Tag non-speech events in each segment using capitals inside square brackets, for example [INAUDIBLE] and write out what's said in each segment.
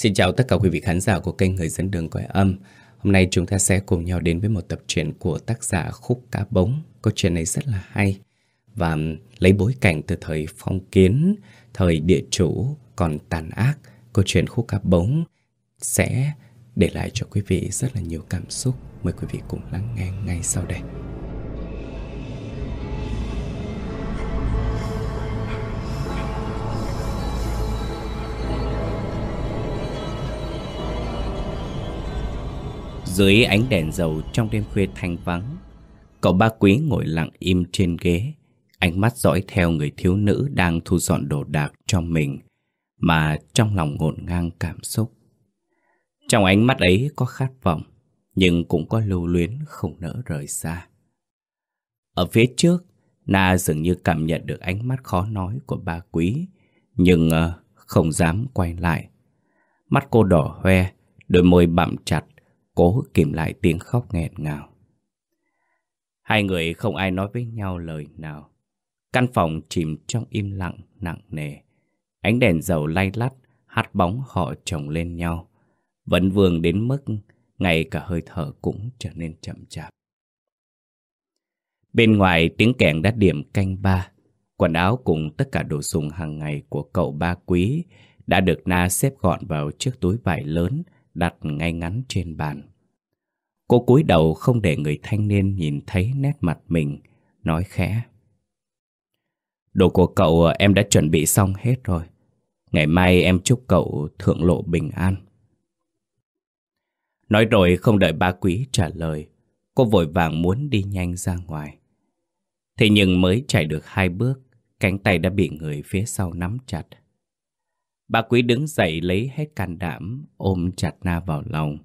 Xin chào tất cả quý vị khán giả của kênh Người dẫn đường cõi âm. Hôm nay chúng ta sẽ cùng nhau đến với một tập truyện của tác giả Khúc Cá Bống. Câu chuyện này rất là hay và lấy bối cảnh từ thời phong kiến, thời địa chủ còn tàn ác. Câu chuyện Khúc Cá Bống sẽ để lại cho quý vị rất là nhiều cảm xúc. Mời quý vị cùng lắng nghe ngay sau đây. Dưới ánh đèn dầu trong đêm khuya thanh vắng Cậu ba quý ngồi lặng im trên ghế Ánh mắt dõi theo người thiếu nữ đang thu dọn đồ đạc cho mình Mà trong lòng ngổn ngang cảm xúc. Trong ánh mắt ấy có khát vọng Nhưng cũng có lưu luyến không nỡ rời xa. Ở phía trước Na dường như cảm nhận được ánh mắt khó nói của ba quý Nhưng uh, không dám quay lại. Mắt cô đỏ hoe Đôi môi bặm chặt cố kìm lại tiếng khóc nghẹn ngào. Hai người không ai nói với nhau lời nào. Căn phòng chìm trong im lặng nặng nề. Ánh đèn dầu lay lắt, hắt bóng họ chồng lên nhau. Vẫn vương đến mức ngay cả hơi thở cũng trở nên chậm chạp. Bên ngoài tiếng kèn đã điểm canh ba. Quần áo cùng tất cả đồ dùng hàng ngày của cậu ba quý đã được Na xếp gọn vào chiếc túi vải lớn đặt ngay ngắn trên bàn. Cô cúi đầu không để người thanh niên nhìn thấy nét mặt mình, nói khẽ. Đồ của cậu em đã chuẩn bị xong hết rồi. Ngày mai em chúc cậu thượng lộ bình an. Nói rồi không đợi ba quý trả lời, cô vội vàng muốn đi nhanh ra ngoài. Thế nhưng mới chạy được hai bước, cánh tay đã bị người phía sau nắm chặt. Bà quý đứng dậy lấy hết can đảm, ôm chặt Na vào lòng,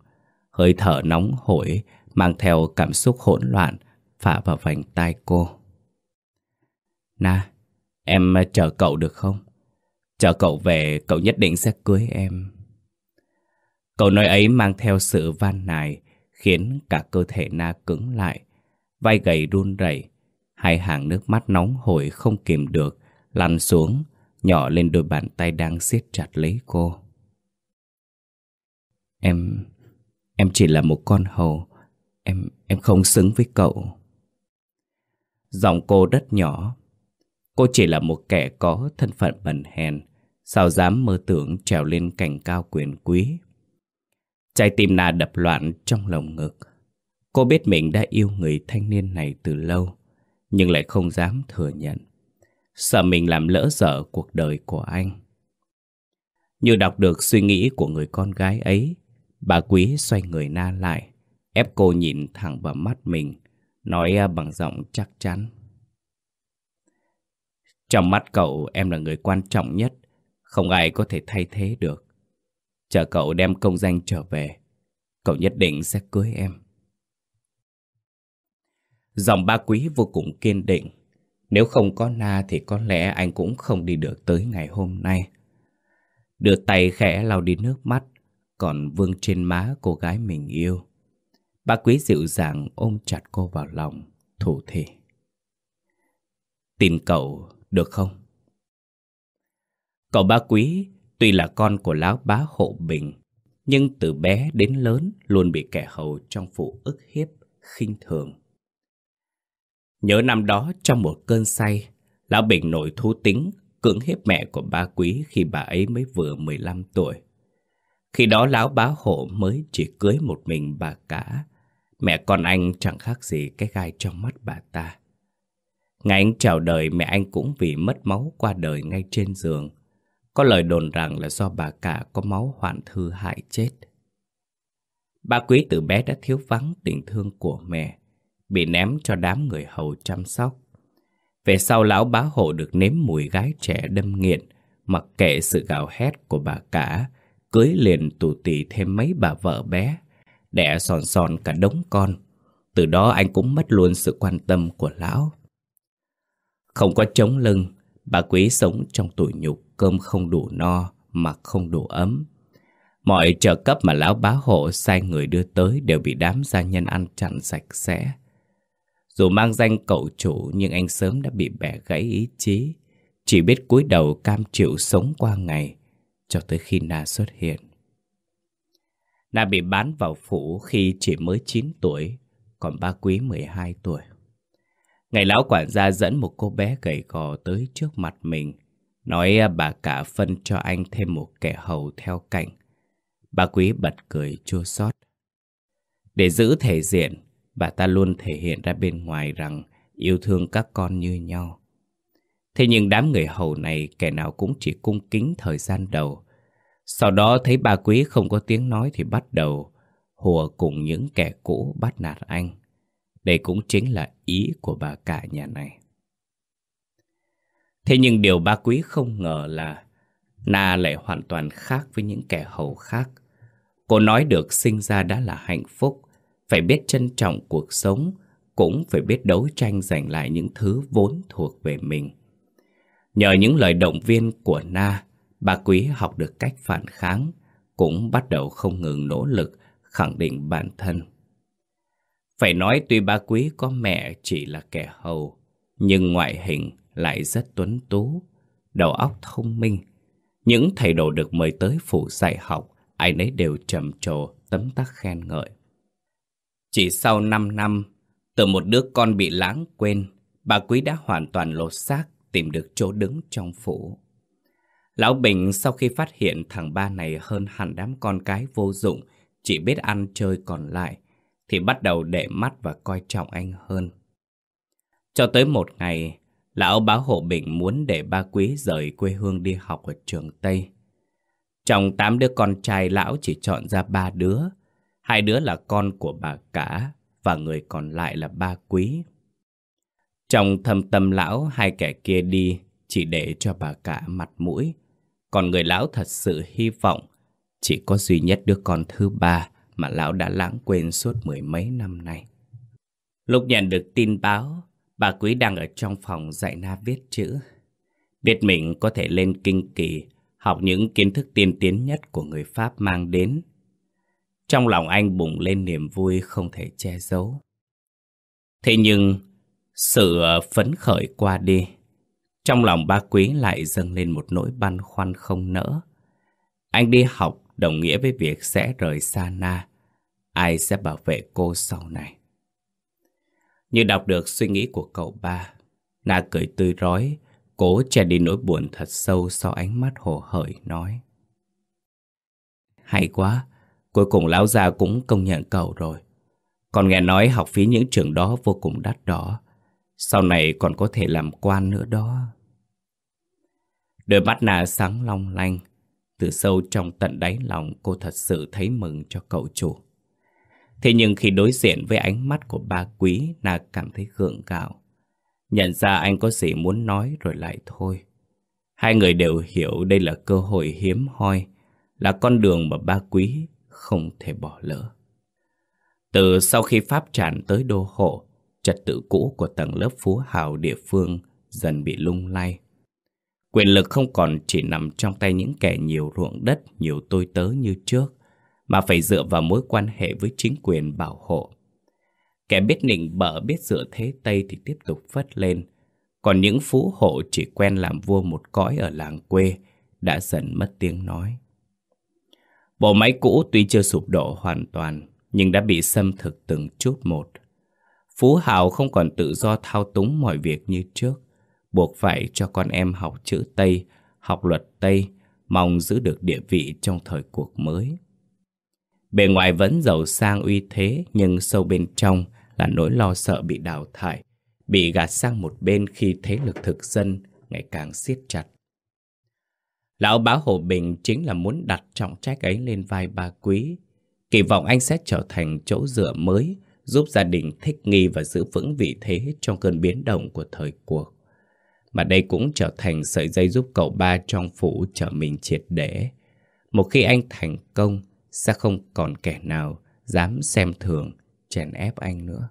Hơi thở nóng hổi mang theo cảm xúc hỗn loạn phả vào vành tai cô. Na, em chờ cậu được không? Chờ cậu về, cậu nhất định sẽ cưới em. Cậu nói ấy mang theo sự van nài, khiến cả cơ thể Na cứng lại, vai gầy run rẩy, hai hàng nước mắt nóng hổi không kìm được, lăn xuống, nhỏ lên đôi bàn tay đang siết chặt lấy cô. Em, Em chỉ là một con hầu. Em em không xứng với cậu. Giọng cô rất nhỏ. Cô chỉ là một kẻ có thân phận bẩn hèn Sao dám mơ tưởng trèo lên cành cao quyền quý. Trái tim nà đập loạn trong lồng ngực. Cô biết mình đã yêu người thanh niên này từ lâu Nhưng lại không dám thừa nhận. Sợ mình làm lỡ dở cuộc đời của anh Như đọc được suy nghĩ của người con gái ấy Bà quý xoay người na lại, ép cô nhìn thẳng vào mắt mình, nói à, bằng giọng chắc chắn. Trong mắt cậu em là người quan trọng nhất, không ai có thể thay thế được. Chờ cậu đem công danh trở về, cậu nhất định sẽ cưới em. Dòng ba quý vô cùng kiên định. Nếu không có Na thì có lẽ anh cũng không đi được tới ngày hôm nay. Đưa tay khẽ lau đi nước mắt, còn vương trên má cô gái mình yêu. Bà quý dịu dàng ôm chặt cô vào lòng, thủ thể. Tin cậu được không? Cậu ba quý tuy là con của lão bá hộ bình, nhưng từ bé đến lớn luôn bị kẻ hầu trong phụ ức hiếp, khinh thường. Nhớ năm đó trong một cơn say, lão Bình nổi thú tính cưỡng hiếp mẹ của ba quý khi bà ấy mới vừa 15 tuổi. Khi đó lão bá hộ mới chỉ cưới một mình bà cả. Mẹ con anh chẳng khác gì cái gai trong mắt bà ta. Ngày anh chào đời mẹ anh cũng vì mất máu qua đời ngay trên giường. Có lời đồn rằng là do bà cả có máu hoạn thư hại chết. Bà quý từ bé đã thiếu vắng tình thương của mẹ, bị ném cho đám người hầu chăm sóc. Về sau lão bá hộ được nếm mùi gái trẻ đâm nghiện, mặc kệ sự gào hét của bà cả, cưới liền tù tì thêm mấy bà vợ bé, đẻ sòn sòn cả đống con. Từ đó anh cũng mất luôn sự quan tâm của lão. Không có chống lưng, bà quý sống trong tủi nhục, cơm không đủ no, mặc không đủ ấm. Mọi trợ cấp mà lão bá hộ sai người đưa tới đều bị đám gia nhân ăn chặn sạch sẽ. Dù mang danh cậu chủ nhưng anh sớm đã bị bẻ gãy ý chí, chỉ biết cúi đầu cam chịu sống qua ngày cho tới khi Na xuất hiện. Na bị bán vào phủ khi chỉ mới 9 tuổi, còn ba quý 12 tuổi. Ngày lão quản gia dẫn một cô bé gầy gò tới trước mặt mình, nói à, bà cả phân cho anh thêm một kẻ hầu theo cạnh. Bà quý bật cười chua xót. Để giữ thể diện, bà ta luôn thể hiện ra bên ngoài rằng yêu thương các con như nhau. Thế nhưng đám người hầu này kẻ nào cũng chỉ cung kính thời gian đầu. Sau đó thấy bà quý không có tiếng nói thì bắt đầu hùa cùng những kẻ cũ bắt nạt anh. Đây cũng chính là ý của bà cả nhà này. Thế nhưng điều bà quý không ngờ là Na lại hoàn toàn khác với những kẻ hầu khác. Cô nói được sinh ra đã là hạnh phúc, phải biết trân trọng cuộc sống, cũng phải biết đấu tranh giành lại những thứ vốn thuộc về mình. Nhờ những lời động viên của Na, bà Quý học được cách phản kháng, cũng bắt đầu không ngừng nỗ lực khẳng định bản thân. Phải nói tuy bà Quý có mẹ chỉ là kẻ hầu, nhưng ngoại hình lại rất tuấn tú, đầu óc thông minh. Những thầy đồ được mời tới phủ dạy học, ai nấy đều trầm trồ, tấm tắc khen ngợi. Chỉ sau 5 năm, từ một đứa con bị lãng quên, bà Quý đã hoàn toàn lột xác tìm được chỗ đứng trong phủ. Lão Bình sau khi phát hiện thằng ba này hơn hẳn đám con cái vô dụng, chỉ biết ăn chơi còn lại, thì bắt đầu để mắt và coi trọng anh hơn. Cho tới một ngày, lão báo hộ Bình muốn để ba quý rời quê hương đi học ở trường Tây. Trong tám đứa con trai lão chỉ chọn ra ba đứa, hai đứa là con của bà cả và người còn lại là ba quý. Trong thâm tâm lão, hai kẻ kia đi chỉ để cho bà cả mặt mũi. Còn người lão thật sự hy vọng chỉ có duy nhất đứa con thứ ba mà lão đã lãng quên suốt mười mấy năm nay. Lúc nhận được tin báo, bà Quý đang ở trong phòng dạy Na viết chữ. Biết mình có thể lên kinh kỳ, học những kiến thức tiên tiến nhất của người Pháp mang đến. Trong lòng anh bùng lên niềm vui không thể che giấu. Thế nhưng, sự ờ, phấn khởi qua đi, trong lòng ba quý lại dâng lên một nỗi băn khoăn không nỡ. Anh đi học đồng nghĩa với việc sẽ rời xa Na. Ai sẽ bảo vệ cô sau này? Như đọc được suy nghĩ của cậu ba, Na cười tươi rói, cố che đi nỗi buồn thật sâu sau ánh mắt hồ hởi, nói. Hay quá, cuối cùng lão già cũng công nhận cậu rồi. Còn nghe nói học phí những trường đó vô cùng đắt đỏ. Sau này còn có thể làm quan nữa đó. Đôi mắt nà sáng long lanh. Từ sâu trong tận đáy lòng cô thật sự thấy mừng cho cậu chủ. Thế nhưng khi đối diện với ánh mắt của ba quý, nà cảm thấy gượng gạo. Nhận ra anh có gì muốn nói rồi lại thôi. Hai người đều hiểu đây là cơ hội hiếm hoi, là con đường mà ba quý không thể bỏ lỡ. Từ sau khi Pháp tràn tới đô hộ, trật tự cũ của tầng lớp phú hào địa phương dần bị lung lay. Quyền lực không còn chỉ nằm trong tay những kẻ nhiều ruộng đất, nhiều tôi tớ như trước, mà phải dựa vào mối quan hệ với chính quyền bảo hộ. Kẻ biết nịnh bợ biết dựa thế Tây thì tiếp tục phất lên, còn những phú hộ chỉ quen làm vua một cõi ở làng quê đã dần mất tiếng nói. Bộ máy cũ tuy chưa sụp đổ hoàn toàn, nhưng đã bị xâm thực từng chút một. Phú Hào không còn tự do thao túng mọi việc như trước, buộc phải cho con em học chữ Tây, học luật Tây, mong giữ được địa vị trong thời cuộc mới. Bề ngoài vẫn giàu sang uy thế, nhưng sâu bên trong là nỗi lo sợ bị đào thải, bị gạt sang một bên khi thế lực thực dân ngày càng siết chặt. Lão báo Hồ Bình chính là muốn đặt trọng trách ấy lên vai ba quý, kỳ vọng anh sẽ trở thành chỗ dựa mới giúp gia đình thích nghi và giữ vững vị thế trong cơn biến động của thời cuộc. Mà đây cũng trở thành sợi dây giúp cậu ba trong phủ trở mình triệt để. Một khi anh thành công, sẽ không còn kẻ nào dám xem thường, chèn ép anh nữa.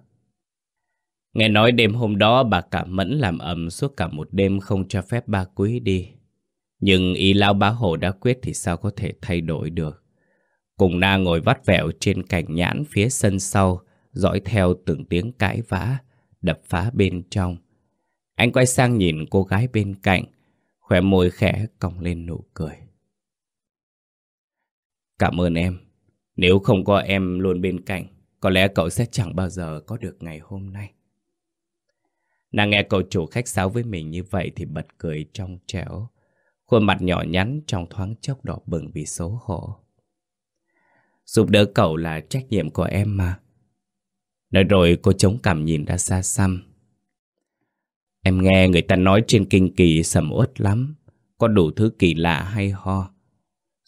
Nghe nói đêm hôm đó bà cả Mẫn làm ầm suốt cả một đêm không cho phép ba quý đi. Nhưng ý lão bá hồ đã quyết thì sao có thể thay đổi được. Cùng na ngồi vắt vẹo trên cành nhãn phía sân sau, dõi theo từng tiếng cãi vã, đập phá bên trong. Anh quay sang nhìn cô gái bên cạnh, khỏe môi khẽ cong lên nụ cười. Cảm ơn em. Nếu không có em luôn bên cạnh, có lẽ cậu sẽ chẳng bao giờ có được ngày hôm nay. Nàng nghe cậu chủ khách sáo với mình như vậy thì bật cười trong trẻo. Khuôn mặt nhỏ nhắn trong thoáng chốc đỏ bừng vì xấu hổ. Giúp đỡ cậu là trách nhiệm của em mà. Nói rồi cô chống cằm nhìn ra xa xăm. Em nghe người ta nói trên kinh kỳ sầm uất lắm. Có đủ thứ kỳ lạ hay ho.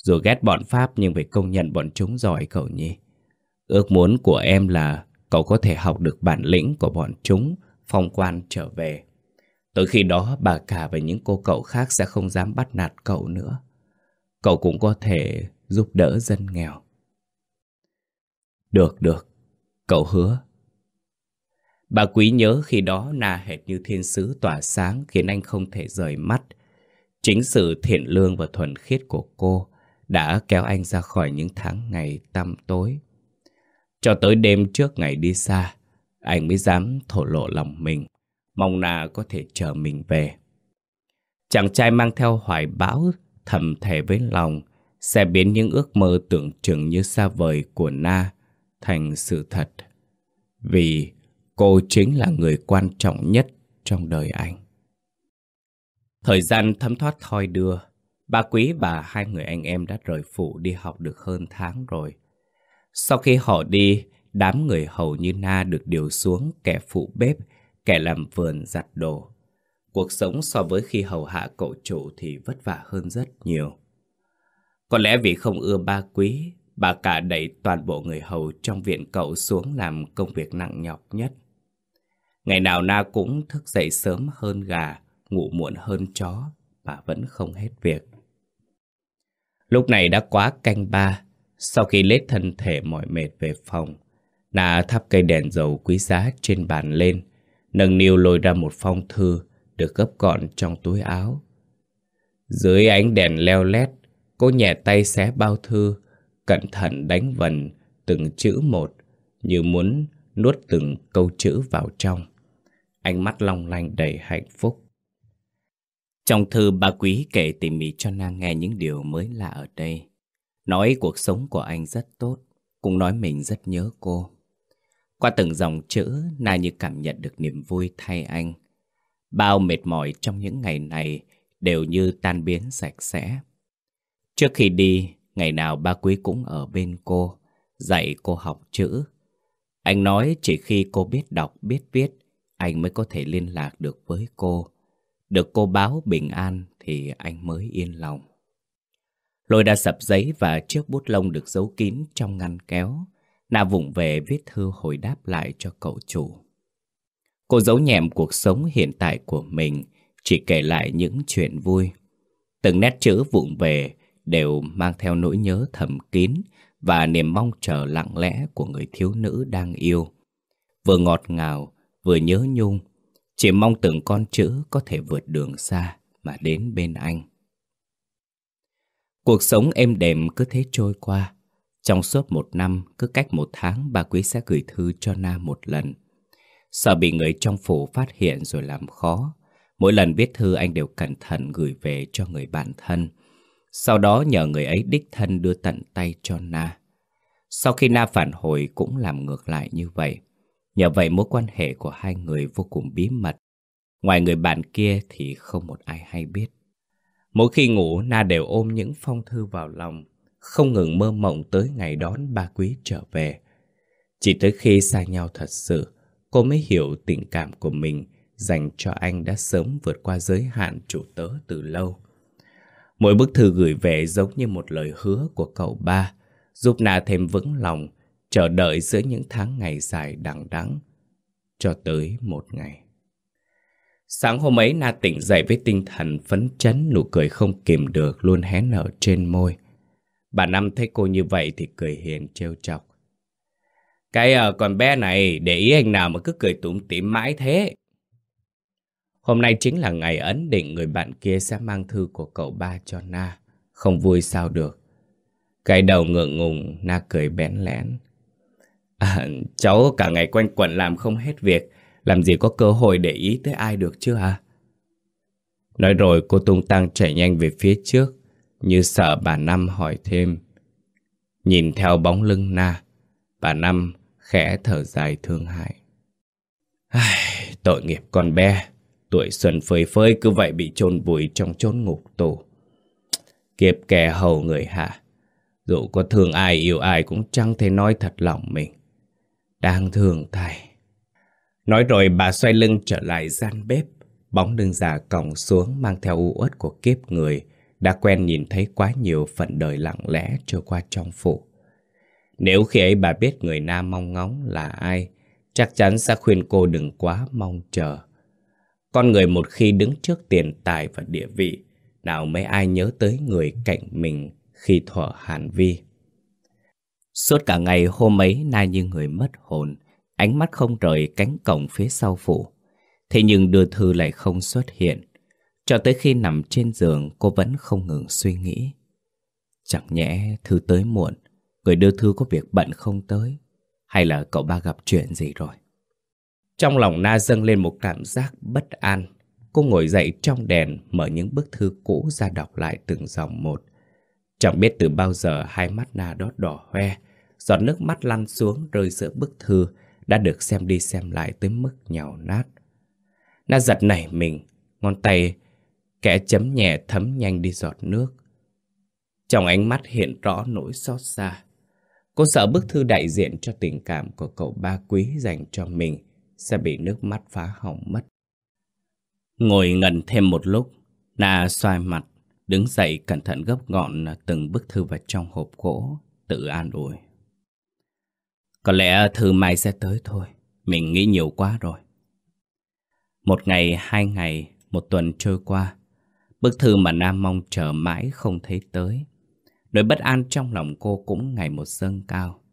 Dù ghét bọn Pháp nhưng phải công nhận bọn chúng giỏi cậu nhỉ. Ước muốn của em là cậu có thể học được bản lĩnh của bọn chúng, phong quan trở về. Tới khi đó bà cả và những cô cậu khác sẽ không dám bắt nạt cậu nữa. Cậu cũng có thể giúp đỡ dân nghèo. Được, được. Cậu hứa. Bà quý nhớ khi đó na hệt như thiên sứ tỏa sáng khiến anh không thể rời mắt. Chính sự thiện lương và thuần khiết của cô đã kéo anh ra khỏi những tháng ngày tăm tối. Cho tới đêm trước ngày đi xa, anh mới dám thổ lộ lòng mình, mong Na có thể chờ mình về. Chàng trai mang theo hoài bão, thầm thề với lòng, sẽ biến những ước mơ tưởng chừng như xa vời của Na thành sự thật. Vì cô chính là người quan trọng nhất trong đời anh. Thời gian thấm thoát thoi đưa, Bà Quý và hai người anh em đã rời phụ đi học được hơn tháng rồi. Sau khi họ đi, đám người hầu như na được điều xuống kẻ phụ bếp, kẻ làm vườn giặt đồ. Cuộc sống so với khi hầu hạ cậu chủ thì vất vả hơn rất nhiều. Có lẽ vì không ưa ba quý, bà cả đẩy toàn bộ người hầu trong viện cậu xuống làm công việc nặng nhọc nhất. Ngày nào Na cũng thức dậy sớm hơn gà, ngủ muộn hơn chó, bà vẫn không hết việc. Lúc này đã quá canh ba, sau khi lết thân thể mỏi mệt về phòng, Nà thắp cây đèn dầu quý giá trên bàn lên, nâng niu lôi ra một phong thư được gấp gọn trong túi áo. Dưới ánh đèn leo lét, cô nhẹ tay xé bao thư, cẩn thận đánh vần từng chữ một, như muốn nuốt từng câu chữ vào trong. Ánh mắt long lanh đầy hạnh phúc. Trong thư bà quý kể tỉ mỉ cho nàng nghe những điều mới lạ ở đây. Nói cuộc sống của anh rất tốt, cũng nói mình rất nhớ cô. Qua từng dòng chữ, Na như cảm nhận được niềm vui thay anh. Bao mệt mỏi trong những ngày này đều như tan biến sạch sẽ. Trước khi đi, ngày nào ba quý cũng ở bên cô, dạy cô học chữ. Anh nói chỉ khi cô biết đọc, biết viết, anh mới có thể liên lạc được với cô. Được cô báo bình an thì anh mới yên lòng. Lôi đã sập giấy và chiếc bút lông được giấu kín trong ngăn kéo. Na vụng về viết thư hồi đáp lại cho cậu chủ. Cô giấu nhẹm cuộc sống hiện tại của mình, chỉ kể lại những chuyện vui. Từng nét chữ vụng về đều mang theo nỗi nhớ thầm kín và niềm mong chờ lặng lẽ của người thiếu nữ đang yêu. Vừa ngọt ngào, vừa nhớ nhung, chỉ mong từng con chữ có thể vượt đường xa mà đến bên anh. Cuộc sống êm đềm cứ thế trôi qua. Trong suốt một năm, cứ cách một tháng bà Quý sẽ gửi thư cho Na một lần. Sợ bị người trong phủ phát hiện rồi làm khó. Mỗi lần viết thư anh đều cẩn thận gửi về cho người bạn thân. Sau đó nhờ người ấy đích thân đưa tận tay cho Na. Sau khi Na phản hồi cũng làm ngược lại như vậy. Nhờ vậy mối quan hệ của hai người vô cùng bí mật. Ngoài người bạn kia thì không một ai hay biết. Mỗi khi ngủ, Na đều ôm những phong thư vào lòng, không ngừng mơ mộng tới ngày đón ba quý trở về. Chỉ tới khi xa nhau thật sự, cô mới hiểu tình cảm của mình dành cho anh đã sớm vượt qua giới hạn chủ tớ từ lâu. Mỗi bức thư gửi về giống như một lời hứa của cậu ba, giúp Na thêm vững lòng, chờ đợi giữa những tháng ngày dài đằng đẵng cho tới một ngày. Sáng hôm ấy Na tỉnh dậy với tinh thần phấn chấn nụ cười không kìm được luôn hé nở trên môi. Bà Năm thấy cô như vậy thì cười hiền trêu chọc. Cái à, con bé này để ý anh nào mà cứ cười tủm tỉm mãi thế. Hôm nay chính là ngày ấn định người bạn kia sẽ mang thư của cậu ba cho Na. Không vui sao được. Cái đầu ngượng ngùng, Na cười bén lén. À, cháu cả ngày quanh quẩn làm không hết việc. Làm gì có cơ hội để ý tới ai được chứ à? Nói rồi cô tung tăng chạy nhanh về phía trước, như sợ bà Năm hỏi thêm. Nhìn theo bóng lưng Na, bà Năm khẽ thở dài thương hại. Ai, tội nghiệp con bé, tuổi xuân phơi phơi cứ vậy bị chôn vùi trong chốn ngục tù. Kiếp kẻ hầu người hạ, dù có thương ai yêu ai cũng chẳng thể nói thật lòng mình. Đang thương thay. Nói rồi bà xoay lưng trở lại gian bếp, bóng lưng già còng xuống mang theo u uất của kiếp người, đã quen nhìn thấy quá nhiều phận đời lặng lẽ trôi qua trong phủ. Nếu khi ấy bà biết người nam mong ngóng là ai, chắc chắn sẽ khuyên cô đừng quá mong chờ. Con người một khi đứng trước tiền tài và địa vị, nào mấy ai nhớ tới người cạnh mình khi thuở hàn vi. Suốt cả ngày hôm ấy Na như người mất hồn, ánh mắt không rời cánh cổng phía sau phủ. Thế nhưng đưa thư lại không xuất hiện. Cho tới khi nằm trên giường cô vẫn không ngừng suy nghĩ. Chẳng nhẽ thư tới muộn, người đưa thư có việc bận không tới, hay là cậu ba gặp chuyện gì rồi. Trong lòng Na dâng lên một cảm giác bất an. Cô ngồi dậy trong đèn, mở những bức thư cũ ra đọc lại từng dòng một. Chẳng biết từ bao giờ hai mắt Na đót đỏ hoe, giọt nước mắt lăn xuống rơi giữa bức thư đã được xem đi xem lại tới mức nhào nát. Na giật nảy mình, ngón tay kẻ chấm nhẹ thấm nhanh đi giọt nước. Trong ánh mắt hiện rõ nỗi xót xa. Cô sợ bức thư đại diện cho tình cảm của cậu ba quý dành cho mình sẽ bị nước mắt phá hỏng mất. Ngồi ngẩn thêm một lúc, Na xoay mặt, đứng dậy cẩn thận gấp gọn từng bức thư vào trong hộp gỗ, tự an ủi. Có lẽ thư mai sẽ tới thôi, mình nghĩ nhiều quá rồi. Một ngày, hai ngày, một tuần trôi qua, bức thư mà Nam mong chờ mãi không thấy tới. Nỗi bất an trong lòng cô cũng ngày một dâng cao.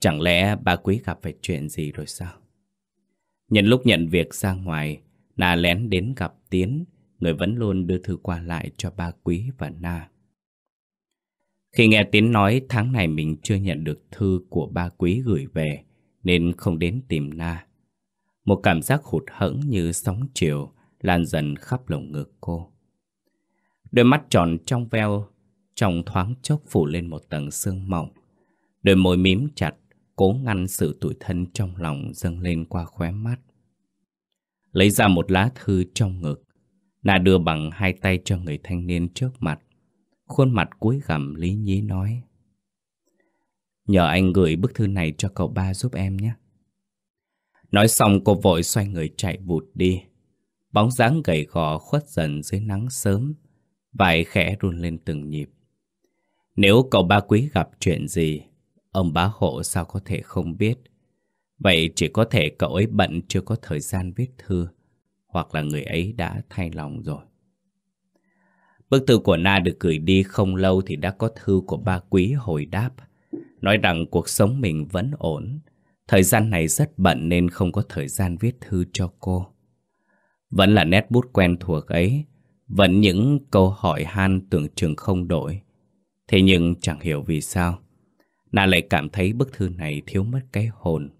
Chẳng lẽ bà quý gặp phải chuyện gì rồi sao? nhân lúc nhận việc ra ngoài, Na lén đến gặp Tiến, người vẫn luôn đưa thư qua lại cho ba quý và Na. Khi nghe Tiến nói tháng này mình chưa nhận được thư của ba quý gửi về, nên không đến tìm Na. Một cảm giác hụt hẫng như sóng chiều lan dần khắp lồng ngực cô. Đôi mắt tròn trong veo, trong thoáng chốc phủ lên một tầng sương mỏng. Đôi môi mím chặt, cố ngăn sự tủi thân trong lòng dâng lên qua khóe mắt. Lấy ra một lá thư trong ngực, nà đưa bằng hai tay cho người thanh niên trước mặt. Khuôn mặt cúi gằm lý nhí nói. Nhờ anh gửi bức thư này cho cậu ba giúp em nhé. Nói xong cô vội xoay người chạy vụt đi. Bóng dáng gầy gò khuất dần dưới nắng sớm, vải khẽ run lên từng nhịp. Nếu cậu ba quý gặp chuyện gì, ông bá hộ sao có thể không biết. Vậy chỉ có thể cậu ấy bận chưa có thời gian viết thư, hoặc là người ấy đã thay lòng rồi. Bức thư của Na được gửi đi không lâu thì đã có thư của ba quý hồi đáp, nói rằng cuộc sống mình vẫn ổn. Thời gian này rất bận nên không có thời gian viết thư cho cô. Vẫn là nét bút quen thuộc ấy, vẫn những câu hỏi han tưởng chừng không đổi. Thế nhưng chẳng hiểu vì sao, Na lại cảm thấy bức thư này thiếu mất cái hồn.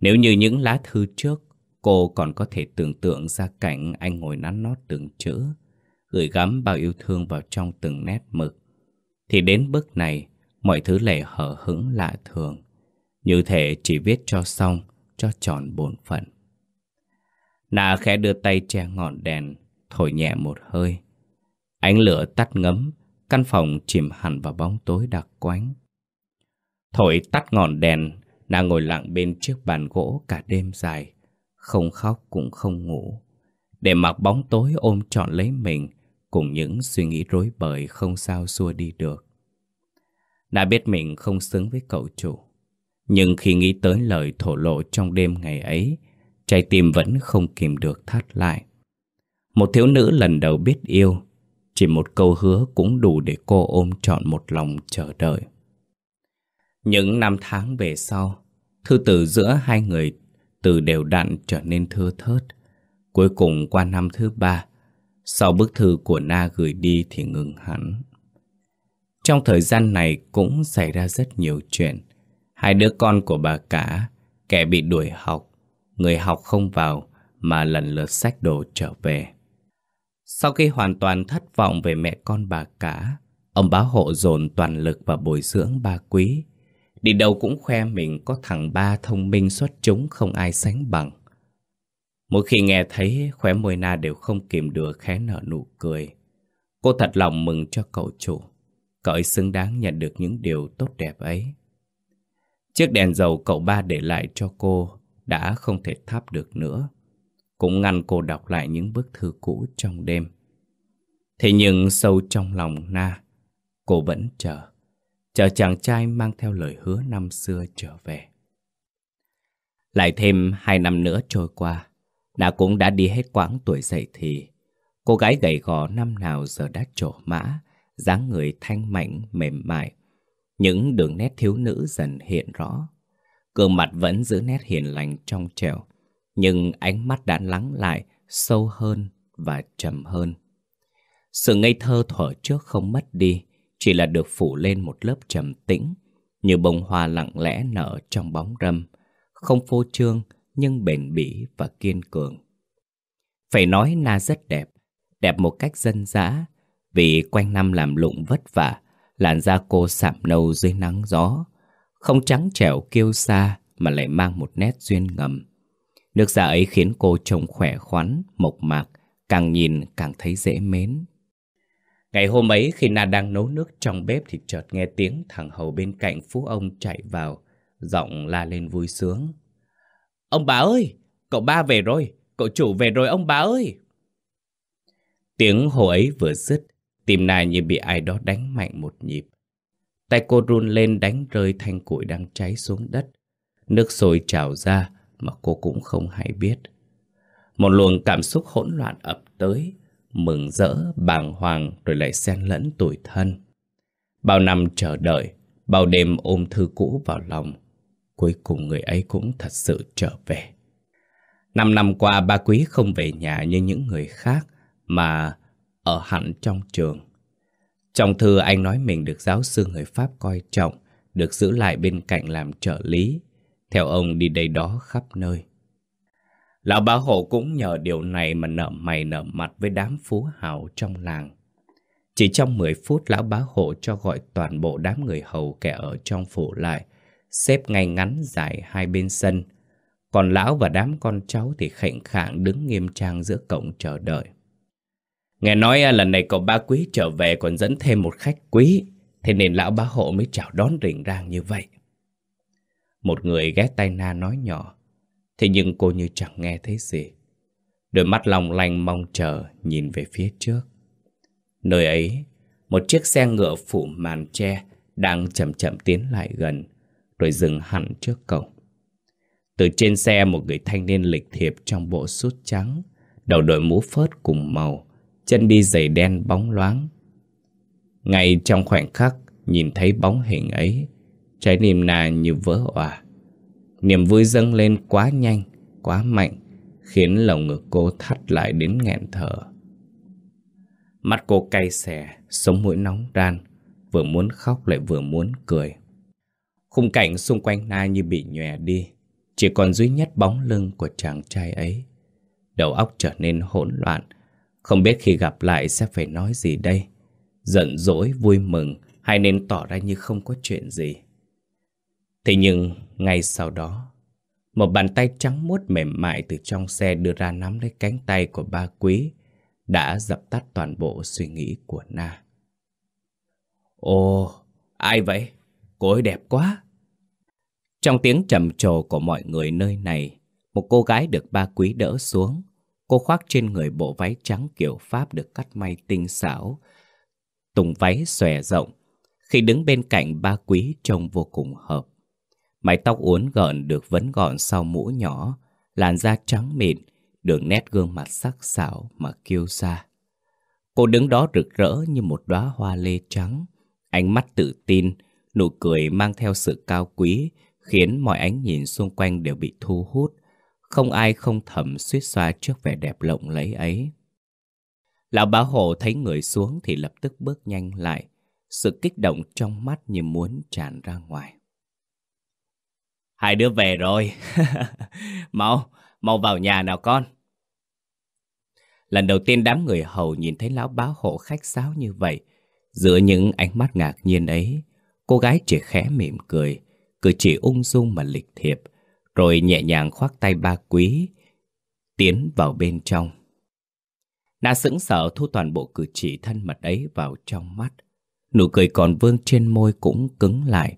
Nếu như những lá thư trước, cô còn có thể tưởng tượng ra cảnh anh ngồi nắn nót từng chữ, gửi gắm bao yêu thương vào trong từng nét mực, thì đến bước này, mọi thứ lại hở hững lạ thường, như thể chỉ viết cho xong, cho tròn bổn phận. Na khẽ đưa tay che ngọn đèn, thổi nhẹ một hơi. Ánh lửa tắt ngấm, căn phòng chìm hẳn vào bóng tối đặc quánh. Thổi tắt ngọn đèn, Na ngồi lặng bên chiếc bàn gỗ cả đêm dài, không khóc cũng không ngủ. Để mặc bóng tối ôm trọn lấy mình, cùng những suy nghĩ rối bời không sao xua đi được. Đã biết mình không xứng với cậu chủ, nhưng khi nghĩ tới lời thổ lộ trong đêm ngày ấy, trái tim vẫn không kìm được thắt lại. Một thiếu nữ lần đầu biết yêu, chỉ một câu hứa cũng đủ để cô ôm trọn một lòng chờ đợi. Những năm tháng về sau, thư từ giữa hai người từ đều đặn trở nên thưa thớt. Cuối cùng qua năm thứ ba, sau bức thư của Na gửi đi thì ngừng hẳn. Trong thời gian này cũng xảy ra rất nhiều chuyện. Hai đứa con của bà cả, kẻ bị đuổi học, người học không vào mà lần lượt sách đồ trở về. Sau khi hoàn toàn thất vọng về mẹ con bà cả, Ông bá hộ dồn toàn lực vào bồi dưỡng ba quý. Đi đâu cũng khoe mình có thằng ba thông minh xuất chúng không ai sánh bằng. Mỗi khi nghe thấy khóe môi na đều không kìm được khẽ nở nụ cười. Cô thật lòng mừng cho cậu chủ. Cậu ấy xứng đáng nhận được những điều tốt đẹp ấy. Chiếc đèn dầu cậu ba để lại cho cô đã không thể thắp được nữa. Cũng ngăn cô đọc lại những bức thư cũ trong đêm. Thế nhưng sâu trong lòng Na, cô vẫn chờ. Chờ chàng trai mang theo lời hứa năm xưa trở về. Lại thêm hai năm nữa trôi qua, Na cũng đã đi hết quãng tuổi dậy thì. Cô gái gầy gò năm nào giờ đã trổ mã, dáng người thanh mảnh, mềm mại. Những đường nét thiếu nữ dần hiện rõ. Gương mặt vẫn giữ nét hiền lành trong trẻo, nhưng ánh mắt đã lắng lại, sâu hơn và trầm hơn. Sự ngây thơ thuở trước không mất đi, chỉ là được phủ lên một lớp trầm tĩnh, như bông hoa lặng lẽ nở trong bóng râm, không phô trương nhưng bền bỉ và kiên cường. Phải nói Na rất đẹp, đẹp một cách dân dã, vì quanh năm làm lụng vất vả, làn da cô sạm nâu dưới nắng gió, không trắng trẻo kiêu xa mà lại mang một nét duyên ngầm. Nước da ấy khiến cô trông khỏe khoắn, mộc mạc, càng nhìn càng thấy dễ mến. Ngày hôm ấy khi Na đang nấu nước trong bếp thì chợt nghe tiếng thằng hầu bên cạnh phú ông chạy vào, giọng la lên vui sướng. Ông bà ơi, cậu ba về rồi, cậu chủ về rồi ông bà ơi. Tiếng hồ ấy vừa dứt, tim Na như bị ai đó đánh mạnh một nhịp. Tay cô run lên đánh rơi thanh củi đang cháy xuống đất. Nước sôi trào ra mà cô cũng không hay biết. Một luồng cảm xúc hỗn loạn ập tới, mừng rỡ, bàng hoàng rồi lại xen lẫn tủi thân. Bao năm chờ đợi, bao đêm ôm thư cũ vào lòng, cuối cùng người ấy cũng thật sự trở về. Năm năm qua ba quý không về nhà như những người khác mà ở hẳn trong trường. Trong thư anh nói mình được giáo sư người Pháp coi trọng, được giữ lại bên cạnh làm trợ lý. Theo ông đi đây đó khắp nơi. Lão bá hộ cũng nhờ điều này mà nợ mày nợ mặt với đám phú hào trong làng. Chỉ trong 10 phút lão bá hộ cho gọi toàn bộ đám người hầu kẻ ở trong phủ lại, xếp ngay ngắn dài hai bên sân. Còn lão và đám con cháu thì khệnh khạng đứng nghiêm trang giữa cổng chờ đợi. Nghe nói à, lần này cậu ba quý trở về còn dẫn thêm một khách quý, thế nên lão bá hộ mới chào đón rình rang như vậy. Một người ghé tay Na nói nhỏ, Thế nhưng cô như chẳng nghe thấy gì. Đôi mắt lòng lanh mong chờ Nhìn về phía trước. Nơi ấy Một chiếc xe ngựa phủ màn tre Đang chậm chậm tiến lại gần Rồi dừng hẳn trước cổng. Từ trên xe một người thanh niên lịch thiệp Trong bộ sút trắng Đầu đội mũ phớt cùng màu Chân đi giày đen bóng loáng. Ngay trong khoảnh khắc Nhìn thấy bóng hình ấy Trái tim nà như vỡ òa Niềm vui dâng lên quá nhanh, quá mạnh, khiến lồng ngực cô thắt lại đến nghẹn thở. Mắt cô cay xè, sống mũi nóng ran, vừa muốn khóc lại vừa muốn cười. Khung cảnh xung quanh Na như bị nhòe đi, chỉ còn duy nhất bóng lưng của chàng trai ấy. Đầu óc trở nên hỗn loạn, không biết khi gặp lại sẽ phải nói gì đây. Giận dỗi, vui mừng hay nên tỏ ra như không có chuyện gì. Thế nhưng ngay sau đó Một bàn tay trắng muốt mềm mại từ trong xe đưa ra nắm lấy cánh tay của ba quý Đã dập tắt toàn bộ suy nghĩ của Na. Ồ, ai vậy? Cô ấy đẹp quá. Trong tiếng trầm trồ của mọi người nơi này Một cô gái được ba quý đỡ xuống. Cô khoác trên người bộ váy trắng kiểu Pháp được cắt may tinh xảo Tùng váy xòe rộng. Khi đứng bên cạnh ba quý trông vô cùng hợp. Mái tóc uốn gợn được vấn gọn sau mũ nhỏ, làn da trắng mịn, đường nét gương mặt sắc sảo mà kiêu xa. Cô đứng đó rực rỡ như một đóa hoa lê trắng, ánh mắt tự tin, nụ cười mang theo sự cao quý, khiến mọi ánh nhìn xung quanh đều bị thu hút. Không ai không thầm suýt xoa trước vẻ đẹp lộng lẫy ấy. Lão bá hộ thấy người xuống thì lập tức bước nhanh lại, sự kích động trong mắt như muốn tràn ra ngoài. Hai đứa về rồi. [LAUGHS] mau, mau vào nhà nào con. Lần đầu tiên đám người hầu nhìn thấy lão báo hộ khách sáo như vậy, Giữa những ánh mắt ngạc nhiên ấy, cô gái chỉ khẽ mỉm cười, cử chỉ ung dung mà lịch thiệp, rồi nhẹ nhàng khoác tay ba quý, tiến vào bên trong. Na sững sờ thu toàn bộ cử chỉ thân mật ấy vào trong mắt. Nụ cười còn vương trên môi cũng cứng lại.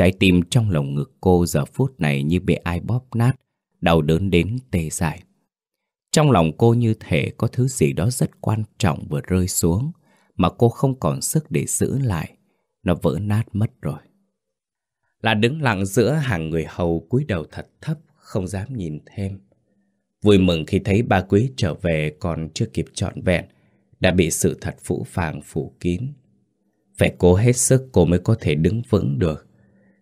Trái tim trong lồng ngực cô giờ phút này như bị ai bóp nát, đau đớn đến tê dại. Trong lòng cô như thể có thứ gì đó rất quan trọng vừa rơi xuống, mà cô không còn sức để giữ lại. Nó vỡ nát mất rồi. Là đứng lặng giữa hàng người hầu cúi đầu thật thấp, không dám nhìn thêm. Vui mừng khi thấy ba quý trở về còn chưa kịp trọn vẹn, đã bị sự thật phũ phàng phủ kín. Phải cố hết sức cô mới có thể đứng vững được.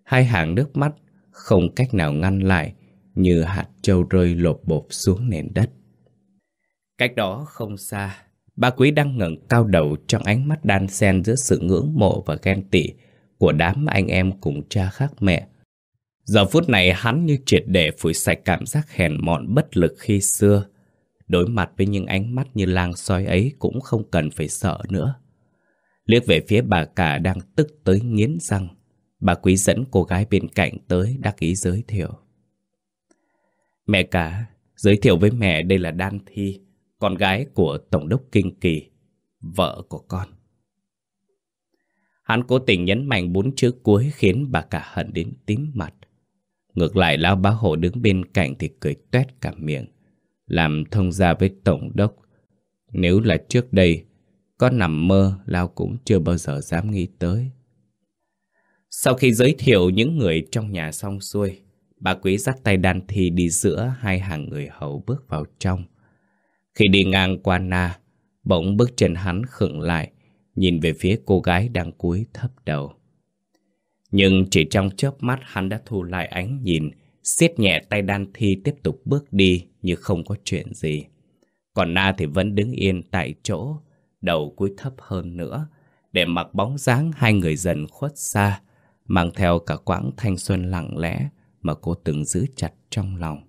Hai hàng nước mắt không cách nào ngăn lại như hạt trâu rơi lột bột xuống nền đất. Cách đó không xa, ba quý đang ngẩng cao đầu trong ánh mắt đan xen giữa sự ngưỡng mộ và ghen tị của đám anh em cùng cha khác mẹ. Giờ phút này hắn như triệt để phủi sạch cảm giác hèn mọn bất lực khi xưa. Đối mặt với những ánh mắt như lang soi ấy cũng không cần phải sợ nữa. Liếc về phía bà cả đang tức tới nghiến răng. Bà quý dẫn cô gái bên cạnh tới đắc ý giới thiệu. Mẹ cả, giới thiệu với mẹ đây là Đan Thi, con gái của Tổng đốc Kinh Kỳ, vợ của con. Hắn cố tình nhấn mạnh bốn chữ cuối khiến bà cả hận đến tím mặt. Ngược lại Lão Bá Hộ đứng bên cạnh thì cười tuét cả miệng, làm thông gia với Tổng đốc. Nếu là trước đây, có nằm mơ Lão cũng chưa bao giờ dám nghĩ tới. Sau khi giới thiệu những người trong nhà xong xuôi, bà quý dắt tay đan thi đi giữa hai hàng người hầu bước vào trong. Khi đi ngang qua na, bỗng bước chân hắn khựng lại, nhìn về phía cô gái đang cúi thấp đầu. Nhưng chỉ trong chớp mắt hắn đã thu lại ánh nhìn, siết nhẹ tay đan thi tiếp tục bước đi như không có chuyện gì. Còn Na thì vẫn đứng yên tại chỗ, đầu cúi thấp hơn nữa, để mặc bóng dáng hai người dần khuất xa, mang theo cả quãng thanh xuân lặng lẽ mà cô từng giữ chặt trong lòng.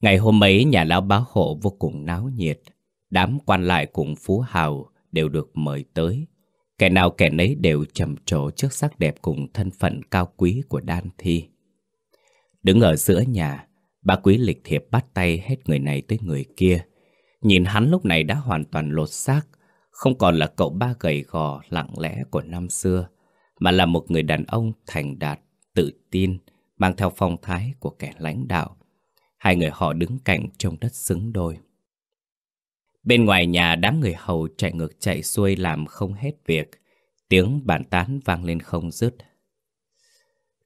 Ngày hôm ấy nhà lão báo hộ vô cùng náo nhiệt, đám quan lại cùng phú hào đều được mời tới. Kẻ nào kẻ nấy đều trầm trồ trước sắc đẹp cùng thân phận cao quý của Đan Thi. Đứng ở giữa nhà, bà quý lịch thiệp bắt tay hết người này tới người kia. Nhìn hắn lúc này đã hoàn toàn lột xác, không còn là cậu ba gầy gò lặng lẽ của năm xưa, mà là một người đàn ông thành đạt, tự tin, mang theo phong thái của kẻ lãnh đạo. Hai người họ đứng cạnh trong đất xứng đôi. Bên ngoài nhà đám người hầu chạy ngược chạy xuôi làm không hết việc. Tiếng bàn tán vang lên không dứt.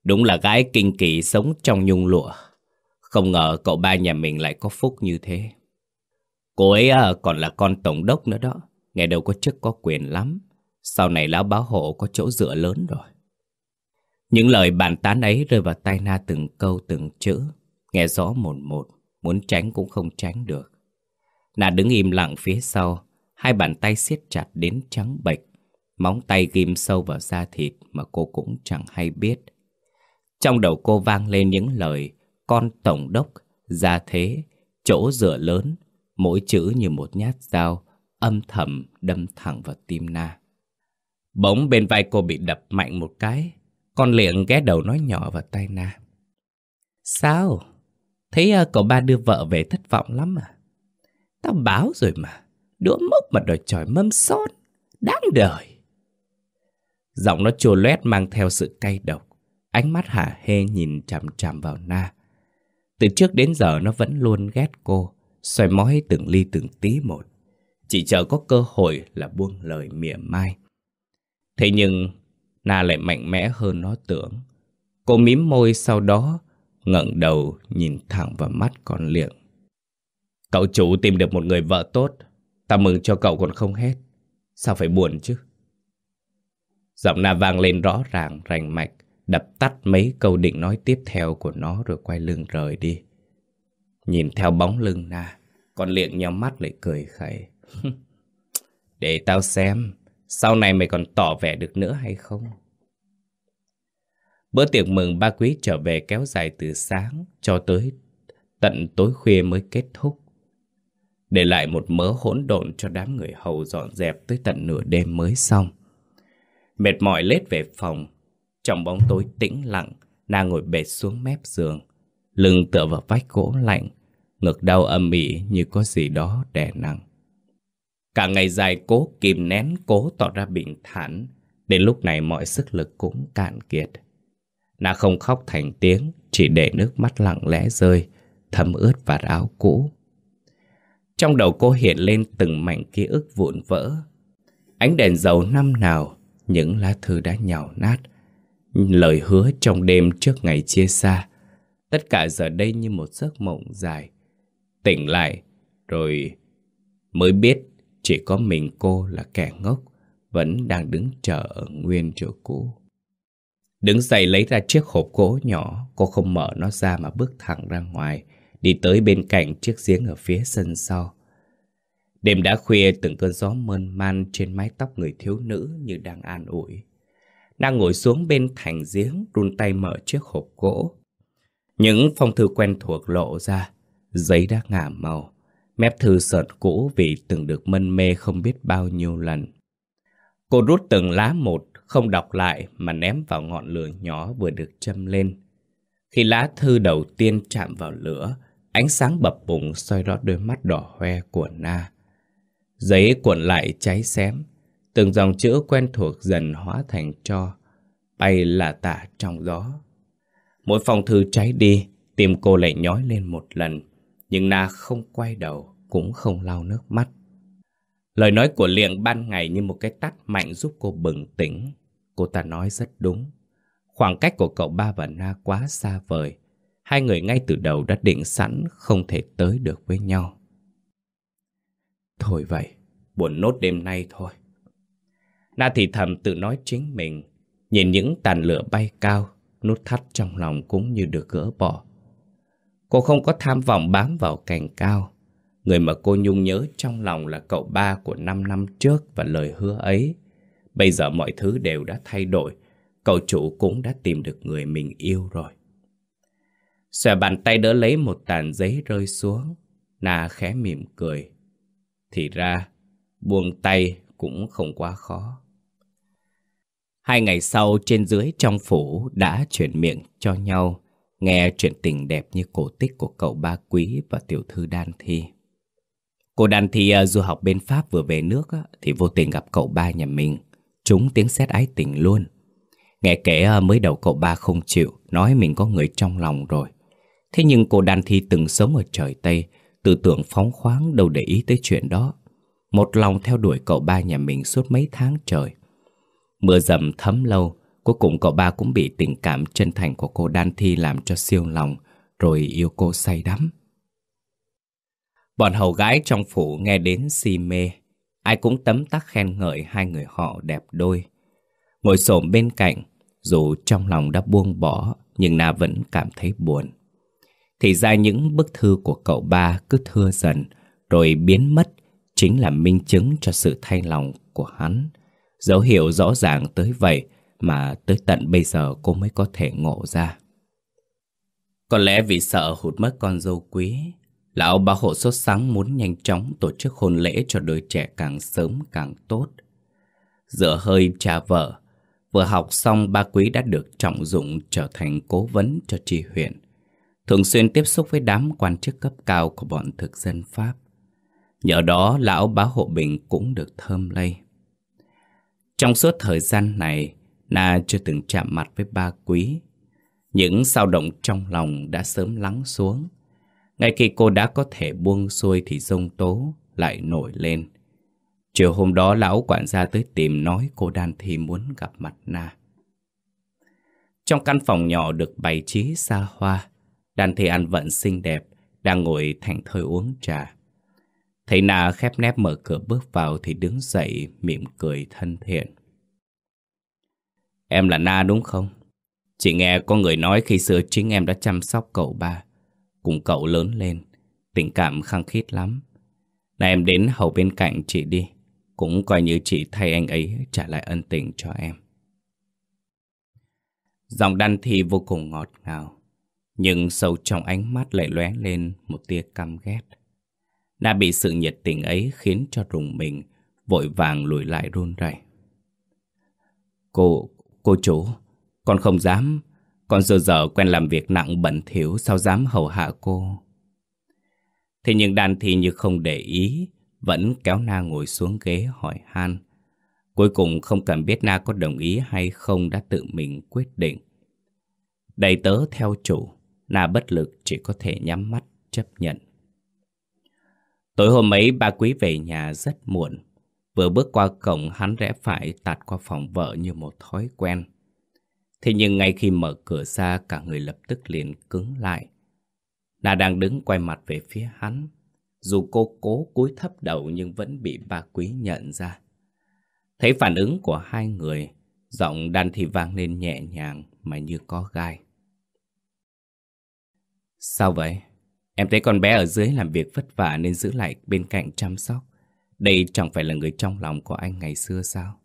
Đúng là gái kinh kỳ sống trong nhung lụa. Không ngờ cậu ba nhà mình lại có phúc như thế. Cô ấy à, còn là con tổng đốc nữa đó. Nghe đâu có chức có quyền lắm. Sau này lão báo hộ có chỗ dựa lớn rồi. Những lời bàn tán ấy rơi vào tai Na từng câu từng chữ. Nghe rõ một một, muốn tránh cũng không tránh được. Na đứng im lặng phía sau, hai bàn tay siết chặt đến trắng bệch. Móng tay ghim sâu vào da thịt mà cô cũng chẳng hay biết. Trong đầu cô vang lên những lời con tổng đốc, gia thế, chỗ dựa lớn, mỗi chữ như một nhát dao, âm thầm đâm thẳng vào tim Na. Bỗng bên vai cô bị đập mạnh một cái, con liền ghé đầu nói nhỏ vào tay Na. Sao? Thấy uh, cậu ba đưa vợ về thất vọng lắm à? Tao báo rồi mà, đũa mốc mà đòi tròi mâm son, đáng đời. Giọng nó chua loét mang theo sự cay độc, ánh mắt hả hê nhìn chằm chằm vào Na. Từ trước đến giờ nó vẫn luôn ghét cô, xoay mói từng ly từng tí một. Chỉ chờ có cơ hội là buông lời mỉa mai. Thế nhưng, Na lại mạnh mẽ hơn nó tưởng. Cô mím môi sau đó, ngẩng đầu nhìn thẳng vào mắt con liệng. Cậu chủ tìm được một người vợ tốt. Ta mừng cho cậu còn không hết. Sao phải buồn chứ? Giọng Na vang lên rõ ràng rành mạch Đập tắt mấy câu định nói tiếp theo của nó Rồi quay lưng rời đi. Nhìn theo bóng lưng Na Con liệng nhau mắt lại cười khẩy. [LAUGHS] Để tao xem. Sau này mày còn tỏ vẻ được nữa hay không Bữa tiệc mừng ba quý trở về kéo dài từ sáng Cho tới tận tối khuya mới kết thúc để lại một mớ hỗn độn cho đám người hầu dọn dẹp tới tận nửa đêm mới xong. Mệt mỏi lết về phòng, trong bóng tối tĩnh lặng, nàng ngồi bệt xuống mép giường, lưng tựa vào vách gỗ lạnh, ngực đau âm ỉ như có gì đó đè nặng. Cả ngày dài cố kìm nén, cố tỏ ra bình thản, đến lúc này mọi sức lực cũng cạn kiệt. Nà không khóc thành tiếng, chỉ để nước mắt lặng lẽ rơi, thấm ướt vạt áo cũ. Trong đầu cô hiện lên từng mảnh ký ức vụn vỡ. Ánh đèn dầu năm nào, những lá thư đã nhào nát. Lời hứa trong đêm trước ngày chia xa. Tất cả giờ đây như một giấc mộng dài. Tỉnh lại, rồi mới biết chỉ có mình cô là kẻ ngốc, vẫn đang đứng chờ ở nguyên chỗ cũ. Đứng dậy lấy ra chiếc hộp gỗ nhỏ, cô không mở nó ra mà bước thẳng ra ngoài, đi tới bên cạnh chiếc giếng ở phía sân sau. Đêm đã khuya từng cơn gió mơn man trên mái tóc người thiếu nữ như đang an ủi. Nàng ngồi xuống bên thành giếng, run tay mở chiếc hộp gỗ. Những phong thư quen thuộc lộ ra, giấy đã ngả màu, mép thư sợt cũ vì từng được mân mê không biết bao nhiêu lần. Cô rút từng lá một, không đọc lại mà ném vào ngọn lửa nhỏ vừa được châm lên. Khi lá thư đầu tiên chạm vào lửa, ánh sáng bập bùng soi rõ đôi mắt đỏ hoe của Na. Giấy cuộn lại cháy xém, từng dòng chữ quen thuộc dần hóa thành cho, bay là tả trong gió. Mỗi phòng thư cháy đi, tim cô lại nhói lên một lần, nhưng Na không quay đầu, cũng không lau nước mắt. Lời nói của Liệng ban ngày như một cái tắt mạnh giúp cô bừng tỉnh. Cô ta nói rất đúng. Khoảng cách của cậu ba và Na quá xa vời. Hai người ngay từ đầu đã định sẵn không thể tới được với nhau. Thôi vậy, buồn nốt đêm nay thôi. Na thì thầm tự nói chính mình, nhìn những tàn lửa bay cao, nút thắt trong lòng cũng như được gỡ bỏ. Cô không có tham vọng bám vào cành cao. Người mà cô nhung nhớ trong lòng là cậu ba của 5 năm trước và lời hứa ấy. Bây giờ mọi thứ đều đã thay đổi, cậu chủ cũng đã tìm được người mình yêu rồi. Xòe bàn tay đỡ lấy một tàn giấy rơi xuống, Na khẽ mỉm cười. Thì ra, buông tay cũng không quá khó. Hai ngày sau trên dưới trong phủ đã chuyển miệng cho nhau nghe chuyện tình đẹp như cổ tích của cậu ba quý và tiểu thư Đan Thi. Cô Đan Thi à, du học bên Pháp vừa về nước thì vô tình gặp cậu ba nhà mình, chúng tiếng xét ái tình luôn. Nghe kể à, mới đầu cậu ba không chịu, nói mình có người trong lòng rồi. Thế nhưng cô Đan Thi từng sống ở trời Tây, tư tưởng phóng khoáng đâu để ý tới chuyện đó. Một lòng theo đuổi cậu ba nhà mình suốt mấy tháng trời. Mưa dầm thấm lâu, cuối cùng cậu ba cũng bị tình cảm chân thành của cô Đan Thi làm cho siêu lòng, rồi yêu cô say đắm. Bọn hầu gái trong phủ nghe đến si mê, ai cũng tấm tắc khen ngợi hai người họ đẹp đôi. Ngồi xổm bên cạnh, dù trong lòng đã buông bỏ, nhưng Na vẫn cảm thấy buồn. Thì ra những bức thư của cậu ba cứ thưa dần, rồi biến mất, chính là minh chứng cho sự thay lòng của hắn. Dấu hiệu rõ ràng tới vậy mà tới tận bây giờ cô mới có thể ngộ ra. Có lẽ vì sợ hụt mất con dâu quý, lão bà hộ sốt sáng muốn nhanh chóng tổ chức hôn lễ cho đôi trẻ càng sớm càng tốt. Dựa hơi cha vợ, vừa học xong ba quý đã được trọng dụng trở thành cố vấn cho tri huyện. Thường xuyên tiếp xúc với đám quan chức cấp cao của bọn thực dân Pháp. Nhờ đó lão bá hộ bình cũng được thơm lây. Trong suốt thời gian này, Na chưa từng chạm mặt với ba quý. Những sao động trong lòng đã sớm lắng xuống. Ngay khi cô đã có thể buông xuôi thì dông tố lại nổi lên. Chiều hôm đó lão quản gia tới tìm nói cô Đan Thi muốn gặp mặt Na. Trong căn phòng nhỏ được bày trí xa hoa, Đan Thi ăn vận xinh đẹp, đang ngồi thành thơi uống trà. Thấy Na khép nép mở cửa bước vào thì đứng dậy mỉm cười thân thiện. Em là Na đúng không? Chị nghe có người nói khi xưa chính em đã chăm sóc cậu ba. Cùng cậu lớn lên, tình cảm khăng khít lắm. Này em đến hầu bên cạnh chị đi. Cũng coi như chị thay anh ấy trả lại ân tình cho em. Dòng đan thi vô cùng ngọt ngào. Nhưng sâu trong ánh mắt lại lóe lên một tia căm ghét. Na bị sự nhiệt tình ấy khiến cho rùng mình, vội vàng lùi lại run rẩy. Cô, cô chủ, con không dám, con giờ giờ quen làm việc nặng bẩn thỉu sao dám hầu hạ cô. Thế nhưng đàn thì như không để ý, vẫn kéo Na ngồi xuống ghế hỏi han. Cuối cùng không cần biết Na có đồng ý hay không đã tự mình quyết định. Đầy tớ theo chủ, Na bất lực chỉ có thể nhắm mắt chấp nhận. Tối hôm ấy ba quý về nhà rất muộn. Vừa bước qua cổng hắn rẽ phải tạt qua phòng vợ như một thói quen. Thế nhưng ngay khi mở cửa ra cả người lập tức liền cứng lại. Na đang đứng quay mặt về phía hắn. Dù cô cố cúi thấp đầu nhưng vẫn bị ba quý nhận ra. Thấy phản ứng của hai người, giọng đan thì vang lên nhẹ nhàng mà như có gai. Sao vậy? Em thấy con bé ở dưới làm việc vất vả nên giữ lại bên cạnh chăm sóc. Đây chẳng phải là người trong lòng của anh ngày xưa sao?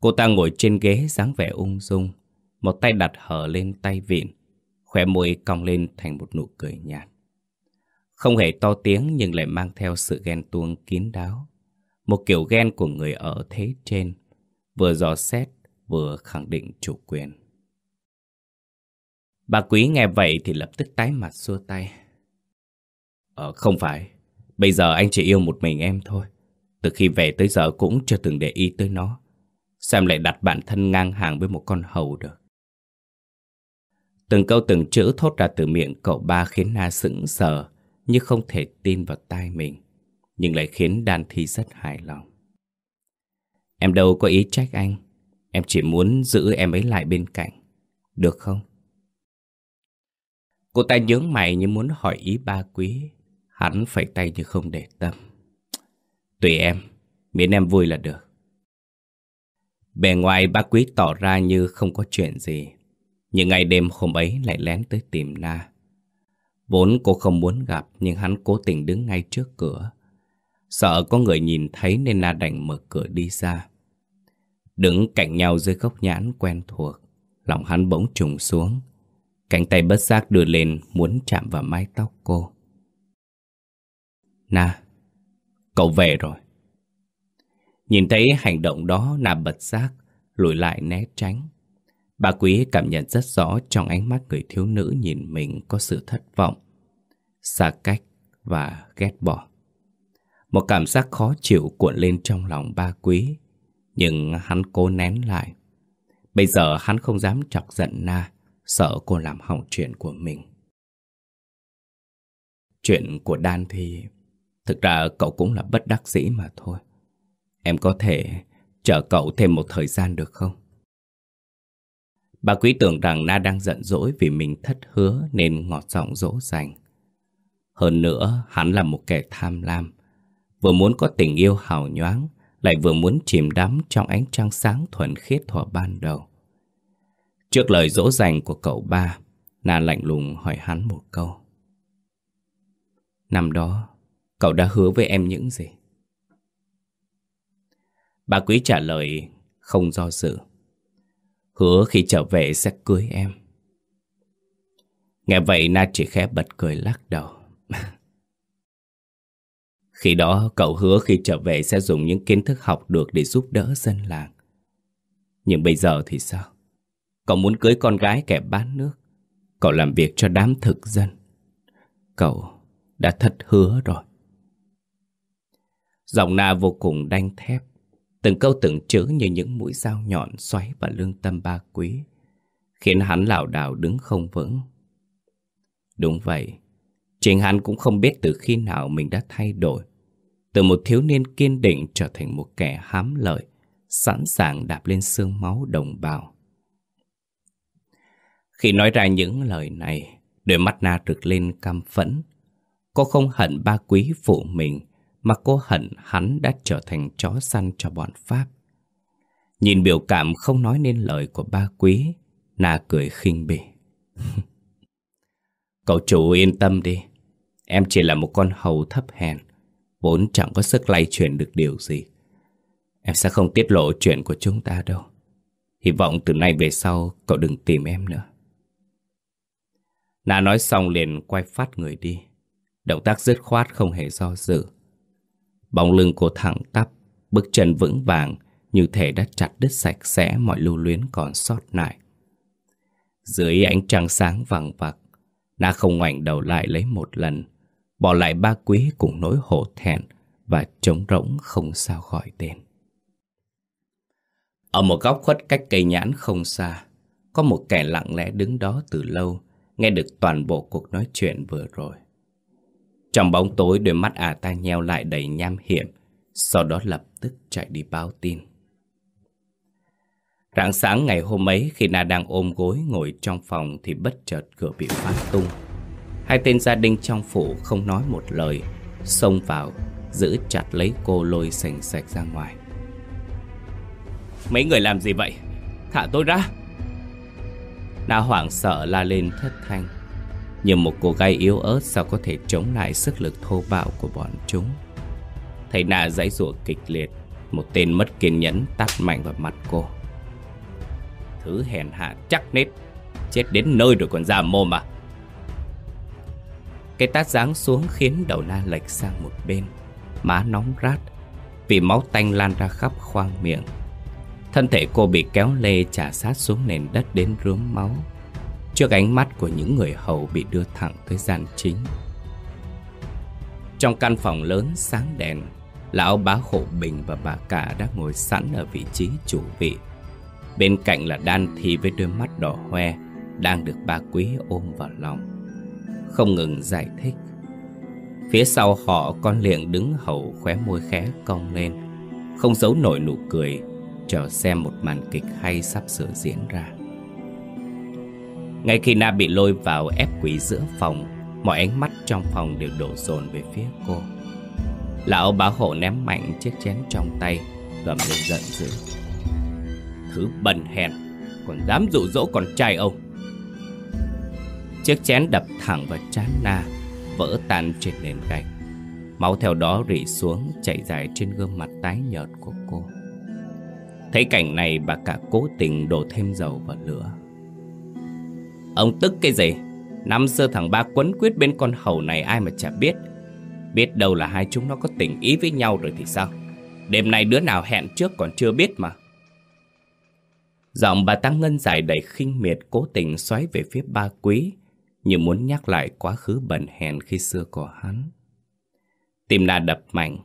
Cô ta ngồi trên ghế dáng vẻ ung dung, một tay đặt hở lên tay vịn, khóe môi cong lên thành một nụ cười nhạt. Không hề to tiếng nhưng lại mang theo sự ghen tuông kín đáo. Một kiểu ghen của người ở thế trên, vừa dò xét, vừa khẳng định chủ quyền. Bà quý nghe vậy thì lập tức tái mặt xua tay. Ờ, không phải. Bây giờ anh chỉ yêu một mình em thôi. Từ khi về tới giờ cũng chưa từng để ý tới nó. Sao em lại đặt bản thân ngang hàng với một con hầu được? Từng câu từng chữ thốt ra từ miệng cậu ba khiến Na sững sờ, như không thể tin vào tai mình, nhưng lại khiến Đan Thi rất hài lòng. Em đâu có ý trách anh, em chỉ muốn giữ em ấy lại bên cạnh, được không? Cô ta nhướng mày như muốn hỏi ý ba quý, hắn phải tay như không để tâm. Tùy em, miễn em vui là được. Bề ngoài ba quý tỏ ra như không có chuyện gì, nhưng ngày đêm hôm ấy lại lén tới tìm Na. Vốn cô không muốn gặp nhưng hắn cố tình đứng ngay trước cửa. Sợ có người nhìn thấy nên Na đành mở cửa đi ra. Đứng cạnh nhau dưới gốc nhãn quen thuộc, lòng hắn bỗng trùng xuống. Cánh tay bất giác đưa lên muốn chạm vào mái tóc cô. Na, cậu về rồi. Nhìn thấy hành động đó Na bật giác, lùi lại né tránh. Bà Quý cảm nhận rất rõ trong ánh mắt người thiếu nữ nhìn mình có sự thất vọng, xa cách và ghét bỏ. Một cảm giác khó chịu cuộn lên trong lòng ba Quý, nhưng hắn cố nén lại. Bây giờ hắn không dám chọc giận Na, sợ cô làm hỏng chuyện của mình. Chuyện của Đan thì thực ra cậu cũng là bất đắc dĩ mà thôi. Em có thể chờ cậu thêm một thời gian được không? Bà quý tưởng rằng Na đang giận dỗi vì mình thất hứa nên ngọt giọng dỗ dành. Hơn nữa, hắn là một kẻ tham lam. Vừa muốn có tình yêu hào nhoáng, lại vừa muốn chìm đắm trong ánh trăng sáng thuần khiết thuở ban đầu. Trước lời dỗ dành của cậu ba, Na lạnh lùng hỏi hắn một câu. Năm đó, cậu đã hứa với em những gì? Bà quý trả lời, không do dự. Hứa khi trở về sẽ cưới em Nghe vậy, Na chỉ khẽ bật cười lắc đầu [LAUGHS] Khi đó, cậu hứa khi trở về sẽ dùng những kiến thức học được để giúp đỡ dân làng Nhưng bây giờ thì sao? Cậu muốn cưới con gái kẻ bán nước Cậu làm việc cho đám thực dân Cậu đã thật hứa rồi Giọng Na vô cùng đanh thép Từng câu từng chữ như những mũi dao nhọn xoáy vào lương tâm ba quý, khiến hắn lảo đảo đứng không vững. Đúng vậy, chính hắn cũng không biết từ khi nào mình đã thay đổi. Từ một thiếu niên kiên định trở thành một kẻ hám lợi, sẵn sàng đạp lên xương máu đồng bào. Khi nói ra những lời này, đôi mắt Na rực lên căm phẫn. Cô không hận ba quý phụ mình, mà cô hận hắn đã trở thành chó săn cho bọn Pháp. Nhìn biểu cảm không nói nên lời của ba quý, Na cười khinh bỉ. [LAUGHS] Cậu chủ yên tâm đi, em chỉ là một con hầu thấp hèn, vốn chẳng có sức lay chuyển được điều gì. Em sẽ không tiết lộ chuyện của chúng ta đâu. Hy vọng từ nay về sau cậu đừng tìm em nữa. Na nói xong liền quay phát người đi. Động tác dứt khoát không hề do dự. Bóng lưng cô thẳng tắp, bước chân vững vàng, như thể đã chặt đứt sạch sẽ mọi lưu luyến còn sót lại. Dưới ánh trăng sáng vàng vặc, Na không ngoảnh đầu lại lấy một lần, bỏ lại ba quý cùng nỗi hổ thẹn và trống rỗng không sao gọi tên. Ở một góc khuất cách cây nhãn không xa, có một kẻ lặng lẽ đứng đó từ lâu, nghe được toàn bộ cuộc nói chuyện vừa rồi. Trong bóng tối đôi mắt à ta nheo lại đầy nham hiểm, sau đó lập tức chạy đi báo tin. Rạng sáng ngày hôm ấy khi Na đang ôm gối ngồi trong phòng thì bất chợt cửa bị phá tung. Hai tên gia đình trong phủ không nói một lời, xông vào, giữ chặt lấy cô lôi sành sạch ra ngoài. Mấy người làm gì vậy? Thả tôi ra! Na hoảng sợ la lên thất thanh nhưng một cô gái yếu ớt sao có thể chống lại sức lực thô bạo của bọn chúng. Thầy nạ dãy rủa kịch liệt, một tên mất kiên nhẫn tát mạnh vào mặt cô. Thứ hèn hạ chắc nết Chết đến nơi rồi còn ra mồm à Cái tát giáng xuống khiến đầu na lệch sang một bên Má nóng rát Vì máu tanh lan ra khắp khoang miệng Thân thể cô bị kéo lê trả sát xuống nền đất đến rướm máu Trước ánh mắt của những người hầu bị đưa thẳng tới gian chính. Trong căn phòng lớn sáng đèn, Lão bá hộ bình và bà cả đã ngồi sẵn ở vị trí chủ vị. Bên cạnh là Đan Thi với đôi mắt đỏ hoe Đang được ba quý ôm vào lòng. Không ngừng giải thích. Phía sau họ con liền đứng hầu khóe môi khẽ cong lên, Không giấu nổi nụ cười, Chờ xem một màn kịch hay sắp sửa diễn ra. Ngay khi Na bị lôi vào ép quỷ giữa phòng, Mọi ánh mắt trong phòng đều đổ dồn về phía cô. Lão bá hộ ném mạnh chiếc chén trong tay, Gầm lên giận dữ. Thứ bần hèn, Còn dám dụ dỗ con trai ông? Chiếc chén đập thẳng vào chán Na, Vỡ tan trên nền gạch. Máu theo đó rỉ xuống, Chảy dài trên gương mặt tái nhợt của cô. Thấy cảnh này, bà cả cố tình đổ thêm dầu vào lửa. Ông tức cái gì Năm xưa thằng ba quấn quyết bên con hầu này ai mà chả biết Biết đâu là hai chúng nó có tình ý với nhau rồi thì sao Đêm nay đứa nào hẹn trước còn chưa biết mà Giọng bà Tăng Ngân dài đầy khinh miệt cố tình xoáy về phía ba quý, như muốn nhắc lại quá khứ bẩn hèn khi xưa của hắn. Tim Na đập mạnh,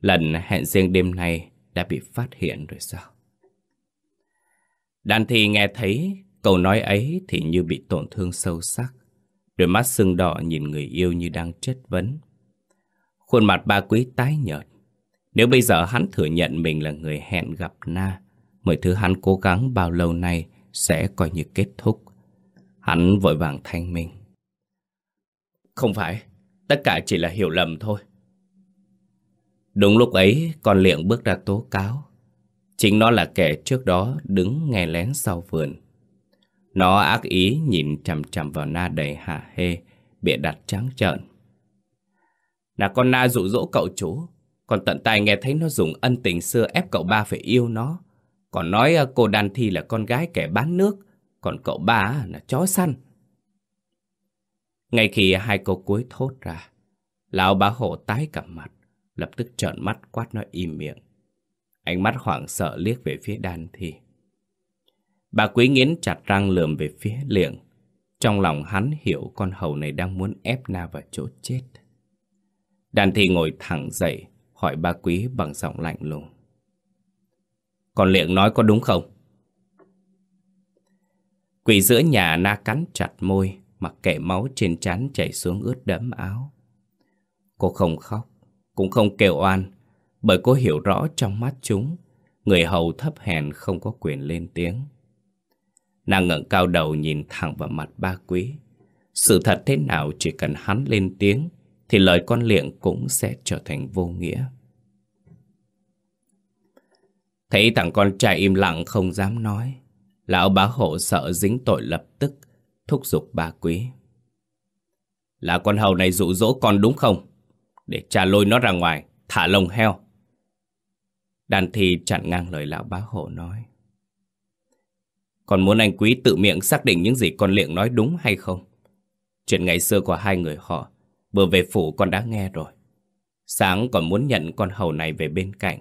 lần hẹn riêng đêm nay đã bị phát hiện rồi sao? Đàn thì nghe thấy câu nói ấy thì như bị tổn thương sâu sắc. Đôi mắt sưng đỏ nhìn người yêu như đang chất vấn. Khuôn mặt ba quý tái nhợt. Nếu bây giờ hắn thừa nhận mình là người hẹn gặp Na, mọi thứ hắn cố gắng bao lâu nay sẽ coi như kết thúc. Hắn vội vàng thanh minh. Không phải, tất cả chỉ là hiểu lầm thôi. Đúng lúc ấy, con liệng bước ra tố cáo. Chính nó là kẻ trước đó đứng nghe lén sau vườn. Nó ác ý nhìn chằm chằm vào na đầy hả hê, bịa đặt trắng trợn. Là con na dụ dỗ cậu chủ, còn tận tài nghe thấy nó dùng ân tình xưa ép cậu ba phải yêu nó. Còn nói ờ, cô Đan Thi là con gái kẻ bán nước, còn cậu ba là chó săn. Ngay khi hai câu cuối thốt ra, lão bá hộ tái cả mặt, lập tức trợn mắt quát nó im miệng. Ánh mắt hoảng sợ liếc về phía Đan Thi. Bà quý nghiến chặt răng lườm về phía liệng. Trong lòng hắn hiểu con hầu này đang muốn ép Na vào chỗ chết. Đàn thị ngồi thẳng dậy, hỏi ba quý bằng giọng lạnh lùng. Còn liệng nói có đúng không? Quỷ giữa nhà na cắn chặt môi, mặc kệ máu trên trán chảy xuống ướt đẫm áo. Cô không khóc, cũng không kêu oan, bởi cô hiểu rõ trong mắt chúng, người hầu thấp hèn không có quyền lên tiếng. Nàng ngẩng cao đầu nhìn thẳng vào mặt ba quý. Sự thật thế nào chỉ cần hắn lên tiếng, thì lời con liệng cũng sẽ trở thành vô nghĩa. Thấy thằng con trai im lặng không dám nói Lão bá hộ sợ dính tội lập tức Thúc giục bà quý Là con hầu này dụ dỗ con đúng không? Để cha lôi nó ra ngoài Thả lồng heo Đàn thì chặn ngang lời lão bá hộ nói còn muốn anh quý tự miệng xác định những gì con liệng nói đúng hay không? Chuyện ngày xưa của hai người họ Vừa về phủ con đã nghe rồi. Sáng còn muốn nhận con hầu này về bên cạnh.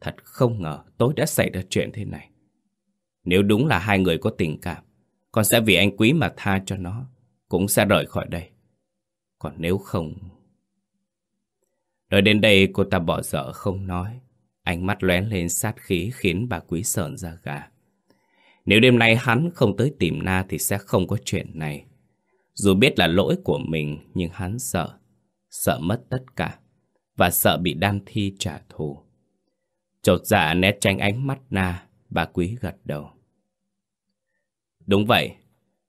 Thật không ngờ tối đã xảy ra chuyện thế này. Nếu đúng là hai người có tình cảm, con sẽ vì anh quý mà tha cho nó, cũng sẽ rời khỏi đây. Còn nếu không... Nói đến đây cô ta bỏ dở không nói. Ánh mắt lóe lên sát khí khiến bà quý sợn ra gà. Nếu đêm nay hắn không tới tìm Na thì sẽ không có chuyện này. Dù biết là lỗi của mình nhưng hắn sợ. Sợ mất tất cả. Và sợ bị đan thi trả thù. Chột dạ né tránh ánh mắt Na, bà quý gật đầu. Đúng vậy,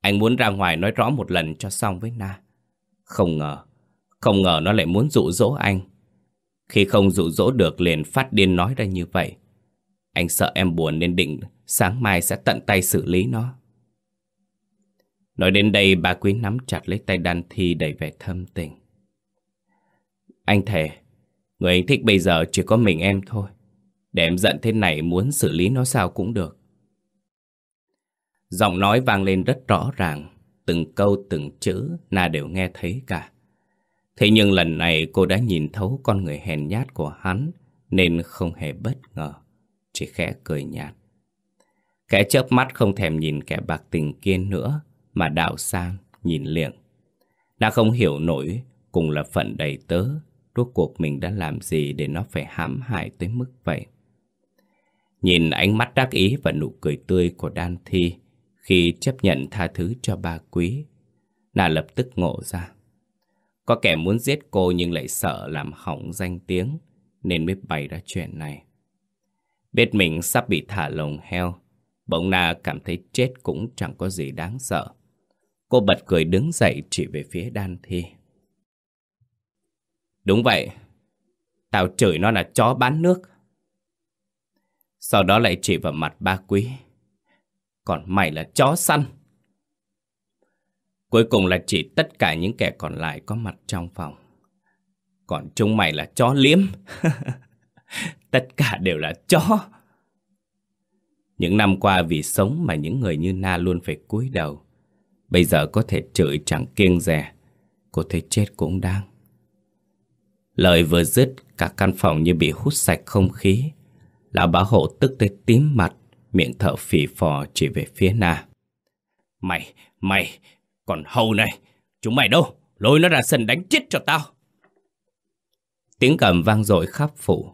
anh muốn ra ngoài nói rõ một lần cho xong với Na. Không ngờ, không ngờ nó lại muốn dụ dỗ anh. Khi không dụ dỗ được liền phát điên nói ra như vậy. Anh sợ em buồn nên định sáng mai sẽ tận tay xử lý nó. Nói đến đây bà Quý nắm chặt lấy tay đan thi đầy vẻ thâm tình. Anh thề, người anh thích bây giờ chỉ có mình em thôi. Để em giận thế này muốn xử lý nó sao cũng được. Giọng nói vang lên rất rõ ràng, từng câu từng chữ Na đều nghe thấy cả. Thế nhưng lần này cô đã nhìn thấu con người hèn nhát của hắn nên không hề bất ngờ, chỉ khẽ cười nhạt. Kẻ chớp mắt không thèm nhìn kẻ bạc tình kia nữa mà đảo sang nhìn liệng. Đã không hiểu nổi cùng là phận đầy tớ, rốt cuộc mình đã làm gì để nó phải hãm hại tới mức vậy. Nhìn ánh mắt đắc ý và nụ cười tươi của Đan Thi khi chấp nhận tha thứ cho ba quý, nà lập tức ngộ ra. Có kẻ muốn giết cô nhưng lại sợ làm hỏng danh tiếng, nên mới bày ra chuyện này. Biết mình sắp bị thả lồng heo, bỗng na cảm thấy chết cũng chẳng có gì đáng sợ. Cô bật cười đứng dậy chỉ về phía đan thi. Đúng vậy, tao chửi nó là chó bán nước. Sau đó lại chỉ vào mặt ba quý. Còn mày là chó săn. Cuối cùng là chỉ tất cả những kẻ còn lại có mặt trong phòng. Còn chúng mày là chó liếm. [LAUGHS] tất cả đều là chó. Những năm qua vì sống mà những người như Na luôn phải cúi đầu. Bây giờ có thể chửi chẳng kiêng dè Cô thấy chết cũng đang. Lời vừa dứt, cả căn phòng như bị hút sạch không khí. Lão bá hộ tức tới tím mặt, miệng thở phì phò chỉ về phía Na. Mày, mày, còn hầu này, chúng mày đâu? Lôi nó ra sân đánh chết cho tao. Tiếng cầm vang dội khắp phủ.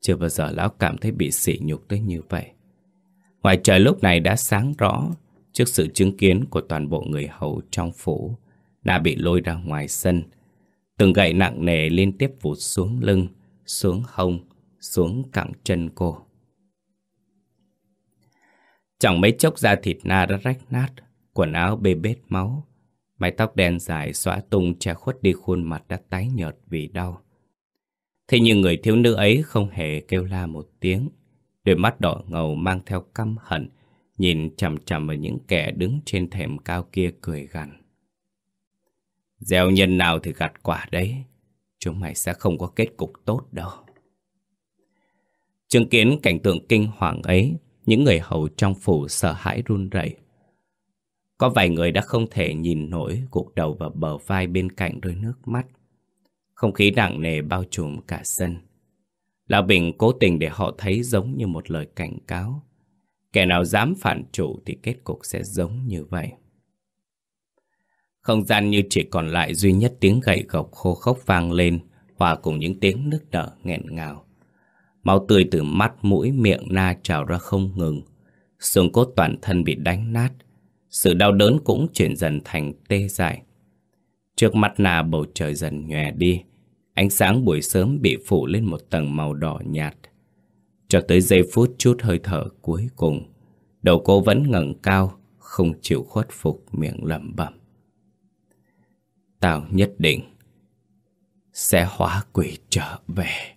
Chưa bao giờ lão cảm thấy bị sỉ nhục tới như vậy. Ngoài trời lúc này đã sáng rõ trước sự chứng kiến của toàn bộ người hầu trong phủ. Na bị lôi ra ngoài sân. Từng gậy nặng nề liên tiếp vụt xuống lưng, xuống hông, xuống cẳng chân cô. Chẳng mấy chốc da thịt Na đã rách nát, quần áo bê bết máu. Mái tóc đen dài xóa tung che khuất đi khuôn mặt đã tái nhợt vì đau. Thế nhưng người thiếu nữ ấy không hề kêu la một tiếng. Đôi mắt đỏ ngầu mang theo căm hận, nhìn chằm chằm vào những kẻ đứng trên thềm cao kia cười gằn. Gieo nhân nào thì gặt quả đấy, chúng mày sẽ không có kết cục tốt đâu. Chứng kiến cảnh tượng kinh hoàng ấy, những người hầu trong phủ sợ hãi run rẩy. Có vài người đã không thể nhìn nổi gục đầu vào bờ vai bên cạnh đôi nước mắt. Không khí nặng nề bao trùm cả sân. Lão Bình cố tình để họ thấy giống như một lời cảnh cáo. Kẻ nào dám phản chủ thì kết cục sẽ giống như vậy. Không gian như chỉ còn lại duy nhất tiếng gậy gộc khô khốc vang lên, hòa cùng những tiếng nức nở nghẹn ngào. Máu tươi từ mắt, mũi, miệng na trào ra không ngừng. Xương cốt toàn thân bị đánh nát. Sự đau đớn cũng chuyển dần thành tê dại. Trước mắt na bầu trời dần nhòe đi. Ánh sáng buổi sớm bị phủ lên một tầng màu đỏ nhạt. Cho tới giây phút chút hơi thở cuối cùng, đầu cô vẫn ngẩng cao, không chịu khuất phục miệng lẩm bẩm. Tao nhất định sẽ hóa quỷ trở về.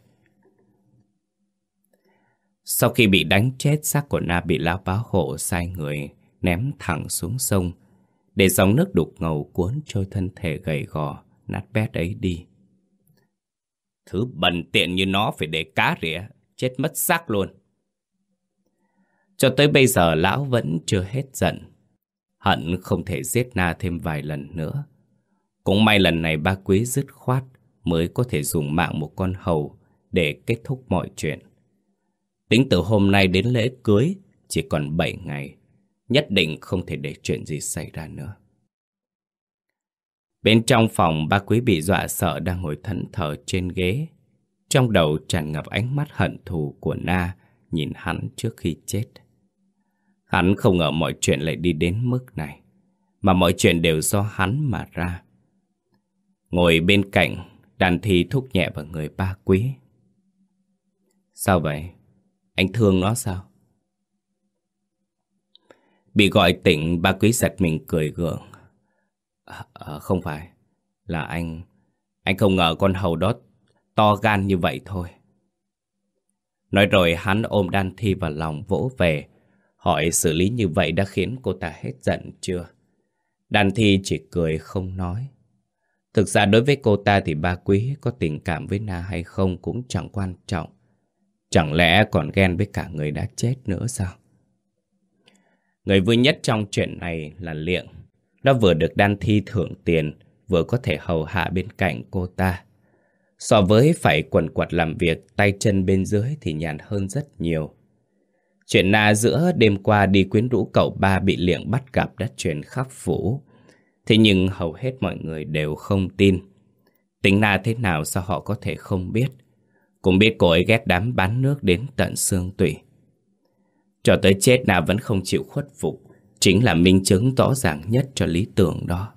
Sau khi bị đánh chết, xác của Na bị lão báo hộ sai người ném thẳng xuống sông, để dòng nước đục ngầu cuốn trôi thân thể gầy gò, nát bét ấy đi. Thứ bẩn tiện như nó phải để cá rỉa, chết mất xác luôn. Cho tới bây giờ lão vẫn chưa hết giận. Hận không thể giết Na thêm vài lần nữa. Cũng may lần này ba quý dứt khoát mới có thể dùng mạng một con hầu để kết thúc mọi chuyện. Tính từ hôm nay đến lễ cưới chỉ còn 7 ngày, nhất định không thể để chuyện gì xảy ra nữa. Bên trong phòng ba quý bị dọa sợ đang ngồi thẫn thờ trên ghế. Trong đầu tràn ngập ánh mắt hận thù của Na nhìn hắn trước khi chết. Hắn không ngờ mọi chuyện lại đi đến mức này, mà mọi chuyện đều do hắn mà ra. Ngồi bên cạnh, đàn thi thúc nhẹ vào người ba quý. Sao vậy? Anh thương nó sao? Bị gọi tỉnh, ba quý giật mình cười gượng. À, không phải, là anh... Anh không ngờ con hầu đó to gan như vậy thôi. Nói rồi hắn ôm Đan Thi vào lòng vỗ về, hỏi xử lý như vậy đã khiến cô ta hết giận chưa? Đan Thi chỉ cười không nói. Thực ra đối với cô ta thì ba quý có tình cảm với Na hay không cũng chẳng quan trọng. Chẳng lẽ còn ghen với cả người đã chết nữa sao? Người vui nhất trong chuyện này là Liệng. Nó vừa được đan thi thưởng tiền, vừa có thể hầu hạ bên cạnh cô ta. So với phải quần quật làm việc tay chân bên dưới thì nhàn hơn rất nhiều. Chuyện na giữa đêm qua đi quyến rũ cậu ba bị liệng bắt gặp đã truyền khắp phủ. Thế nhưng hầu hết mọi người đều không tin. Tính na thế nào sao họ có thể không biết. Cũng biết cô ấy ghét đám bán nước đến tận xương tủy. Cho tới chết na vẫn không chịu khuất phục. Chính là minh chứng rõ ràng nhất cho lý tưởng đó.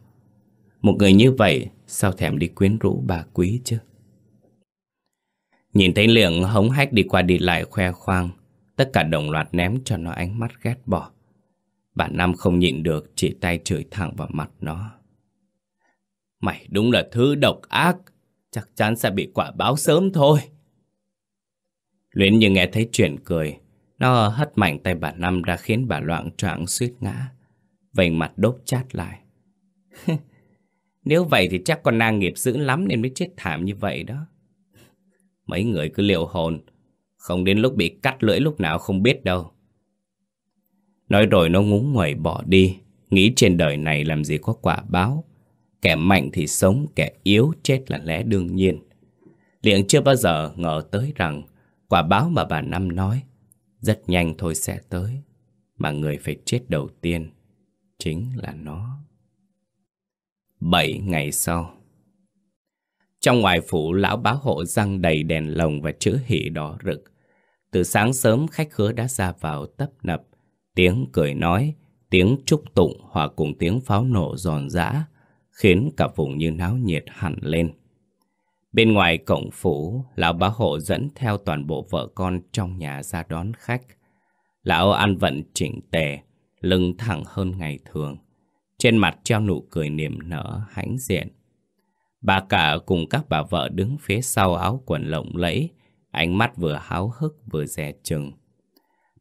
Một người như vậy sao thèm đi quyến rũ bà quý chứ? Nhìn thấy liệng hống hách đi qua đi lại khoe khoang, Tất cả đồng loạt ném cho nó ánh mắt ghét bỏ Bạn Năm không nhịn được, Chỉ tay chửi thẳng vào mặt nó Mày đúng là thứ độc ác, Chắc chắn sẽ bị quả báo sớm thôi Luyến như nghe thấy chuyện cười nó hất mạnh tay bà Năm ra khiến bà loạn choạng suýt ngã. Vành mặt đốt chát lại. [LAUGHS] Nếu vậy thì chắc con nàng nghiệp dữ lắm nên mới chết thảm như vậy đó. Mấy người cứ liệu hồn. Không đến lúc bị cắt lưỡi lúc nào không biết đâu. Nói rồi nó ngúng nguẩy bỏ đi. Nghĩ trên đời này làm gì có quả báo. Kẻ mạnh thì sống, Kẻ yếu chết là lẽ đương nhiên. Liện chưa bao giờ ngờ tới rằng Quả báo mà bà Năm nói rất nhanh thôi sẽ tới Mà người phải chết đầu tiên Chính là nó Bảy ngày sau trong ngoài phủ lão bá hộ răng đầy đèn lồng và chữ hỉ đỏ rực. Từ sáng sớm khách khứa đã ra vào tấp nập. Tiếng cười nói, tiếng chúc tụng hòa cùng tiếng pháo nổ giòn giã, khiến cả vùng như náo nhiệt hẳn lên. Bên ngoài cổng phủ, lão bá hộ dẫn theo toàn bộ vợ con trong nhà ra đón khách. Lão ăn vận chỉnh tề, lưng thẳng hơn ngày thường. Trên mặt treo nụ cười niềm nở hãnh diện. Bà cả cùng các bà vợ đứng phía sau áo quần lộng lẫy, ánh mắt vừa háo hức vừa dè chừng.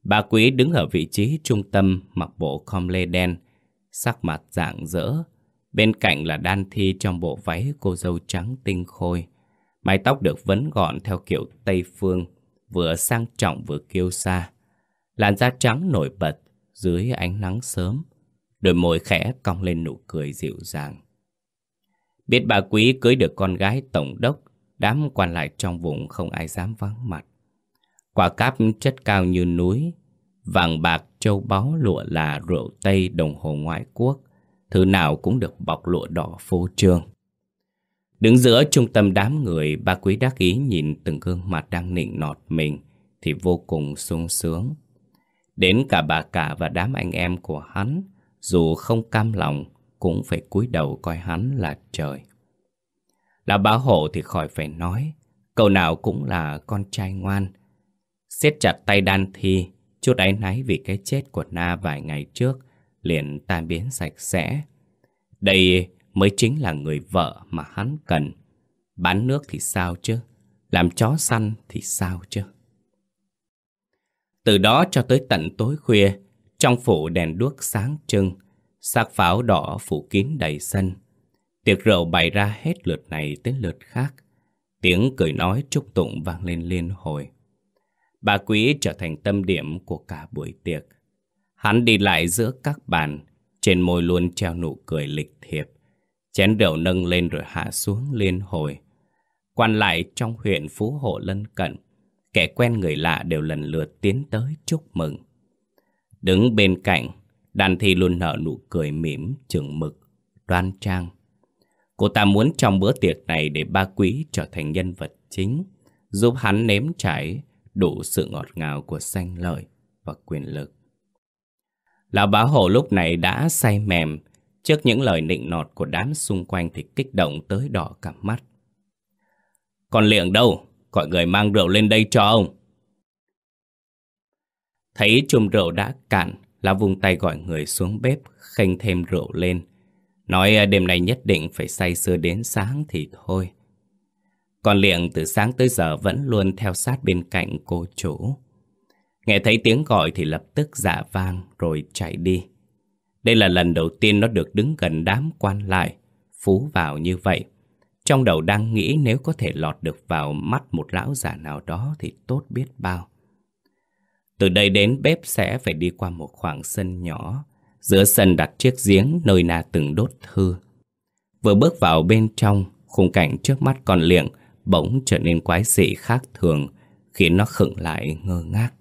Bà quý đứng ở vị trí trung tâm mặc bộ com lê đen, sắc mặt dạng dỡ. Bên cạnh là đan thi trong bộ váy cô dâu trắng tinh khôi. Mái tóc được vấn gọn theo kiểu Tây Phương, vừa sang trọng vừa kiêu sa. Làn da trắng nổi bật dưới ánh nắng sớm, đôi môi khẽ cong lên nụ cười dịu dàng. Biết bà quý cưới được con gái tổng đốc, đám quan lại trong vùng không ai dám vắng mặt. Quả cáp chất cao như núi, vàng bạc, châu báu, lụa là, rượu tây, đồng hồ ngoại quốc, thứ nào cũng được bọc lụa đỏ phô trương. Đứng giữa trung tâm đám người, bà quý đắc ý nhìn từng gương mặt đang nịnh nọt mình, thì vô cùng sung sướng. Đến cả bà cả và đám anh em của hắn, dù không cam lòng, cũng phải cúi đầu coi hắn là trời. Là bá hộ thì khỏi phải nói, cậu nào cũng là con trai ngoan. siết chặt tay đan thi, chút áy náy vì cái chết của Na vài ngày trước, liền tan biến sạch sẽ. Đây mới chính là người vợ mà hắn cần. Bán nước thì sao chứ? Làm chó săn thì sao chứ? Từ đó cho tới tận tối khuya, trong phủ đèn đuốc sáng trưng, xác pháo đỏ phủ kín đầy sân. Tiệc rượu bày ra hết lượt này tới lượt khác. Tiếng cười nói chúc tụng vang lên liên hồi. Bà quý trở thành tâm điểm của cả buổi tiệc. Hắn đi lại giữa các bàn, trên môi luôn treo nụ cười lịch thiệp. Chén rượu nâng lên rồi hạ xuống liên hồi. Quan lại trong huyện Phú Hộ lân cận, kẻ quen người lạ đều lần lượt tiến tới chúc mừng. Đứng bên cạnh, đàn thi luôn nở nụ cười mỉm, chừng mực, đoan trang. Cô ta muốn trong bữa tiệc này để ba quý trở thành nhân vật chính, giúp hắn nếm trải đủ sự ngọt ngào của xanh lợi và quyền lực. Lão bá hộ lúc này đã say mềm trước những lời nịnh nọt của đám xung quanh thì kích động tới đỏ cả mắt. Còn liệng đâu? Gọi người mang rượu lên đây cho ông. Thấy chùm rượu đã cạn, lá vùng tay gọi người xuống bếp, khênh thêm rượu lên. Nói à, đêm nay nhất định phải say sưa đến sáng thì thôi. Còn liệng từ sáng tới giờ vẫn luôn theo sát bên cạnh cô chủ. Nghe thấy tiếng gọi thì lập tức giả vang rồi chạy đi. Đây là lần đầu tiên nó được đứng gần đám quan lại, phú vào như vậy. Trong đầu đang nghĩ nếu có thể lọt được vào mắt một lão già nào đó thì tốt biết bao. Từ đây đến bếp sẽ phải đi qua một khoảng sân nhỏ. Giữa sân đặt chiếc giếng nơi na từng đốt thư. Vừa bước vào bên trong, khung cảnh trước mắt còn liệng bỗng trở nên quái dị khác thường, khiến nó khựng lại ngơ ngác.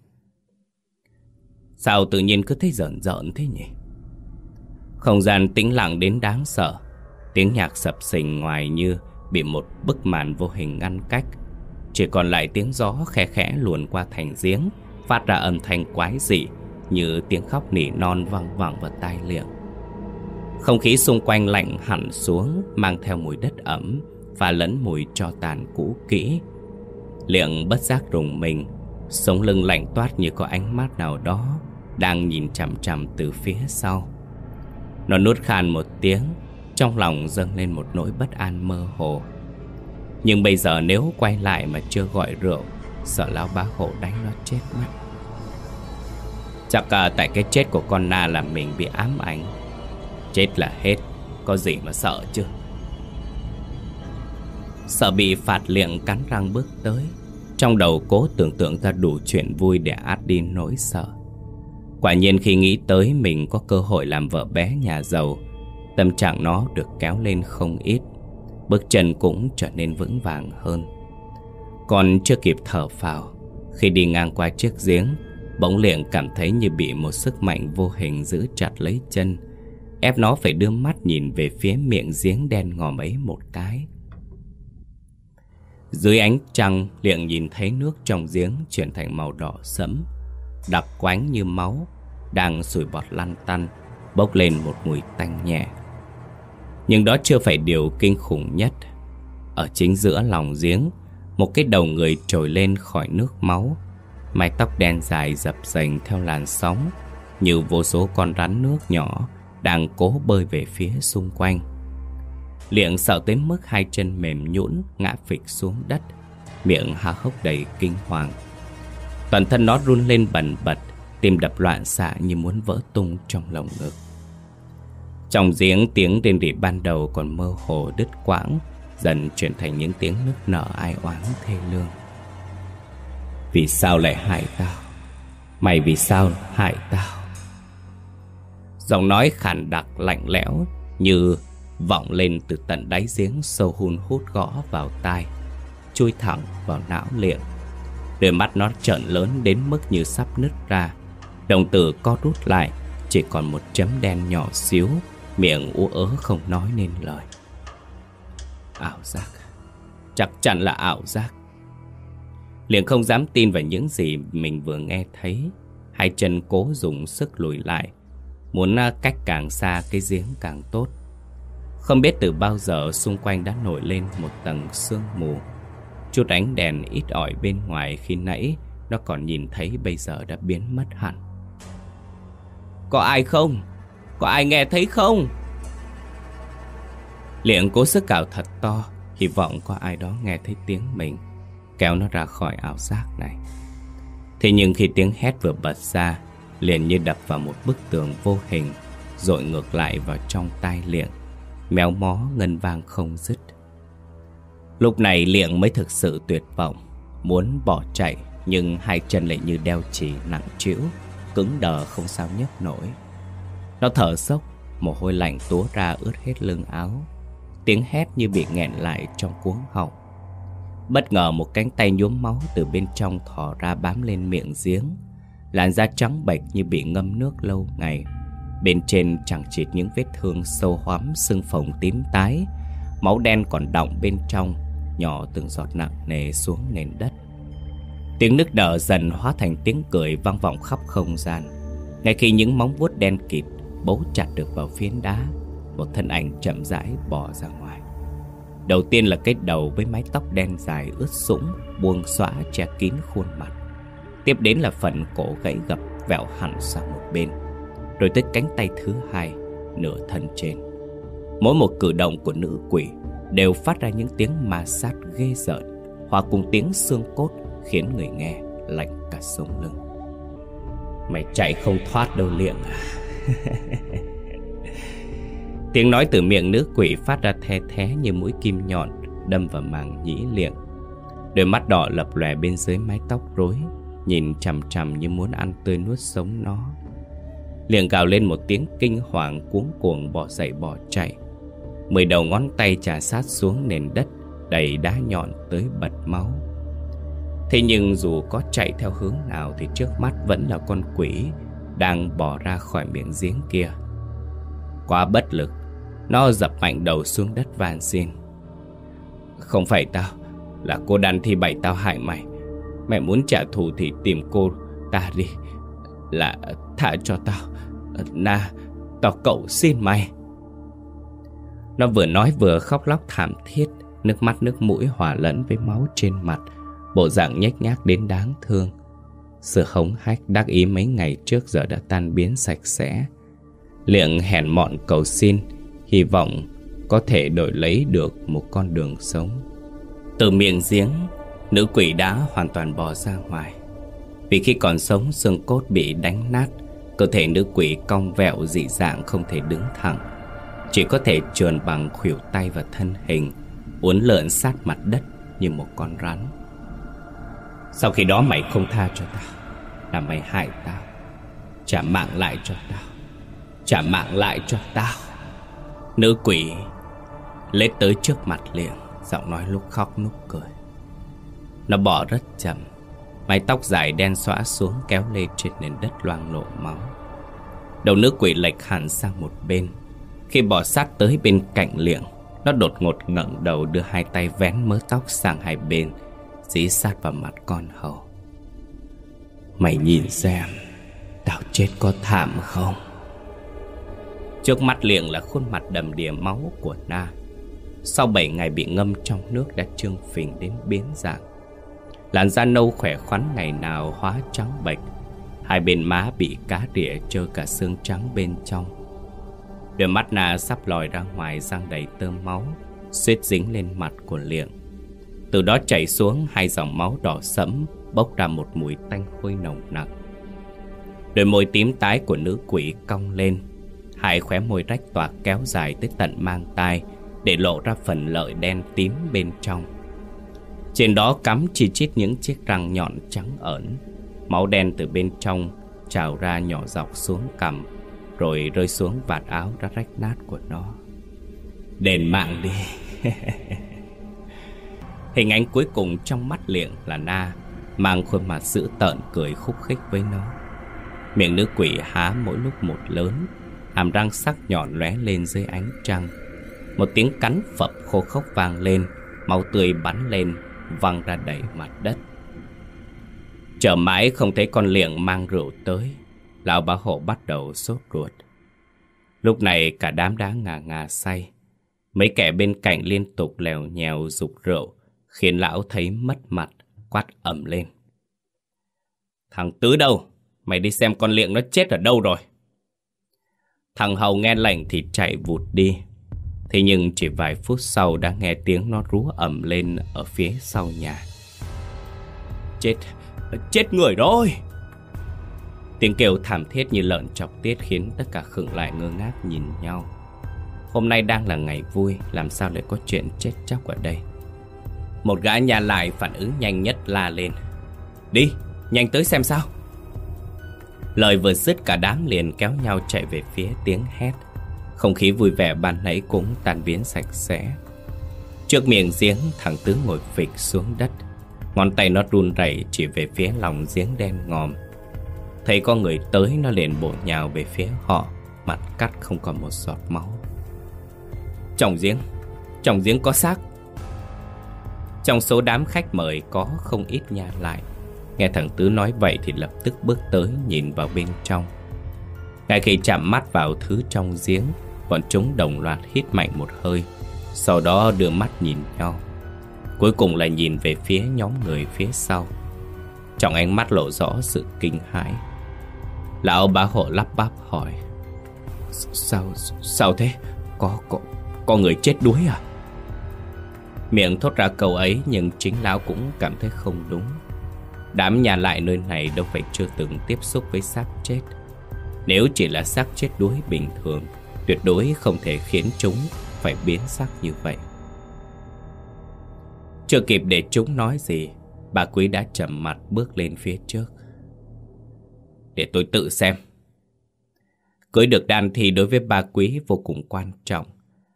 Sao tự nhiên cứ thấy giỡn giỡn thế nhỉ? Không gian tĩnh lặng đến đáng sợ, tiếng nhạc sập sình ngoài như bị một bức màn vô hình ngăn cách. Chỉ còn lại tiếng gió khe khẽ luồn qua thành giếng, phát ra âm thanh quái dị như tiếng khóc nỉ non văng vẳng vào tai liệng. Không khí xung quanh lạnh hẳn xuống, mang theo mùi đất ẩm, và lẫn mùi cho tàn cũ kỹ. Liệng bất giác rùng mình, sống lưng lạnh toát như có ánh mắt nào đó đang nhìn chằm chằm từ phía sau. Nó nuốt khan một tiếng, trong lòng dâng lên một nỗi bất an mơ hồ. Nhưng bây giờ nếu quay lại mà chưa gọi rượu, sợ lão bá hộ đánh nó chết mất. Chắc à, tại cái chết của con Na làm mình bị ám ảnh. Chết là hết, có gì mà sợ chứ. Sợ bị phạt liệng cắn răng bước tới Trong đầu cố tưởng tượng ra đủ chuyện vui để át đi nỗi sợ Quả nhiên khi nghĩ tới mình có cơ hội làm vợ bé nhà giàu, Tâm trạng nó được kéo lên không ít, Bước chân cũng trở nên vững vàng hơn. Còn chưa kịp thở phào, Khi đi ngang qua chiếc giếng, Bỗng liệng cảm thấy như bị một sức mạnh vô hình giữ chặt lấy chân, Ép nó phải đưa mắt nhìn về phía miệng giếng đen ngòm ấy một cái. Dưới ánh trăng, liệng nhìn thấy nước trong giếng chuyển thành màu đỏ sẫm. Đặc quánh như máu, Đang sủi bọt lăn tăn, Bốc lên một mùi tanh nhẹ. Nhưng đó chưa phải điều kinh khủng nhất. Ở chính giữa lòng giếng, Một cái đầu người trồi lên khỏi nước máu, Mái tóc đen dài dập dềnh theo làn sóng, Như vô số con rắn nước nhỏ Đang cố bơi về phía xung quanh. Liệng sợ tới mức hai chân mềm nhũn ngã phịch xuống đất, Miệng há hốc đầy kinh hoàng. Toàn thân nó run lên bần bật Tim đập loạn xạ như muốn vỡ tung trong lồng ngực. Trong giếng tiếng rên rỉ ban đầu còn mơ hồ đứt quãng Dần chuyển thành những tiếng nức nở ai oán thê lương. Vì sao lại hại tao? Mày vì sao hại tao? Giọng nói khàn đặc lạnh lẽo Như vọng lên từ tận đáy giếng sâu hun hút gõ vào tai, chui thẳng vào não liệng. Đôi mắt nó trợn lớn đến mức như sắp nứt ra, đồng tử co rút lại, chỉ còn một chấm đen nhỏ xíu, miệng ú ớ không nói nên lời. Ảo giác, chắc chắn là ảo giác. Liền không dám tin vào những gì mình vừa nghe thấy, hai chân cố dùng sức lùi lại, muốn à, cách càng xa cái giếng càng tốt. Không biết từ bao giờ xung quanh đã nổi lên một tầng sương mù Chút ánh đèn ít ỏi bên ngoài khi nãy, Nó còn nhìn thấy bây giờ đã biến mất hẳn Có ai không? Có ai nghe thấy không? Liệng cố sức cào thật to, Hy vọng có ai đó nghe thấy tiếng mình, Kéo nó ra khỏi ảo giác này Thế nhưng khi tiếng hét vừa bật ra, Liền như đập vào một bức tường vô hình Rồi ngược lại vào trong tai liệng, méo mó ngân vang không dứt. Lúc này liệng mới thực sự tuyệt vọng, muốn bỏ chạy nhưng hai chân lại như đeo chỉ nặng trĩu, cứng đờ không sao nhấc nổi. Nó thở sốc, mồ hôi lạnh túa ra ướt hết lưng áo. Tiếng hét như bị nghẹn lại trong cuống họng. Bất ngờ một cánh tay nhuốm máu từ bên trong thò ra bám lên miệng giếng. Làn da trắng bệch như bị ngâm nước lâu ngày. Bên trên chẳng chịt những vết thương sâu hoắm sưng phồng tím tái. Máu đen còn đọng bên trong. Nhỏ từng giọt nặng nề xuống nền đất. Tiếng nức nở dần hóa thành tiếng cười vang vọng khắp không gian. Ngay khi những móng vuốt đen kịt bấu chặt được vào phiến đá, Một thân ảnh chậm rãi bò ra ngoài. Đầu tiên là cái đầu với mái tóc đen dài ướt sũng, Buông xõa che kín khuôn mặt. Tiếp đến là phần cổ gãy gập vẹo hẳn sang một bên, Rồi tới cánh tay thứ hai, Nửa thân trên. Mỗi một cử động của nữ quỷ Đều phát ra những tiếng ma sát ghê rợn, Hòa cùng tiếng xương cốt Khiến người nghe lạnh cả sống lưng. Mày chạy không thoát đâu liệng à? [LAUGHS] Tiếng nói từ miệng nữ quỷ phát ra the thé như mũi kim nhọn, Đâm vào màng nhĩ liệng. Đôi mắt đỏ lập lòe bên dưới mái tóc rối, Nhìn chằm chằm như muốn ăn tươi nuốt sống nó. Liệng gào lên một tiếng kinh hoàng cuống cuồng bỏ dậy bỏ chạy. Mười đầu ngón tay trà sát xuống nền đất, Đầy đá nhọn tới bật máu. Thế nhưng dù có chạy theo hướng nào Thì trước mắt vẫn là con quỷ Đang bỏ ra khỏi miệng giếng kia. Quá bất lực, Nó dập mạnh đầu xuống đất van xin. Không phải tao, Là cô đàn thi bày tao hại mày. Mẹ muốn trả thù thì tìm cô ta đi. Là thả cho tao. Na, Tao cậu xin mày. Nó vừa nói vừa khóc lóc thảm thiết, Nước mắt nước mũi hòa lẫn với máu trên mặt, Bộ dạng nhếch nhác đến đáng thương. Sự hống hách đắc ý mấy ngày trước giờ đã tan biến sạch sẽ. Liệng hèn mọn cầu xin, Hy vọng có thể đổi lấy được một con đường sống. Từ miệng giếng, Nữ quỷ đã hoàn toàn bò ra ngoài. Vì khi còn sống, xương cốt bị đánh nát, Cơ thể nữ quỷ cong vẹo dị dạng không thể đứng thẳng. Chỉ có thể trườn bằng khuỷu tay và thân hình, Uốn lượn sát mặt đất như một con rắn. Sau khi đó mày không tha cho tao, Là mày hại tao. Trả mạng lại cho tao, Trả mạng lại cho tao. Nữ quỷ, Lết tới trước mặt liền, Giọng nói lúc khóc lúc cười. Nó bỏ rất chậm, Mái tóc dài đen xõa xuống kéo lê trên nền đất loang lộ máu. Đầu nữ quỷ lệch hẳn sang một bên khi bỏ sát tới bên cạnh liệng, Nó đột ngột ngẩng đầu đưa hai tay vén mớ tóc sang hai bên, Dí sát vào mặt con hầu. Mày nhìn xem, Tao chết có thảm không? Trước mắt liệng là khuôn mặt đầm đìa máu của Na. Sau 7 ngày bị ngâm trong nước đã trương phình đến biến dạng. Làn da nâu khỏe khoắn ngày nào hóa trắng bệch. Hai bên má bị cá đĩa trơ cả xương trắng bên trong. Đôi mắt nà sắp lòi ra ngoài răng đầy tơ máu, Suýt dính lên mặt của liệng. Từ đó chảy xuống hai dòng máu đỏ sẫm, Bốc ra một mùi tanh hôi nồng nặc. Đôi môi tím tái của nữ quỷ cong lên, Hai khóe môi rách toạc kéo dài tới tận mang tai Để lộ ra phần lợi đen tím bên trong. Trên đó cắm chi chít những chiếc răng nhọn trắng ẩn, Máu đen từ bên trong trào ra nhỏ dọc xuống cằm. Rồi rơi xuống vạt áo đã rách nát của nó. Đền mạng đi. [LAUGHS] Hình ảnh cuối cùng trong mắt liệng là Na, Mang khuôn mặt dữ tợn cười khúc khích với nó. Miệng nữ quỷ há mỗi lúc một lớn, Hàm răng sắc nhọn lóe lên dưới ánh trăng. Một tiếng cắn phập khô khốc vang lên, Máu tươi bắn lên, Văng ra đầy mặt đất. Chờ mãi không thấy con liệng mang rượu tới Lão bá hộ bắt đầu sốt ruột. Lúc này cả đám đã ngà ngà say. Mấy kẻ bên cạnh liên tục lèo nhèo dục rượu Khiến lão thấy mất mặt Quát ẩm lên. Thằng Tứ đâu? Mày đi xem con liệng nó chết ở đâu rồi? Thằng Hầu nghe lệnh thì chạy vụt đi. Thế nhưng chỉ vài phút sau đã nghe tiếng nó rú ẩm lên ở phía sau nhà. Chết, chết người rồi! Tiếng kêu thảm thiết như lợn chọc tiết khiến tất cả khựng lại ngơ ngác nhìn nhau. Hôm nay đang là ngày vui, làm sao lại có chuyện chết chóc ở đây? Một gã nhà lại phản ứng nhanh nhất la lên. Đi, nhanh tới xem sao. Lời vừa dứt cả đám liền kéo nhau chạy về phía tiếng hét. Không khí vui vẻ ban nãy cũng tan biến sạch sẽ. Trước miệng giếng thằng Tứ ngồi phịch xuống đất. Ngón tay nó run rẩy chỉ về phía lòng giếng đen ngòm. Thấy có người tới, nó liền bổ nhào về phía họ. Mặt cắt không còn một giọt máu. Trong giếng Trong giếng có xác. Trong số đám khách mời có không ít nha lại. Nghe thằng Tứ nói vậy thì lập tức bước tới nhìn vào bên trong. Ngay khi chạm mắt vào thứ trong giếng, Bọn chúng đồng loạt hít mạnh một hơi, Sau đó đưa mắt nhìn nhau. Cuối cùng là nhìn về phía nhóm người phía sau. Trong ánh mắt lộ rõ sự kinh hãi. Lão bá hộ lắp bắp hỏi. Sao, sao thế? Có, có, có người chết đuối à? Miệng thốt ra câu ấy nhưng chính lão cũng cảm thấy không đúng. Đám nhà lại nơi này đâu phải chưa từng tiếp xúc với xác chết. Nếu chỉ là xác chết đuối bình thường Tuyệt đối không thể khiến chúng phải biến sắc như vậy. Chưa kịp để chúng nói gì Bà Quý đã chậm mặt bước lên phía trước để tôi tự xem Cưới được đàn thì đối với ba Quý vô cùng quan trọng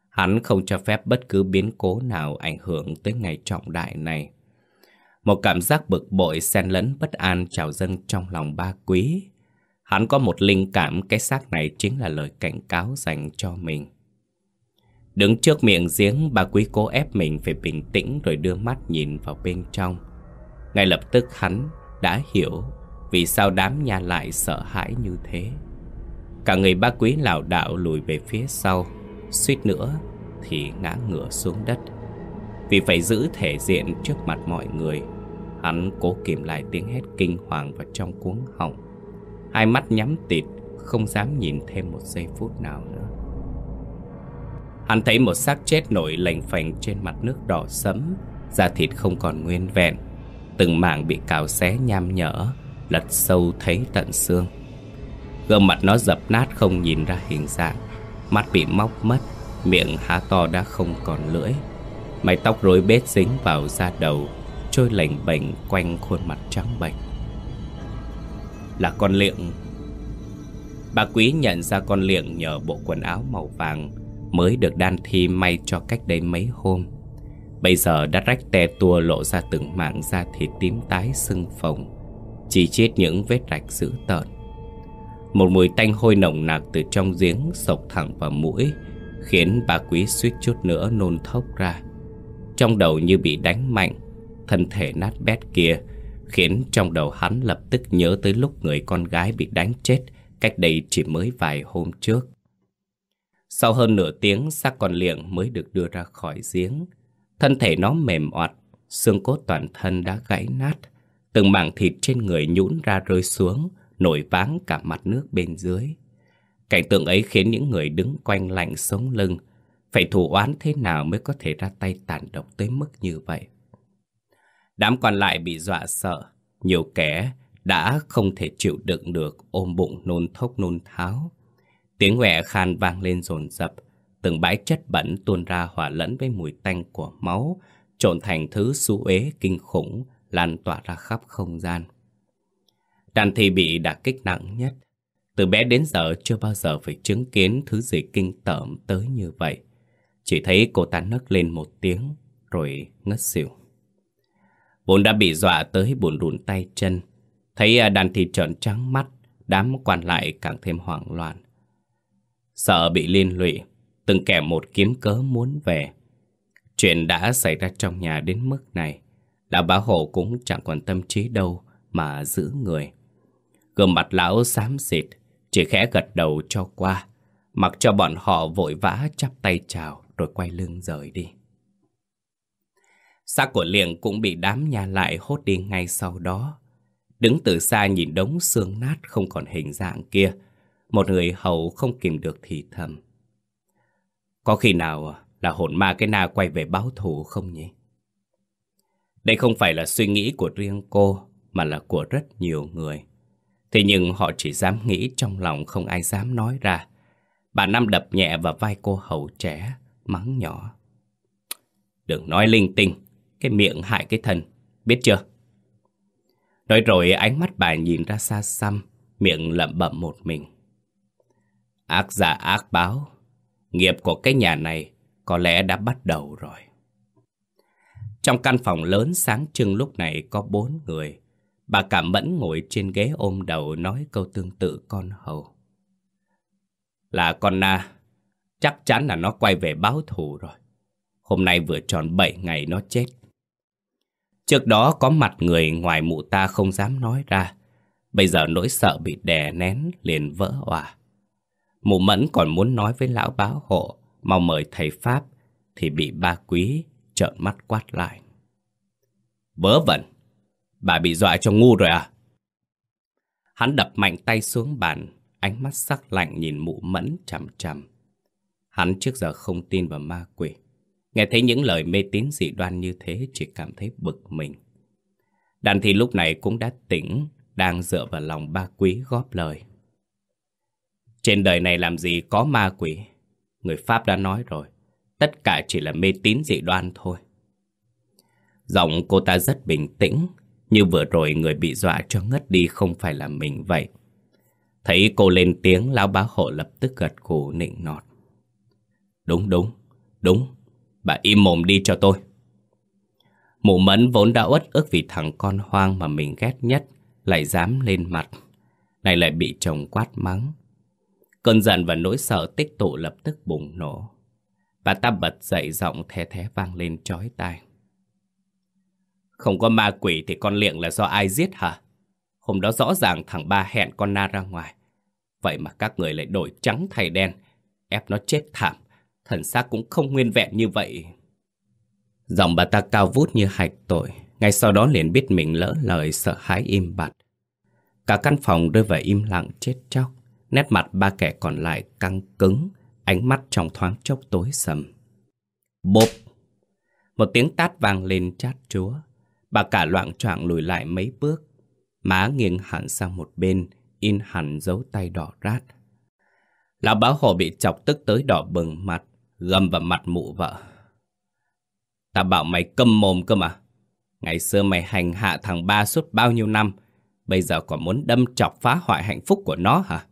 Hắn không cho phép bất cứ biến cố nào ảnh hưởng tới ngày trọng đại này một cảm giác bực bội xen lẫn bất an trào dâng trong lòng ba quý. Hắn có một linh cảm cái xác này chính là lời cảnh cáo dành cho mình. Đứng trước miệng giếng, bà quý cố ép mình phải bình tĩnh rồi đưa mắt nhìn vào bên trong. Ngay lập tức hắn đã hiểu vì sao đám nhà lại sợ hãi như thế. Cả người ba quý lảo đảo lùi về phía sau, suýt nữa thì ngã ngửa xuống đất. Vì phải giữ thể diện trước mặt mọi người Hắn cố kìm lại tiếng hét kinh hoàng vào trong cuống họng Hai mắt nhắm tịt Không dám nhìn thêm một giây phút nào nữa Hắn thấy một xác chết nổi lành phành trên mặt nước đỏ sẫm Da thịt không còn nguyên vẹn Từng mảng bị cào xé nham nhở Lật sâu thấy tận xương. Gương mặt nó dập nát không nhìn ra hình dạng. Mắt bị móc mất, Miệng há to đã không còn lưỡi. Mái tóc rối bết dính vào da đầu, Trôi lềnh bềnh quanh khuôn mặt trắng bệch. Là con liệng. Bà quý nhận ra con liệng nhờ bộ quần áo màu vàng Mới được đan thi may cho cách đây mấy hôm. Bây giờ đã rách te tua lộ ra từng mảng da thịt tím tái sưng phồng. Chỉ chết những vết rạch dữ tợn. Một mùi tanh hôi nồng nặc từ trong giếng sộc thẳng vào mũi, Khiến bà quý suýt chút nữa nôn thốc ra. Trong đầu như bị đánh mạnh, Thân thể nát bét kia, Khiến trong đầu hắn lập tức nhớ tới lúc người con gái bị đánh chết Cách đây chỉ mới vài hôm trước. Sau hơn nửa tiếng, xác con liệng mới được đưa ra khỏi giếng. Thân thể nó mềm oặt, Xương cốt toàn thân đã gãy nát. Từng mảng thịt trên người nhũn ra rơi xuống Nổi váng cả mặt nước bên dưới. Cảnh tượng ấy khiến những người đứng quanh lạnh sống lưng. Phải thủ oán thế nào mới có thể ra tay tàn độc tới mức như vậy? Đám còn lại bị dọa sợ, nhiều kẻ đã không thể chịu đựng được ôm bụng nôn thốc nôn tháo. Tiếng quẹ khan vang lên rồn rập, từng bãi chất bẩn tuôn ra hòa lẫn với mùi tanh của máu, trộn thành thứ xú uế kinh khủng lan tỏa ra khắp không gian. Đàn thi bị đả kích nặng nhất. Từ bé đến giờ chưa bao giờ phải chứng kiến thứ gì kinh tởm tới như vậy. Chỉ thấy cô ta nấc lên một tiếng rồi ngất xỉu. Vốn đã bị dọa tới buồn rùn tay chân. Thấy à, đàn thịt trợn trắng mắt, đám quan lại càng thêm hoảng loạn. Sợ bị liên lụy, từng kẻ một kiếm cớ muốn về. Chuyện đã xảy ra trong nhà đến mức này, lão bá hộ cũng chẳng còn tâm trí đâu mà giữ người. Gương mặt lão xám xịt, chỉ khẽ gật đầu cho qua, mặc cho bọn họ vội vã chắp tay chào rồi quay lưng rời đi. Xác của liền cũng bị đám nhà lại hốt đi ngay sau đó. Đứng từ xa nhìn đống xương nát không còn hình dạng kia, một người hầu không kìm được thì thầm. Có khi nào là hồn ma cái na quay về báo thù không nhỉ? Đây không phải là suy nghĩ của riêng cô, mà là của rất nhiều người. Thế nhưng họ chỉ dám nghĩ trong lòng không ai dám nói ra. Bà Năm đập nhẹ vào vai cô hầu trẻ, mắng nhỏ. Đừng nói linh tinh, cái miệng hại cái thân, biết chưa? Nói rồi ánh mắt bà nhìn ra xa xăm, miệng lẩm bẩm một mình. Ác giả ác báo, Nghiệp của cái nhà này có lẽ đã bắt đầu rồi. Trong căn phòng lớn sáng trưng lúc này có bốn người. Bà cả Mẫn ngồi trên ghế ôm đầu nói câu tương tự con hầu. Là con Na, chắc chắn là nó quay về báo thù rồi. Hôm nay vừa tròn bảy ngày nó chết. Trước đó có mặt người ngoài mụ ta không dám nói ra. Bây giờ nỗi sợ bị đè nén liền vỡ òa. Mụ Mẫn còn muốn nói với lão báo hộ, mau mời thầy Pháp, thì bị ba quý trợn mắt quát lại. Vớ vẩn, bà bị dọa cho ngu rồi à? Hắn đập mạnh tay xuống bàn, ánh mắt sắc lạnh nhìn mụ Mẫn chằm chằm. Hắn trước giờ không tin vào ma quỷ. Nghe thấy những lời mê tín dị đoan như thế chỉ cảm thấy bực mình. Đàn thi lúc này cũng đã tỉnh, đang dựa vào lòng ba quý góp lời. Trên đời này làm gì có ma quỷ? Người Pháp đã nói rồi, tất cả chỉ là mê tín dị đoan thôi. Giọng cô ta rất bình tĩnh, như vừa rồi người bị dọa cho ngất đi không phải là mình vậy. Thấy cô lên tiếng, lão bá hộ lập tức gật gù nịnh nọt. Đúng đúng, đúng, bà im mồm đi cho tôi. Mụ mẫn vốn đã uất ức vì thằng con hoang mà mình ghét nhất, lại dám lên mặt. Này lại bị chồng quát mắng. Cơn giận và nỗi sợ tích tụ lập tức bùng nổ. Bà ta bật dậy giọng the thé vang lên chói tai. Không có ma quỷ thì con liệng là do ai giết hả? Hôm đó rõ ràng thằng ba hẹn con Na ra ngoài. Vậy mà các người lại đổi trắng thay đen, ép nó chết thảm. Thần xác cũng không nguyên vẹn như vậy. Giọng bà ta cao vút như hạch tội. Ngay sau đó liền biết mình lỡ lời sợ hãi im bặt. Cả căn phòng rơi vào im lặng chết chóc. Nét mặt ba kẻ còn lại căng cứng, ánh mắt trong thoáng chốc tối sầm. Bốp! Một tiếng tát vang lên chát chúa. Bà cả loạn choạng lùi lại mấy bước. Má nghiêng hẳn sang một bên, in hẳn dấu tay đỏ rát. Lão báo hồ bị chọc tức tới đỏ bừng mặt, gầm vào mặt mụ vợ. Ta bảo mày câm mồm cơ mà. Ngày xưa mày hành hạ thằng ba suốt bao nhiêu năm, bây giờ còn muốn đâm chọc phá hoại hạnh phúc của nó hả?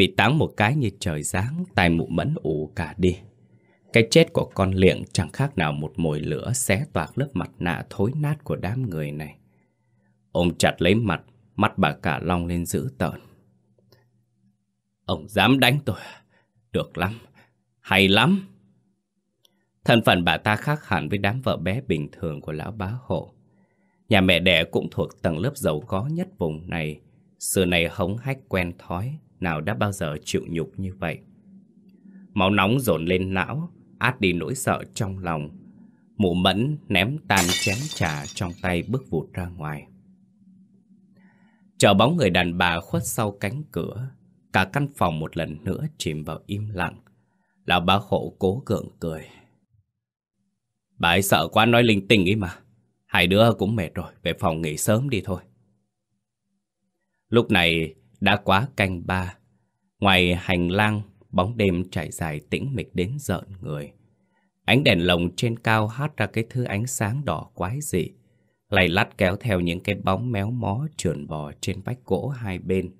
Bị táng một cái như trời giáng, tài mụ mẫn ủ cả đi. Cái chết của con liệng chẳng khác nào một mồi lửa xé toạc lớp mặt nạ thối nát của đám người này. Ông chặt lấy mặt, mắt bà cả long lên dữ tợn. Ông dám đánh tôi, được lắm, hay lắm. Thân phận bà ta khác hẳn với đám vợ bé bình thường của lão bá hộ. Nhà mẹ đẻ cũng thuộc tầng lớp giàu có nhất vùng này. Xưa này hống hách quen thói, nào đã bao giờ chịu nhục như vậy. Máu nóng dồn lên não, át đi nỗi sợ trong lòng. Mụ mẫn ném tan chén trà trong tay bước vụt ra ngoài. Chờ bóng người đàn bà khuất sau cánh cửa, cả căn phòng một lần nữa chìm vào im lặng. Lão bá hộ cố gượng cười. Bà ấy sợ quá nói linh tinh ấy mà. Hai đứa cũng mệt rồi, về phòng nghỉ sớm đi thôi. Lúc này đã quá canh ba. Ngoài hành lang, bóng đêm trải dài tĩnh mịch đến rợn người. Ánh đèn lồng trên cao hát ra cái thứ ánh sáng đỏ quái dị. lầy lắt kéo theo những cái bóng méo mó trườn bò trên vách gỗ hai bên.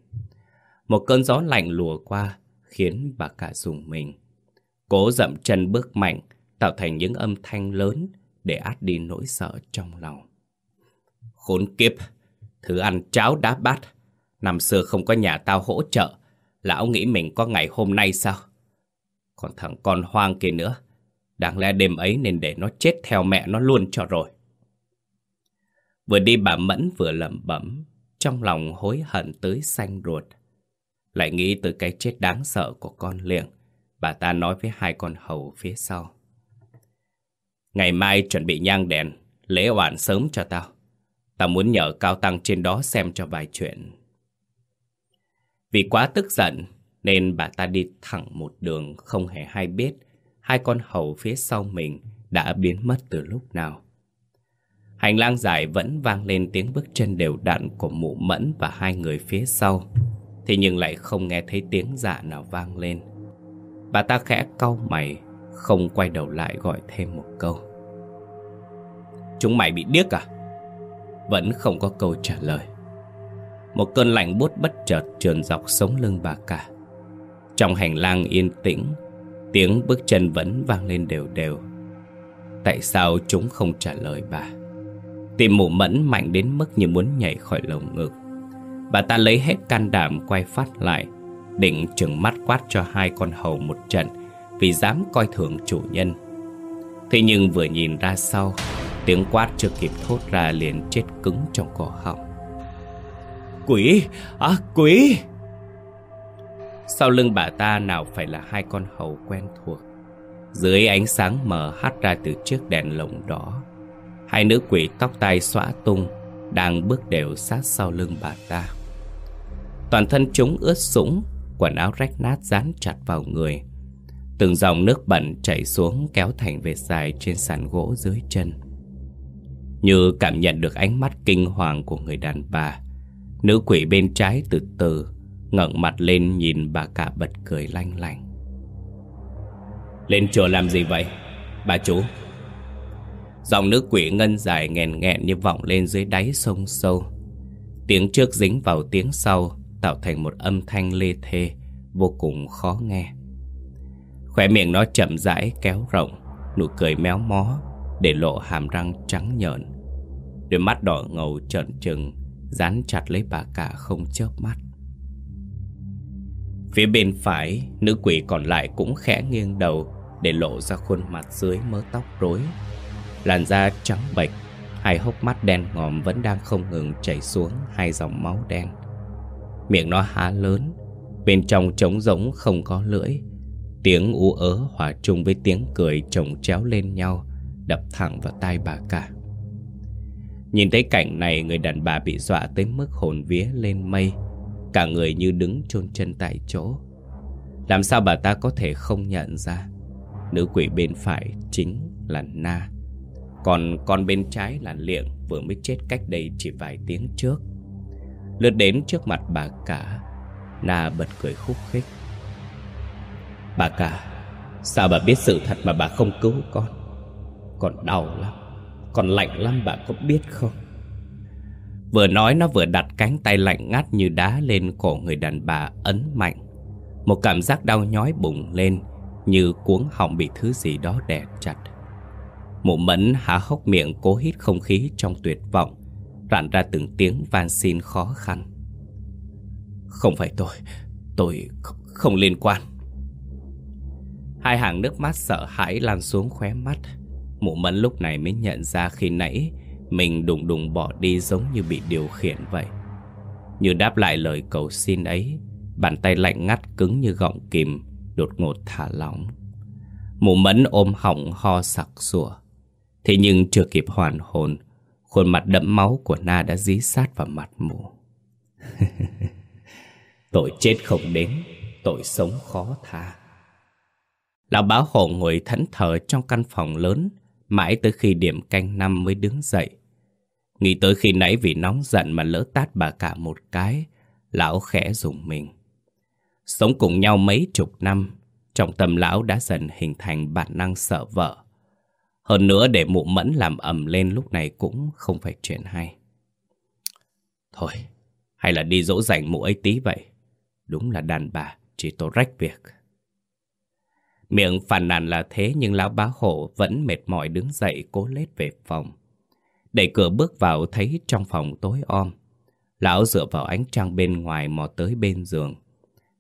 Một cơn gió lạnh lùa qua, khiến bà cả dùng mình. Cố dậm chân bước mạnh, tạo thành những âm thanh lớn để át đi nỗi sợ trong lòng. Khốn kiếp, thứ ăn cháo đá bát. Năm xưa không có nhà tao hỗ trợ, lão nghĩ mình có ngày hôm nay sao? Còn thằng con hoang kia nữa, đáng lẽ đêm ấy nên để nó chết theo mẹ nó luôn cho rồi. Vừa đi bà Mẫn vừa lẩm bẩm, trong lòng hối hận tới xanh ruột. Lại nghĩ tới cái chết đáng sợ của con liền, bà ta nói với hai con hầu phía sau. Ngày mai chuẩn bị nhang đèn, lễ oản sớm cho tao. Tao muốn nhờ cao tăng trên đó xem cho vài chuyện. Vì quá tức giận, nên bà ta đi thẳng một đường không hề hay biết hai con hầu phía sau mình đã biến mất từ lúc nào. Hành lang dài vẫn vang lên tiếng bước chân đều đặn của mụ mẫn và hai người phía sau. Thế nhưng lại không nghe thấy tiếng dạ nào vang lên. Bà ta khẽ cau mày không quay đầu lại gọi thêm một câu Chúng mày bị điếc à? Vẫn không có câu trả lời một cơn lạnh buốt bất chợt trườn dọc sống lưng bà cả. Trong hành lang yên tĩnh, Tiếng bước chân vẫn vang lên đều đều. Tại sao chúng không trả lời bà? Tim mụ mẫn mạnh đến mức như muốn nhảy khỏi lồng ngực. Bà ta lấy hết can đảm quay phát lại, Định trừng mắt quát cho hai con hầu một trận Vì dám coi thường chủ nhân. Thế nhưng vừa nhìn ra sau, Tiếng quát chưa kịp thốt ra liền chết cứng trong cổ họng. Quỷ! À quỷ! Sau lưng bà ta nào phải là hai con hầu quen thuộc Dưới ánh sáng mờ hắt ra từ chiếc đèn lồng đỏ, Hai nữ quỷ tóc tai xõa tung Đang bước đều sát sau lưng bà ta Toàn thân chúng ướt sũng, Quần áo rách nát dán chặt vào người Từng dòng nước bẩn chảy xuống kéo thành vệt dài trên sàn gỗ dưới chân Như cảm nhận được ánh mắt kinh hoàng của người đàn bà Nữ quỷ bên trái từ từ ngẩng mặt lên nhìn bà cả bật cười lanh lành Lên chùa làm gì vậy, Bà chú Giọng nữ quỷ ngân dài nghèn nghẹn như vọng lên dưới đáy sông sâu. Tiếng trước dính vào tiếng sau, Tạo thành một âm thanh lê thê, Vô cùng khó nghe. Khóe miệng nó chậm rãi kéo rộng, Nụ cười méo mó, Để lộ hàm răng trắng nhợn. Đôi mắt đỏ ngầu trợn trừng Dán chặt lấy bà cả không chớp mắt. Phía bên phải, Nữ quỷ còn lại cũng khẽ nghiêng đầu Để lộ ra khuôn mặt dưới mớ tóc rối. Làn da trắng bệch, Hai hốc mắt đen ngòm vẫn đang không ngừng chảy xuống hai dòng máu đen. Miệng nó há lớn, Bên trong trống rỗng không có lưỡi. Tiếng ú ớ hòa chung với tiếng cười chồng chéo lên nhau, Đập thẳng vào tai bà cả. Nhìn thấy cảnh này, người đàn bà bị dọa tới mức hồn vía lên mây. Cả người như đứng chôn chân tại chỗ. Làm sao bà ta có thể không nhận ra? Nữ quỷ bên phải chính là Na. Còn con bên trái là Liệng, Vừa mới chết cách đây chỉ vài tiếng trước. Lướt đến trước mặt bà cả, Na bật cười khúc khích. Bà cả, Sao bà biết sự thật mà bà không cứu con? Còn đau lắm. Còn lạnh lắm bà có biết không? Vừa nói nó vừa đặt cánh tay lạnh ngắt như đá lên cổ người đàn bà ấn mạnh. Một cảm giác đau nhói bùng lên, Như cuống họng bị thứ gì đó đè chặt. Mụ mẫn há hốc miệng cố hít không khí trong tuyệt vọng, Rạn ra từng tiếng van xin khó khăn. Không phải tôi Tôi không liên quan. Hai hàng nước mắt sợ hãi lan xuống khóe mắt. Mụ mẫn lúc này mới nhận ra khi nãy Mình đùng đùng bỏ đi giống như bị điều khiển vậy. Như đáp lại lời cầu xin ấy, Bàn tay lạnh ngắt cứng như gọng kìm, Đột ngột thả lỏng. Mụ mẫn ôm họng ho sặc sủa Thế nhưng chưa kịp hoàn hồn, Khuôn mặt đẫm máu của Na đã dí sát vào mặt mụ. [LAUGHS] Tội chết không đến, Tội sống khó tha. Lão báo hộ ngồi thẫn thờ trong căn phòng lớn Mãi tới khi điểm canh năm mới đứng dậy. Nghĩ tới khi nãy vì nóng giận mà lỡ tát bà cả một cái Lão khẽ dùng mình. Sống cùng nhau mấy chục năm Trong tâm lão đã dần hình thành bản năng sợ vợ. Hơn nữa để mụ mẫn làm ầm lên lúc này cũng không phải chuyện hay. Thôi, hay là đi dỗ dành mụ ấy tí vậy. Đúng là đàn bà, chỉ tổ rách việc. Miệng phàn nàn là thế nhưng lão bá Hổ vẫn mệt mỏi đứng dậy cố lết về phòng. Đẩy cửa bước vào thấy trong phòng tối om. Lão dựa vào ánh trăng bên ngoài mò tới bên giường.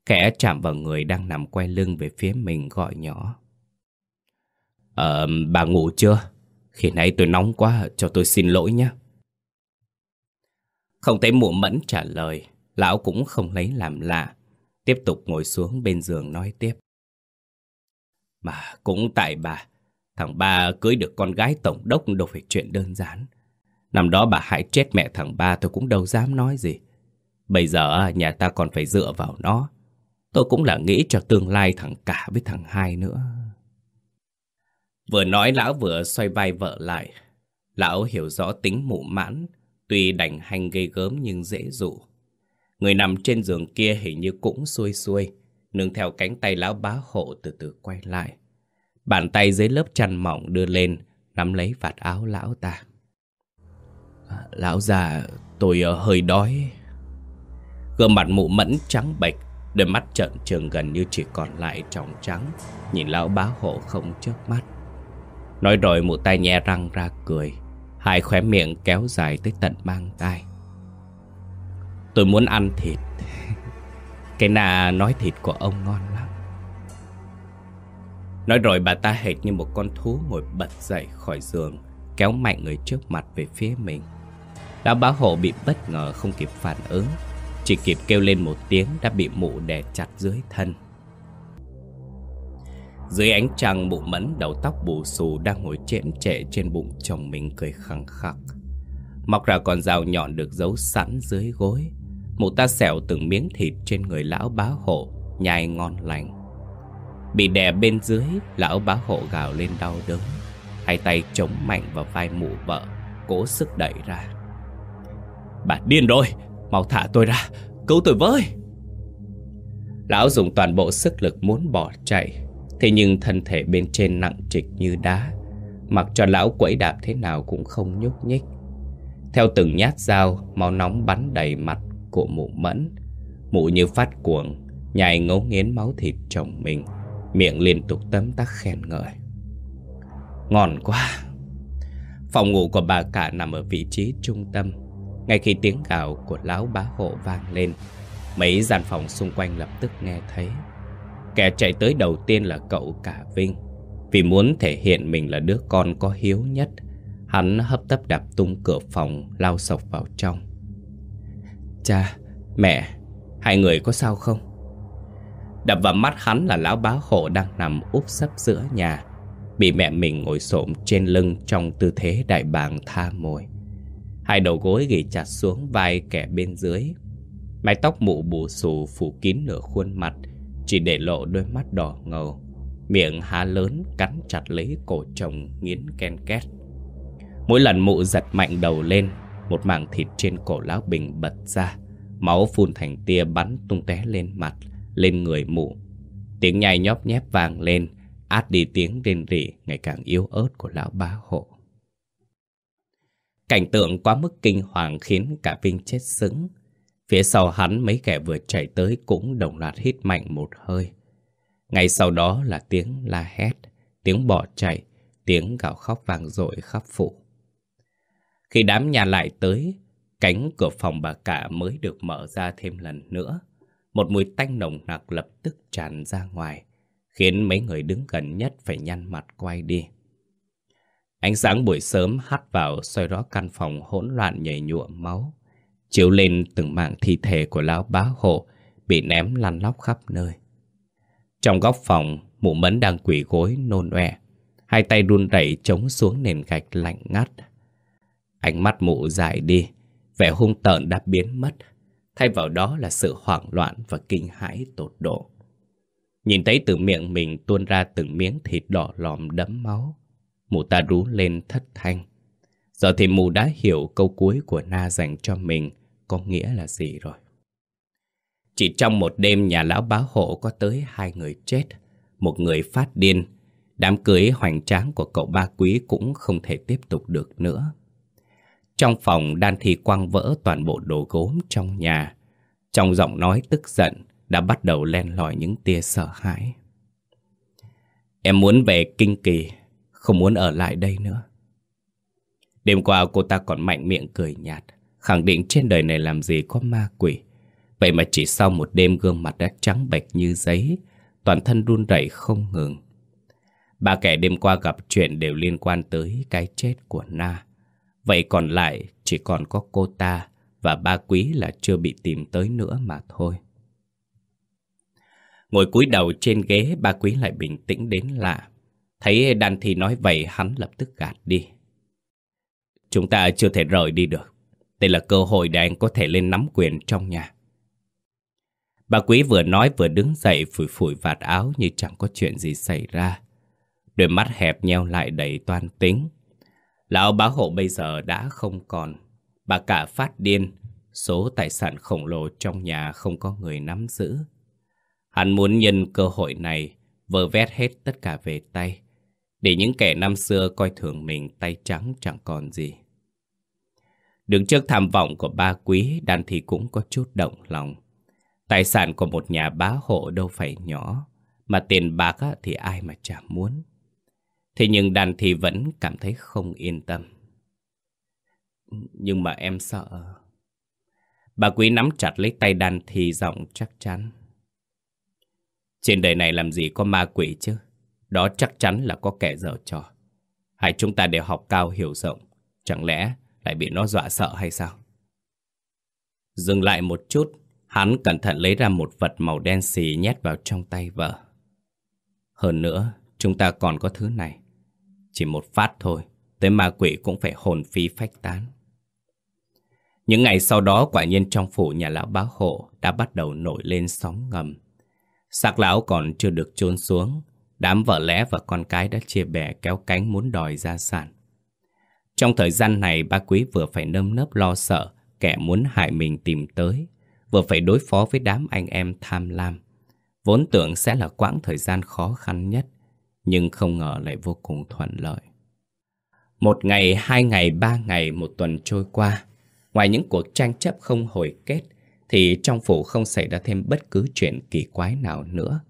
Khẽ chạm vào người đang nằm quay lưng về phía mình gọi nhỏ. Ờ, bà ngủ chưa? Khi nãy tôi nóng quá, cho tôi xin lỗi nhé. Không thấy mụ mẫn trả lời, lão cũng không lấy làm lạ. Tiếp tục ngồi xuống bên giường nói tiếp. Mà cũng tại bà, thằng ba cưới được con gái tổng đốc đâu phải chuyện đơn giản. Năm đó bà hại chết mẹ thằng ba tôi cũng đâu dám nói gì. Bây giờ nhà ta còn phải dựa vào nó. Tôi cũng là nghĩ cho tương lai thằng cả với thằng hai nữa. Vừa nói lão vừa xoay vai vợ lại. Lão hiểu rõ tính mụ mãn, tuy đành hành gây gớm nhưng dễ dụ. Người nằm trên giường kia hình như cũng xuôi xuôi, nương theo cánh tay lão bá hộ từ từ quay lại. Bàn tay dưới lớp chăn mỏng đưa lên, nắm lấy vạt áo lão ta. À, lão già, tôi ờ, hơi đói. Gương mặt mụ mẫn trắng bệch, Đôi mắt trợn trừng gần như chỉ còn lại tròng trắng Nhìn lão bá hộ không chớp mắt Nói rồi mụ tay nhẹ răng ra cười Hai khóe miệng kéo dài tới tận mang tai Tôi muốn ăn thịt cái nà nói thịt của ông ngon lắm. Nói rồi bà ta hệt như một con thú ngồi bật dậy khỏi giường, Kéo mạnh người trước mặt về phía mình. Lão bá hộ bị bất ngờ không kịp phản ứng, Chỉ kịp kêu lên một tiếng đã bị mụ đè chặt dưới thân. Dưới ánh trăng, mụ mẫn đầu tóc bù xù đang ngồi chễm trệ trên bụng chồng mình cười khăng khắc Mọc ra con dao nhọn được giấu sẵn dưới gối. Mụ ta xẻo từng miếng thịt trên người lão bá hộ, Nhai ngon lành. Bị đè bên dưới, Lão bá hộ gào lên đau đớn. Hai tay chống mạnh vào vai mụ vợ, Cố sức đẩy ra. Bà điên rồi, Mau thả tôi ra, Cứu tôi với. Lão dùng toàn bộ sức lực muốn bỏ chạy, Thế nhưng thân thể bên trên nặng trịch như đá. Mặc cho lão quẫy đạp thế nào cũng không nhúc nhích. Theo từng nhát dao, Máu nóng bắn đầy mặt của mụ mẫn. Mụ như phát cuồng, Nhai ngấu nghiến máu thịt chồng mình, Miệng liên tục tấm tắc khen ngợi. Ngon quá. Phòng ngủ của bà cả nằm ở vị trí trung tâm. Ngay khi tiếng gào của lão bá hộ vang lên, Mấy gian phòng xung quanh lập tức nghe thấy. Kẻ chạy tới đầu tiên là cậu cả Vinh. Vì muốn thể hiện mình là đứa con có hiếu nhất, Hắn hấp tấp đạp tung cửa phòng lao sộc vào trong. Cha, mẹ, hai người có sao không? Đập vào mắt hắn là lão bá hộ đang nằm úp sấp giữa nhà Bị mẹ mình ngồi xổm trên lưng trong tư thế đại bàng tha mồi Hai đầu gối ghi chặt xuống vai kẻ bên dưới. Mái tóc mụ bù xù phủ kín nửa khuôn mặt Chỉ để lộ đôi mắt đỏ ngầu. Miệng há lớn cắn chặt lấy cổ chồng nghiến ken két. Mỗi lần mụ giật mạnh đầu lên một mảng thịt trên cổ lão bình bật ra Máu phun thành tia bắn tung té lên mặt Lên người mụ Tiếng nhai nhóp nhép vang lên át đi tiếng rên rỉ ngày càng yếu ớt của lão bá hộ. Cảnh tượng quá mức kinh hoàng khiến cả Vinh chết sững. Phía sau hắn mấy kẻ vừa chạy tới cũng đồng loạt hít mạnh một hơi. Ngay sau đó là tiếng la hét, tiếng bỏ chạy, tiếng gào khóc vang dội khắp phủ. Khi đám nhà lại tới, cánh cửa phòng bà cả mới được mở ra thêm lần nữa. Một mùi tanh nồng nặc lập tức tràn ra ngoài khiến mấy người đứng gần nhất phải nhăn mặt quay đi. Ánh sáng buổi sớm hắt vào soi rõ căn phòng hỗn loạn nhảy nhụa máu, chiếu lên từng mảng thi thể của lão bá hộ bị ném lăn lóc khắp nơi. Trong góc phòng, mụ mẫn đang quỳ gối nôn oe, hai tay run rẩy chống xuống nền gạch lạnh ngắt. Ánh mắt mụ dài đi, vẻ hung tợn đã biến mất, thay vào đó là sự hoảng loạn và kinh hãi tột độ. Nhìn thấy từ miệng mình tuôn ra từng miếng thịt đỏ lòm đẫm máu. Mụ ta rú lên thất thanh. Giờ thì mụ đã hiểu câu cuối của Na dành cho mình có nghĩa là gì rồi. Chỉ trong một đêm nhà lão bá hộ có tới hai người chết. Một người phát điên. Đám cưới hoành tráng của cậu ba quý cũng không thể tiếp tục được nữa. Trong phòng đan thi quăng vỡ toàn bộ đồ gốm trong nhà. Trong giọng nói tức giận, đã bắt đầu len lỏi những tia sợ hãi. Em muốn về kinh kỳ, không muốn ở lại đây nữa. Đêm qua cô ta còn mạnh miệng cười nhạt, khẳng định trên đời này làm gì có ma quỷ. Vậy mà chỉ sau một đêm gương mặt đã trắng bệch như giấy, toàn thân run rẩy không ngừng. Ba kẻ đêm qua gặp chuyện đều liên quan tới cái chết của Na. Vậy còn lại, chỉ còn có cô ta và ba quý là chưa bị tìm tới nữa mà thôi. Ngồi cúi đầu trên ghế, ba quý lại bình tĩnh đến lạ. Thấy đan thì nói vậy, hắn lập tức gạt đi. Chúng ta chưa thể rời đi được. Đây là cơ hội để anh có thể lên nắm quyền trong nhà. Bà quý vừa nói vừa đứng dậy, phủi phủi vạt áo như chẳng có chuyện gì xảy ra. Đôi mắt hẹp nheo lại đầy toan tính. Lão bá hộ bây giờ đã không còn. Bà cả phát điên. Số tài sản khổng lồ trong nhà không có người nắm giữ. Hắn muốn nhân cơ hội này vơ vét hết tất cả về tay, để những kẻ năm xưa coi thường mình tay trắng chẳng còn gì. Đứng trước tham vọng của ba quý, đàn thì cũng có chút động lòng. Tài sản của một nhà bá hộ đâu phải nhỏ, mà tiền bạc thì ai mà chả muốn. Thế nhưng đàn thì vẫn cảm thấy không yên tâm. Nhưng mà em sợ... Bà quý nắm chặt lấy tay đàn thì giọng chắc chắn. Trên đời này làm gì có ma quỷ chứ? Đó chắc chắn là có kẻ dở trò. hãy chúng ta đều học cao hiểu rộng. Chẳng lẽ lại bị nó dọa sợ hay sao? Dừng lại một chút, hắn cẩn thận lấy ra một vật màu đen xì nhét vào trong tay vợ. Hơn nữa, chúng ta còn có thứ này. Chỉ một phát thôi, tới ma quỷ cũng phải hồn phi phách tán. Những ngày sau đó quả nhiên trong phủ nhà lão bá hộ đã bắt đầu nổi lên sóng ngầm. Xác lão còn chưa được chôn xuống, đám vợ lẽ và con cái đã chia bè kéo cánh muốn đòi gia sản. Trong thời gian này ba quý vừa phải nơm nớp lo sợ kẻ muốn hại mình tìm tới, vừa phải đối phó với đám anh em tham lam. Vốn tưởng sẽ là quãng thời gian khó khăn nhất, nhưng không ngờ lại vô cùng thuận lợi. Một ngày, hai ngày, ba ngày, một tuần trôi qua, ngoài những cuộc tranh chấp không hồi kết, thì trong phủ không xảy ra thêm bất cứ chuyện kỳ quái nào nữa.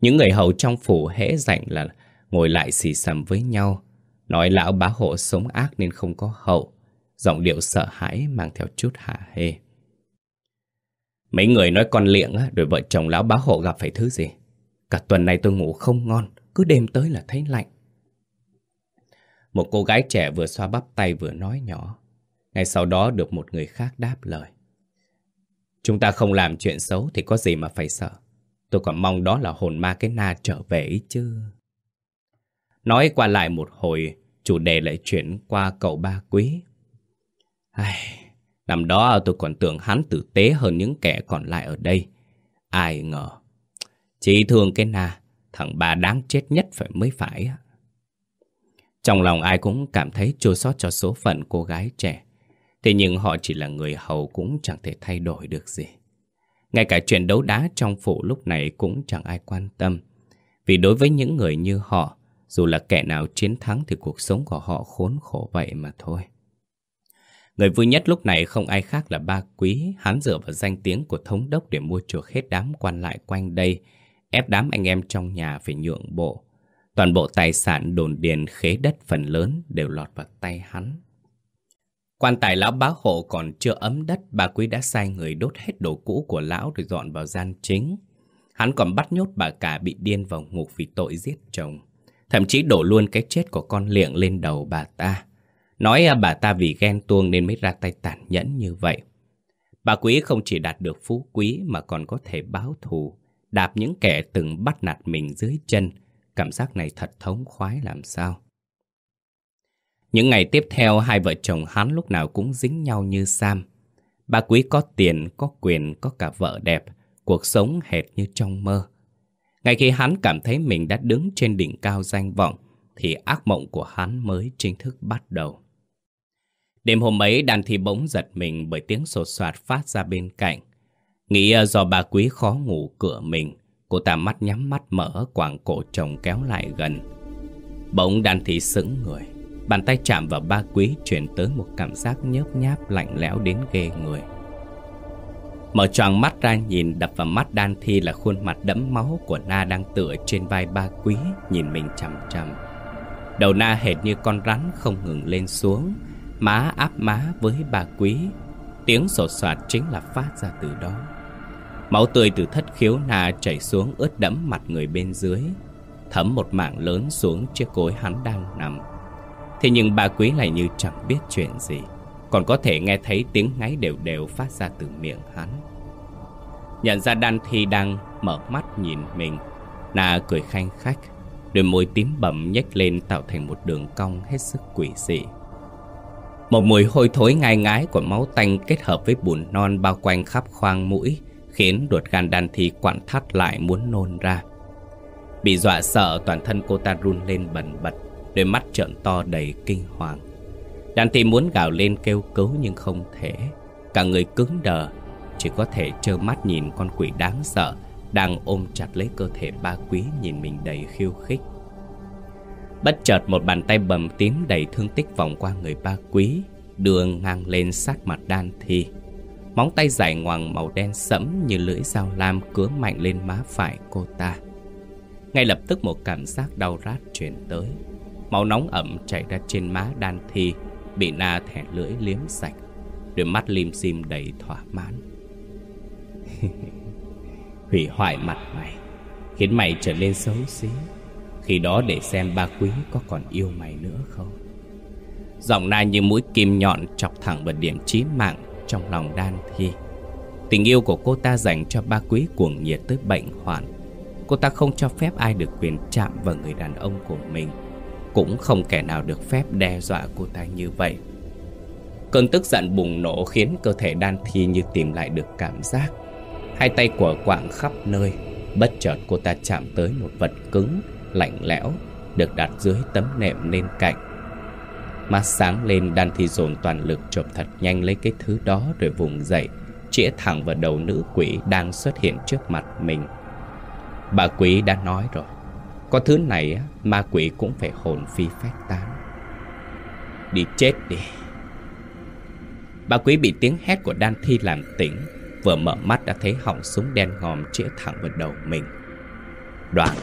Những người hầu trong phủ hễ rảnh là ngồi lại xì xầm với nhau, nói lão bá hộ sống ác nên không có hậu, giọng điệu sợ hãi mang theo chút hạ hê. Mấy người nói con liệng á, rồi vợ chồng lão bá hộ gặp phải thứ gì. Cả tuần này tôi ngủ không ngon, cứ đêm tới là thấy lạnh. Một cô gái trẻ vừa xoa bắp tay vừa nói nhỏ. Ngay sau đó được một người khác đáp lời. Chúng ta không làm chuyện xấu thì có gì mà phải sợ. Tôi còn mong đó là hồn ma cái na trở về ấy chứ. Nói qua lại một hồi, chủ đề lại chuyển qua cậu ba quý. Ai, năm đó tôi còn tưởng hắn tử tế hơn những kẻ còn lại ở đây. Ai ngờ. Chỉ thương cái na, thằng ba đáng chết nhất phải mới phải. Trong lòng ai cũng cảm thấy chua xót cho số phận cô gái trẻ. Thế nhưng họ chỉ là người hầu cũng chẳng thể thay đổi được gì. Ngay cả chuyện đấu đá trong phủ lúc này cũng chẳng ai quan tâm. Vì đối với những người như họ, dù là kẻ nào chiến thắng thì cuộc sống của họ khốn khổ vậy mà thôi. Người vui nhất lúc này không ai khác là ba quý, hắn dựa vào danh tiếng của thống đốc để mua chuộc hết đám quan lại quanh đây, ép đám anh em trong nhà phải nhượng bộ. Toàn bộ tài sản đồn điền khế đất phần lớn đều lọt vào tay hắn. Quan tài lão bá hộ còn chưa ấm đất, bà quý đã sai người đốt hết đồ cũ của lão rồi dọn vào gian chính. Hắn còn bắt nhốt bà cả bị điên vào ngục vì tội giết chồng. Thậm chí đổ luôn cái chết của con liệng lên đầu bà ta. Nói à, bà ta vì ghen tuông nên mới ra tay tàn nhẫn như vậy. Bà quý không chỉ đạt được phú quý mà còn có thể báo thù, đạp những kẻ từng bắt nạt mình dưới chân. Cảm giác này thật thống khoái làm sao. Những ngày tiếp theo hai vợ chồng hắn lúc nào cũng dính nhau như Sam. Bà quý có tiền, có quyền, có cả vợ đẹp, cuộc sống hệt như trong mơ. Ngay khi hắn cảm thấy mình đã đứng trên đỉnh cao danh vọng, thì ác mộng của hắn mới chính thức bắt đầu. Đêm hôm ấy đàn thì bỗng giật mình bởi tiếng sột soạt phát ra bên cạnh. Nghĩ à, do bà quý khó ngủ cửa mình, cô ta mắt nhắm mắt mở quảng cổ chồng kéo lại gần. Bỗng đàn thị sững người. Bàn tay chạm vào ba quý chuyển tới một cảm giác nhớp nháp lạnh lẽo đến ghê người. Mở tròn mắt ra nhìn đập vào mắt đan thi là khuôn mặt đẫm máu của Na đang tựa trên vai ba quý nhìn mình chằm chằm. Đầu Na hệt như con rắn không ngừng lên xuống, má áp má với ba quý. Tiếng sột soạt chính là phát ra từ đó. Máu tươi từ thất khiếu Na chảy xuống ướt đẫm mặt người bên dưới, thấm một mảng lớn xuống chiếc cối hắn đang nằm. Thế nhưng bà quý lại như chẳng biết chuyện gì Còn có thể nghe thấy tiếng ngáy đều đều phát ra từ miệng hắn Nhận ra Đan Thi đang mở mắt nhìn mình Na cười khanh khách Đôi môi tím bẩm nhếch lên tạo thành một đường cong hết sức quỷ dị Một mùi hôi thối ngai ngái của máu tanh kết hợp với bùn non bao quanh khắp khoang mũi Khiến ruột gan Đan Thi quặn thắt lại muốn nôn ra. Bị dọa sợ, toàn thân cô ta run lên bần bật, Đôi mắt trợn to đầy kinh hoàng. Đan thi muốn gào lên kêu cứu nhưng không thể. Cả người cứng đờ, Chỉ có thể trơ mắt nhìn con quỷ đáng sợ Đang ôm chặt lấy cơ thể ba quý Nhìn mình đầy khiêu khích. Bất chợt một bàn tay bầm tím đầy thương tích vòng qua người ba quý, Đưa ngang lên sát mặt đan thi. Móng tay dài ngoằng màu đen sẫm như lưỡi dao lam cứa mạnh lên má phải cô ta. Ngay lập tức một cảm giác đau rát truyền tới. Máu nóng ẩm chảy ra trên má đan thi, bị na thẻ lưỡi liếm sạch. Đôi mắt lim dim đầy thỏa mãn. [LAUGHS] Hủy hoại mặt mày, khiến mày trở nên xấu xí. Khi đó để xem ba quý có còn yêu mày nữa không. Giọng na như mũi kim nhọn chọc thẳng vào điểm chí mạng trong lòng đan thi. Tình yêu của cô ta dành cho ba quý cuồng nhiệt tới bệnh hoạn. Cô ta không cho phép ai được quyền chạm vào người đàn ông của mình Cũng không kẻ nào được phép đe dọa cô ta như vậy. Cơn tức giận bùng nổ khiến cơ thể đan thi như tìm lại được cảm giác. Hai tay của quạng khắp nơi Bất chợt cô ta chạm tới một vật cứng, lạnh lẽo Được đặt dưới tấm nệm lên cạnh. Mắt sáng lên, đan thi dồn toàn lực chộp thật nhanh lấy cái thứ đó rồi vùng dậy, Chĩa thẳng vào đầu nữ quỷ đang xuất hiện trước mặt mình. Bà quỷ đã nói rồi, Có thứ này ma quỷ cũng phải hồn phi phách tán. Đi chết đi. Bà quý bị tiếng hét của đan thi làm tỉnh, Vừa mở mắt đã thấy họng súng đen ngòm chĩa thẳng vào đầu mình. Đoạn,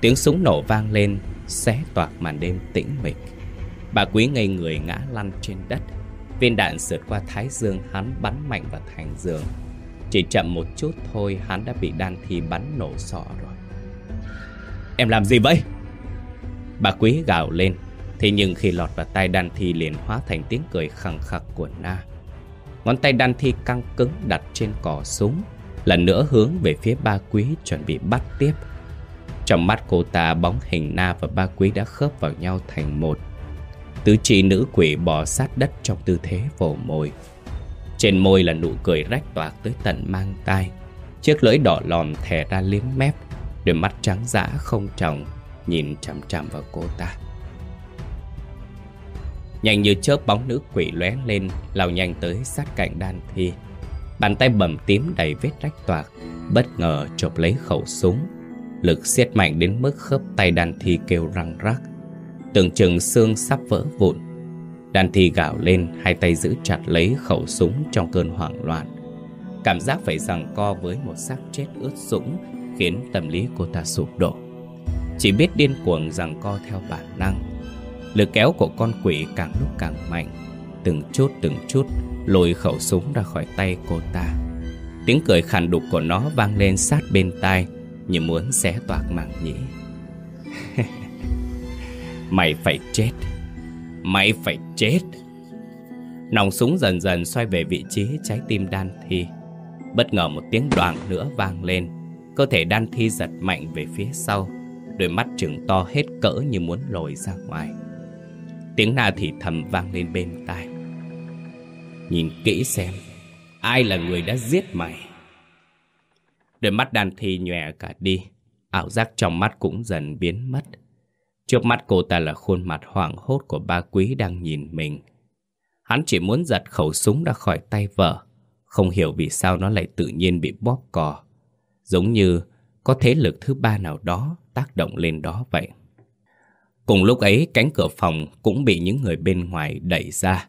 Tiếng súng nổ vang lên, Xé toạc màn đêm tĩnh mịch. Bà quý ngây người ngã lăn trên đất. Viên đạn sượt qua thái dương, hắn bắn mạnh vào thành giường. Chỉ chậm một chút thôi, hắn đã bị đan thi bắn nổ sọ rồi. Em làm gì vậy? Bà quý gào lên. Thế nhưng khi lọt vào tay đan thi liền hóa thành tiếng cười khẳng khặc của Na. Ngón tay đan thi căng cứng đặt trên cò súng, Lần nữa hướng về phía ba quý chuẩn bị bắt tiếp. Trong mắt cô ta bóng hình Na và ba quý đã khớp vào nhau thành một. Tứ chi nữ quỷ bò sát đất trong tư thế vồ môi. Trên môi là nụ cười rách toạc tới tận mang tai. Chiếc lưỡi đỏ lòm thè ra liếm mép, Đôi mắt trắng dã không tròng, Nhìn chằm chằm vào cô ta. Nhanh như chớp bóng nữ quỷ lóe lên, lao nhanh tới sát cạnh đan thi. Bàn tay bầm tím đầy vết rách toạc, Bất ngờ chộp lấy khẩu súng. Lực siết mạnh đến mức khớp tay đan thi kêu răng rắc. Tưởng chừng xương sắp vỡ vụn. Đàn thi gạo lên, Hai tay giữ chặt lấy khẩu súng Trong cơn hoảng loạn. Cảm giác phải rằng co với một xác chết ướt sũng Khiến tâm lý cô ta sụp đổ. Chỉ biết điên cuồng rằng co theo bản năng. Lực kéo của con quỷ càng lúc càng mạnh. Từng chút từng chút, Lôi khẩu súng ra khỏi tay cô ta. Tiếng cười khàn đục của nó vang lên sát bên tai, Như muốn xé toạc màng nhĩ. [LAUGHS] Mày phải chết. Mày phải chết. Nòng súng dần dần xoay về vị trí trái tim đan thi. Bất ngờ một tiếng đoàn nữa vang lên. Cơ thể đan thi giật mạnh về phía sau. Đôi mắt trừng to hết cỡ như muốn lồi ra ngoài. Tiếng na thì thầm vang lên bên tai. Nhìn kỹ xem, Ai là người đã giết mày? Đôi mắt đan thi nhòe cả đi. Ảo giác trong mắt cũng dần biến mất. Trước mắt cô ta là khuôn mặt hoảng hốt của ba quý đang nhìn mình. Hắn chỉ muốn giật khẩu súng ra khỏi tay vợ. Không hiểu vì sao nó lại tự nhiên bị bóp cò. Giống như có thế lực thứ ba nào đó tác động lên đó vậy. Cùng lúc ấy cánh cửa phòng cũng bị những người bên ngoài đẩy ra.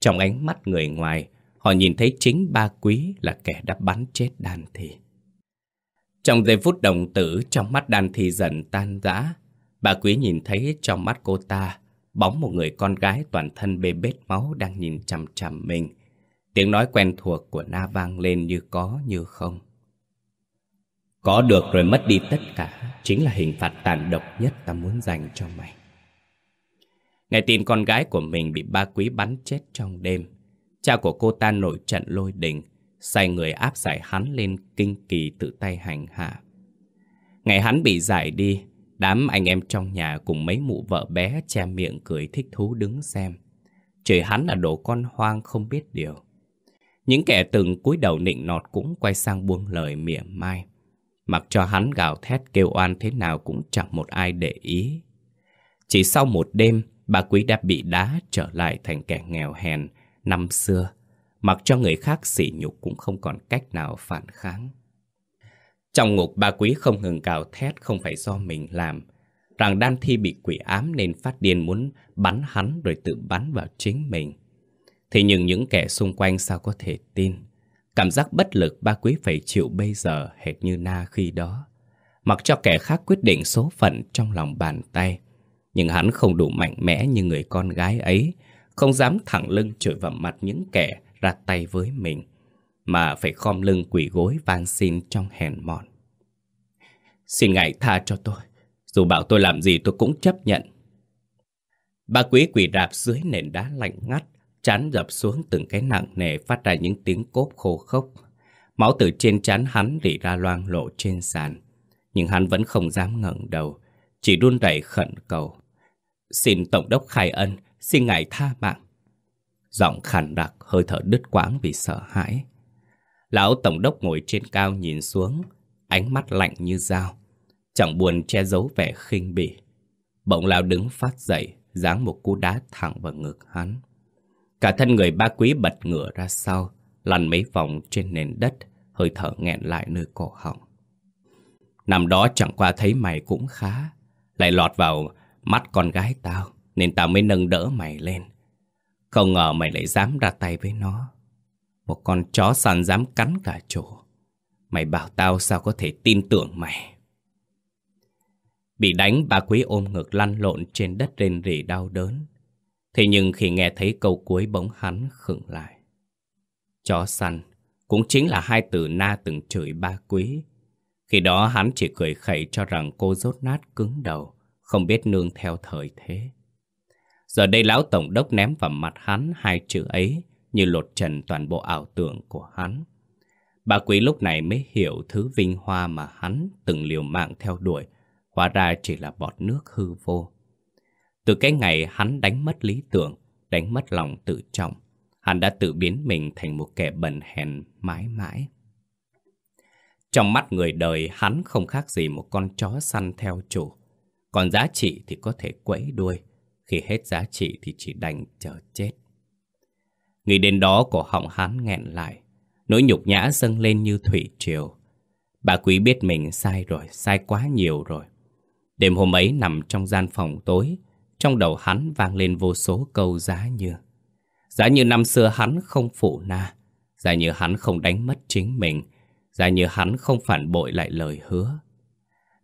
Trong ánh mắt người ngoài, họ nhìn thấy chính ba quý là kẻ đã bắn chết đàn thi. Trong giây phút đồng tử, trong mắt đàn thi dần tan rã, Bà Quý nhìn thấy trong mắt cô ta bóng một người con gái toàn thân bê bết máu đang nhìn chằm chằm mình. Tiếng nói quen thuộc của Na vang lên như có như không. Có được rồi mất đi tất cả chính là hình phạt tàn độc nhất ta muốn dành cho mày. Nghe tin con gái của mình bị ba quý bắn chết trong đêm, cha của cô ta nổi trận lôi đình, sai người áp giải hắn lên kinh kỳ tự tay hành hạ. Ngày hắn bị giải đi, Đám anh em trong nhà cùng mấy mụ vợ bé che miệng cười thích thú đứng xem. Trời hắn là đồ con hoang không biết điều. Những kẻ từng cúi đầu nịnh nọt cũng quay sang buông lời mỉa mai. Mặc cho hắn gào thét kêu oan thế nào cũng chẳng một ai để ý. Chỉ sau một đêm, bà quý đã bị đá trở lại thành kẻ nghèo hèn năm xưa. Mặc cho người khác sỉ nhục cũng không còn cách nào phản kháng. Trong ngục bà quý không ngừng cào thét không phải do mình làm, rằng đan thi bị quỷ ám nên phát điên muốn bắn hắn rồi tự bắn vào chính mình. Thế nhưng những kẻ xung quanh sao có thể tin, Cảm giác bất lực ba quý phải chịu bây giờ hệt như na khi đó. Mặc cho kẻ khác quyết định số phận trong lòng bàn tay. Nhưng hắn không đủ mạnh mẽ như người con gái ấy, không dám thẳng lưng chửi vào mặt những kẻ ra tay với mình, mà phải khom lưng quỳ gối van xin trong hèn mọn. Xin ngài tha cho tôi, dù bảo tôi làm gì tôi cũng chấp nhận. Ba quý quỳ rạp dưới nền đá lạnh ngắt, chán dập xuống từng cái nặng nề phát ra những tiếng cốp khô khốc. Máu từ trên chán hắn rỉ ra loang lộ trên sàn. Nhưng hắn vẫn không dám ngẩng đầu, chỉ run rẩy khẩn cầu. Xin Tổng đốc khai ân, xin ngài tha mạng. Giọng khàn đặc, hơi thở đứt quãng vì sợ hãi. Lão Tổng đốc ngồi trên cao nhìn xuống, ánh mắt lạnh như dao. Chẳng buồn che giấu vẻ khinh bỉ. Bỗng lão đứng phát dậy, giáng một cú đá thẳng vào ngực hắn. Cả thân người ba quý bật ngửa ra sau, lăn mấy vòng trên nền đất, hơi thở nghẹn lại nơi cổ họng. Nằm đó chẳng qua thấy mày cũng khá, lại lọt vào mắt con gái tao, nên tao mới nâng đỡ mày lên. Không ngờ mày lại dám ra tay với nó. Một con chó săn dám cắn cả chủ. Mày bảo tao sao có thể tin tưởng mày. Bị đánh, bà quý ôm ngực lăn lộn trên đất rên rỉ đau đớn. Thế nhưng khi nghe thấy câu cuối bỗng hắn khựng lại. Chó săn cũng chính là hai từ na từng chửi ba quý. Khi đó hắn chỉ cười khẩy cho rằng cô rốt nát cứng đầu, không biết nương theo thời thế. Giờ đây lão tổng đốc ném vào mặt hắn hai chữ ấy như lột trần toàn bộ ảo tưởng của hắn. Bà quý lúc này mới hiểu thứ vinh hoa mà hắn từng liều mạng theo đuổi, hóa ra chỉ là bọt nước hư vô. Từ cái ngày hắn đánh mất lý tưởng, đánh mất lòng tự trọng, hắn đã tự biến mình thành một kẻ bần hèn mãi mãi. Trong mắt người đời, hắn không khác gì một con chó săn theo chủ. Còn giá trị thì có thể quẫy đuôi, khi hết giá trị thì chỉ đành chờ chết. Nghĩ đến đó cổ họng hắn nghẹn lại, nỗi nhục nhã dâng lên như thủy triều. Bà quý biết mình sai rồi, sai quá nhiều rồi. Đêm hôm ấy nằm trong gian phòng tối, trong đầu hắn vang lên vô số câu giá như Giá như năm xưa hắn không phụ na Giá như hắn không đánh mất chính mình Giá như hắn không phản bội lại lời hứa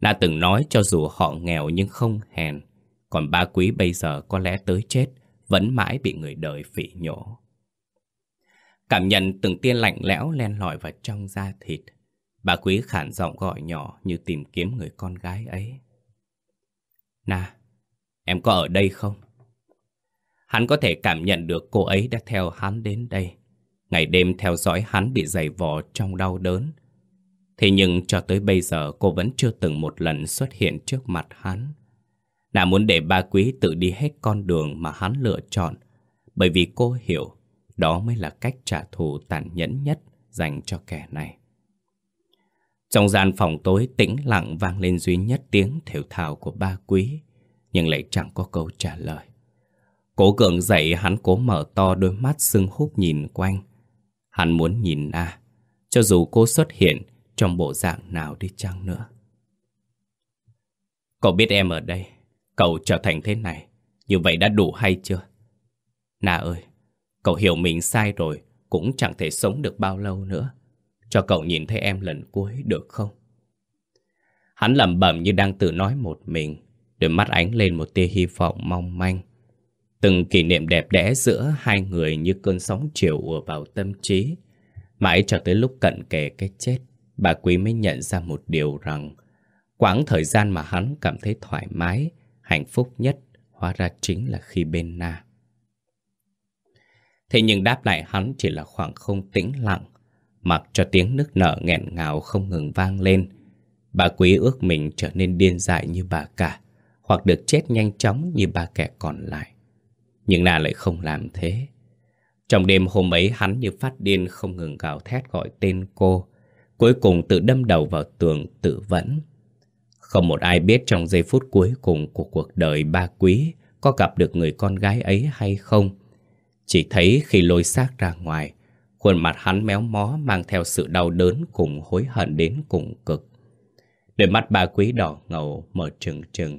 Na từng nói cho dù họ nghèo nhưng không hèn Còn ba quý bây giờ có lẽ tới chết Vẫn mãi bị người đời phỉ nhổ Cảm nhận từng tia lạnh lẽo len lỏi vào trong da thịt Bà quý khản giọng gọi nhỏ như tìm kiếm người con gái ấy Na Em có ở đây không? Hắn có thể cảm nhận được cô ấy đã theo hắn đến đây. Ngày đêm theo dõi hắn bị giày vò trong đau đớn. Thế nhưng cho tới bây giờ cô vẫn chưa từng một lần xuất hiện trước mặt hắn. Nàng muốn để ba quý tự đi hết con đường mà hắn lựa chọn. Bởi vì cô hiểu đó mới là cách trả thù tàn nhẫn nhất dành cho kẻ này. Trong gian phòng tối tĩnh lặng vang lên duy nhất tiếng thều thào của ba quý nhưng lại chẳng có câu trả lời. Cố Cường dậy hắn cố mở to đôi mắt sưng húp nhìn quanh. Hắn muốn nhìn A, cho dù cô xuất hiện trong bộ dạng nào đi chăng nữa. Cậu biết em ở đây, cậu trở thành thế này, như vậy đã đủ hay chưa? Na ơi, cậu hiểu mình sai rồi, cũng chẳng thể sống được bao lâu nữa. Cho cậu nhìn thấy em lần cuối được không? Hắn lẩm bẩm như đang tự nói một mình, Đôi mắt ánh lên một tia hy vọng mong manh Từng kỷ niệm đẹp đẽ giữa hai người như cơn sóng chiều ùa vào tâm trí Mãi cho tới lúc cận kề cái chết Bà Quý mới nhận ra một điều rằng Quãng thời gian mà hắn cảm thấy thoải mái, hạnh phúc nhất Hóa ra chính là khi bên Na Thế nhưng đáp lại hắn chỉ là khoảng không tĩnh lặng Mặc cho tiếng nước nở nghẹn ngào không ngừng vang lên Bà Quý ước mình trở nên điên dại như bà cả hoặc được chết nhanh chóng như ba kẻ còn lại. Nhưng Na lại không làm thế. Trong đêm hôm ấy hắn như phát điên không ngừng gào thét gọi tên cô, cuối cùng tự đâm đầu vào tường tự vẫn. Không một ai biết trong giây phút cuối cùng của cuộc đời ba quý có gặp được người con gái ấy hay không. Chỉ thấy khi lôi xác ra ngoài, khuôn mặt hắn méo mó mang theo sự đau đớn cùng hối hận đến cùng cực. Đôi mắt ba quý đỏ ngầu mở trừng trừng,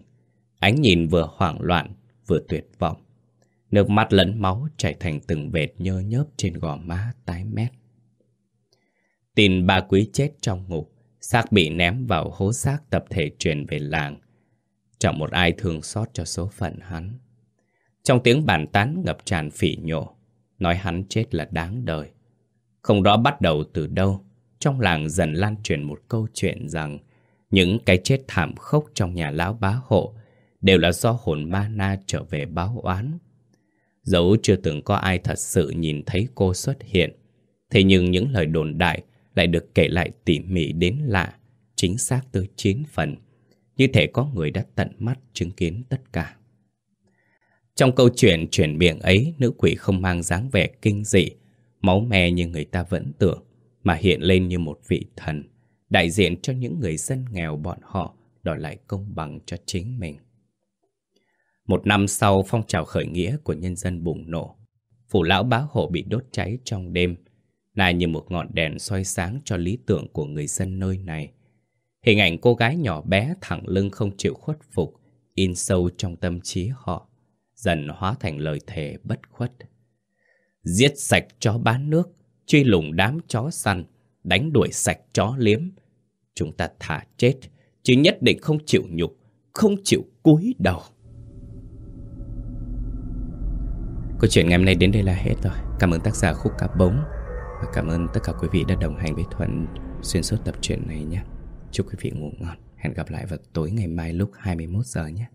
Ánh nhìn vừa hoảng loạn, vừa tuyệt vọng. Nước mắt lẫn máu chảy thành từng vệt nhơ nhớp trên gò má tái mét. Tin ba quý chết trong ngục, xác bị ném vào hố xác tập thể truyền về làng. Chẳng một ai thương xót cho số phận hắn. Trong tiếng bàn tán ngập tràn phỉ nhổ, nói hắn chết là đáng đời. Không rõ bắt đầu từ đâu, trong làng dần lan truyền một câu chuyện rằng những cái chết thảm khốc trong nhà lão bá hộ đều là do hồn ma na trở về báo oán. Dẫu chưa từng có ai thật sự nhìn thấy cô xuất hiện, thế nhưng những lời đồn đại lại được kể lại tỉ mỉ đến lạ, chính xác tới 9 phần, như thể có người đã tận mắt chứng kiến tất cả. Trong câu chuyện chuyển miệng ấy, nữ quỷ không mang dáng vẻ kinh dị, máu me như người ta vẫn tưởng, mà hiện lên như một vị thần, đại diện cho những người dân nghèo bọn họ đòi lại công bằng cho chính mình. Một năm sau, phong trào khởi nghĩa của nhân dân bùng nổ. Phủ lão bá hộ bị đốt cháy trong đêm, lại như một ngọn đèn soi sáng cho lý tưởng của người dân nơi này. Hình ảnh cô gái nhỏ bé thẳng lưng không chịu khuất phục, in sâu trong tâm trí họ, dần hóa thành lời thề bất khuất. Giết sạch chó bán nước, truy lùng đám chó săn, đánh đuổi sạch chó liếm. Chúng ta thả chết, chứ nhất định không chịu nhục, không chịu cúi đầu. Câu chuyện ngày hôm nay đến đây là hết rồi. Cảm ơn tác giả Khúc Cá Bống và cảm ơn tất cả quý vị đã đồng hành với Thuận xuyên suốt tập truyện này nhé. Chúc quý vị ngủ ngon. Hẹn gặp lại vào tối ngày mai lúc 21 giờ nhé.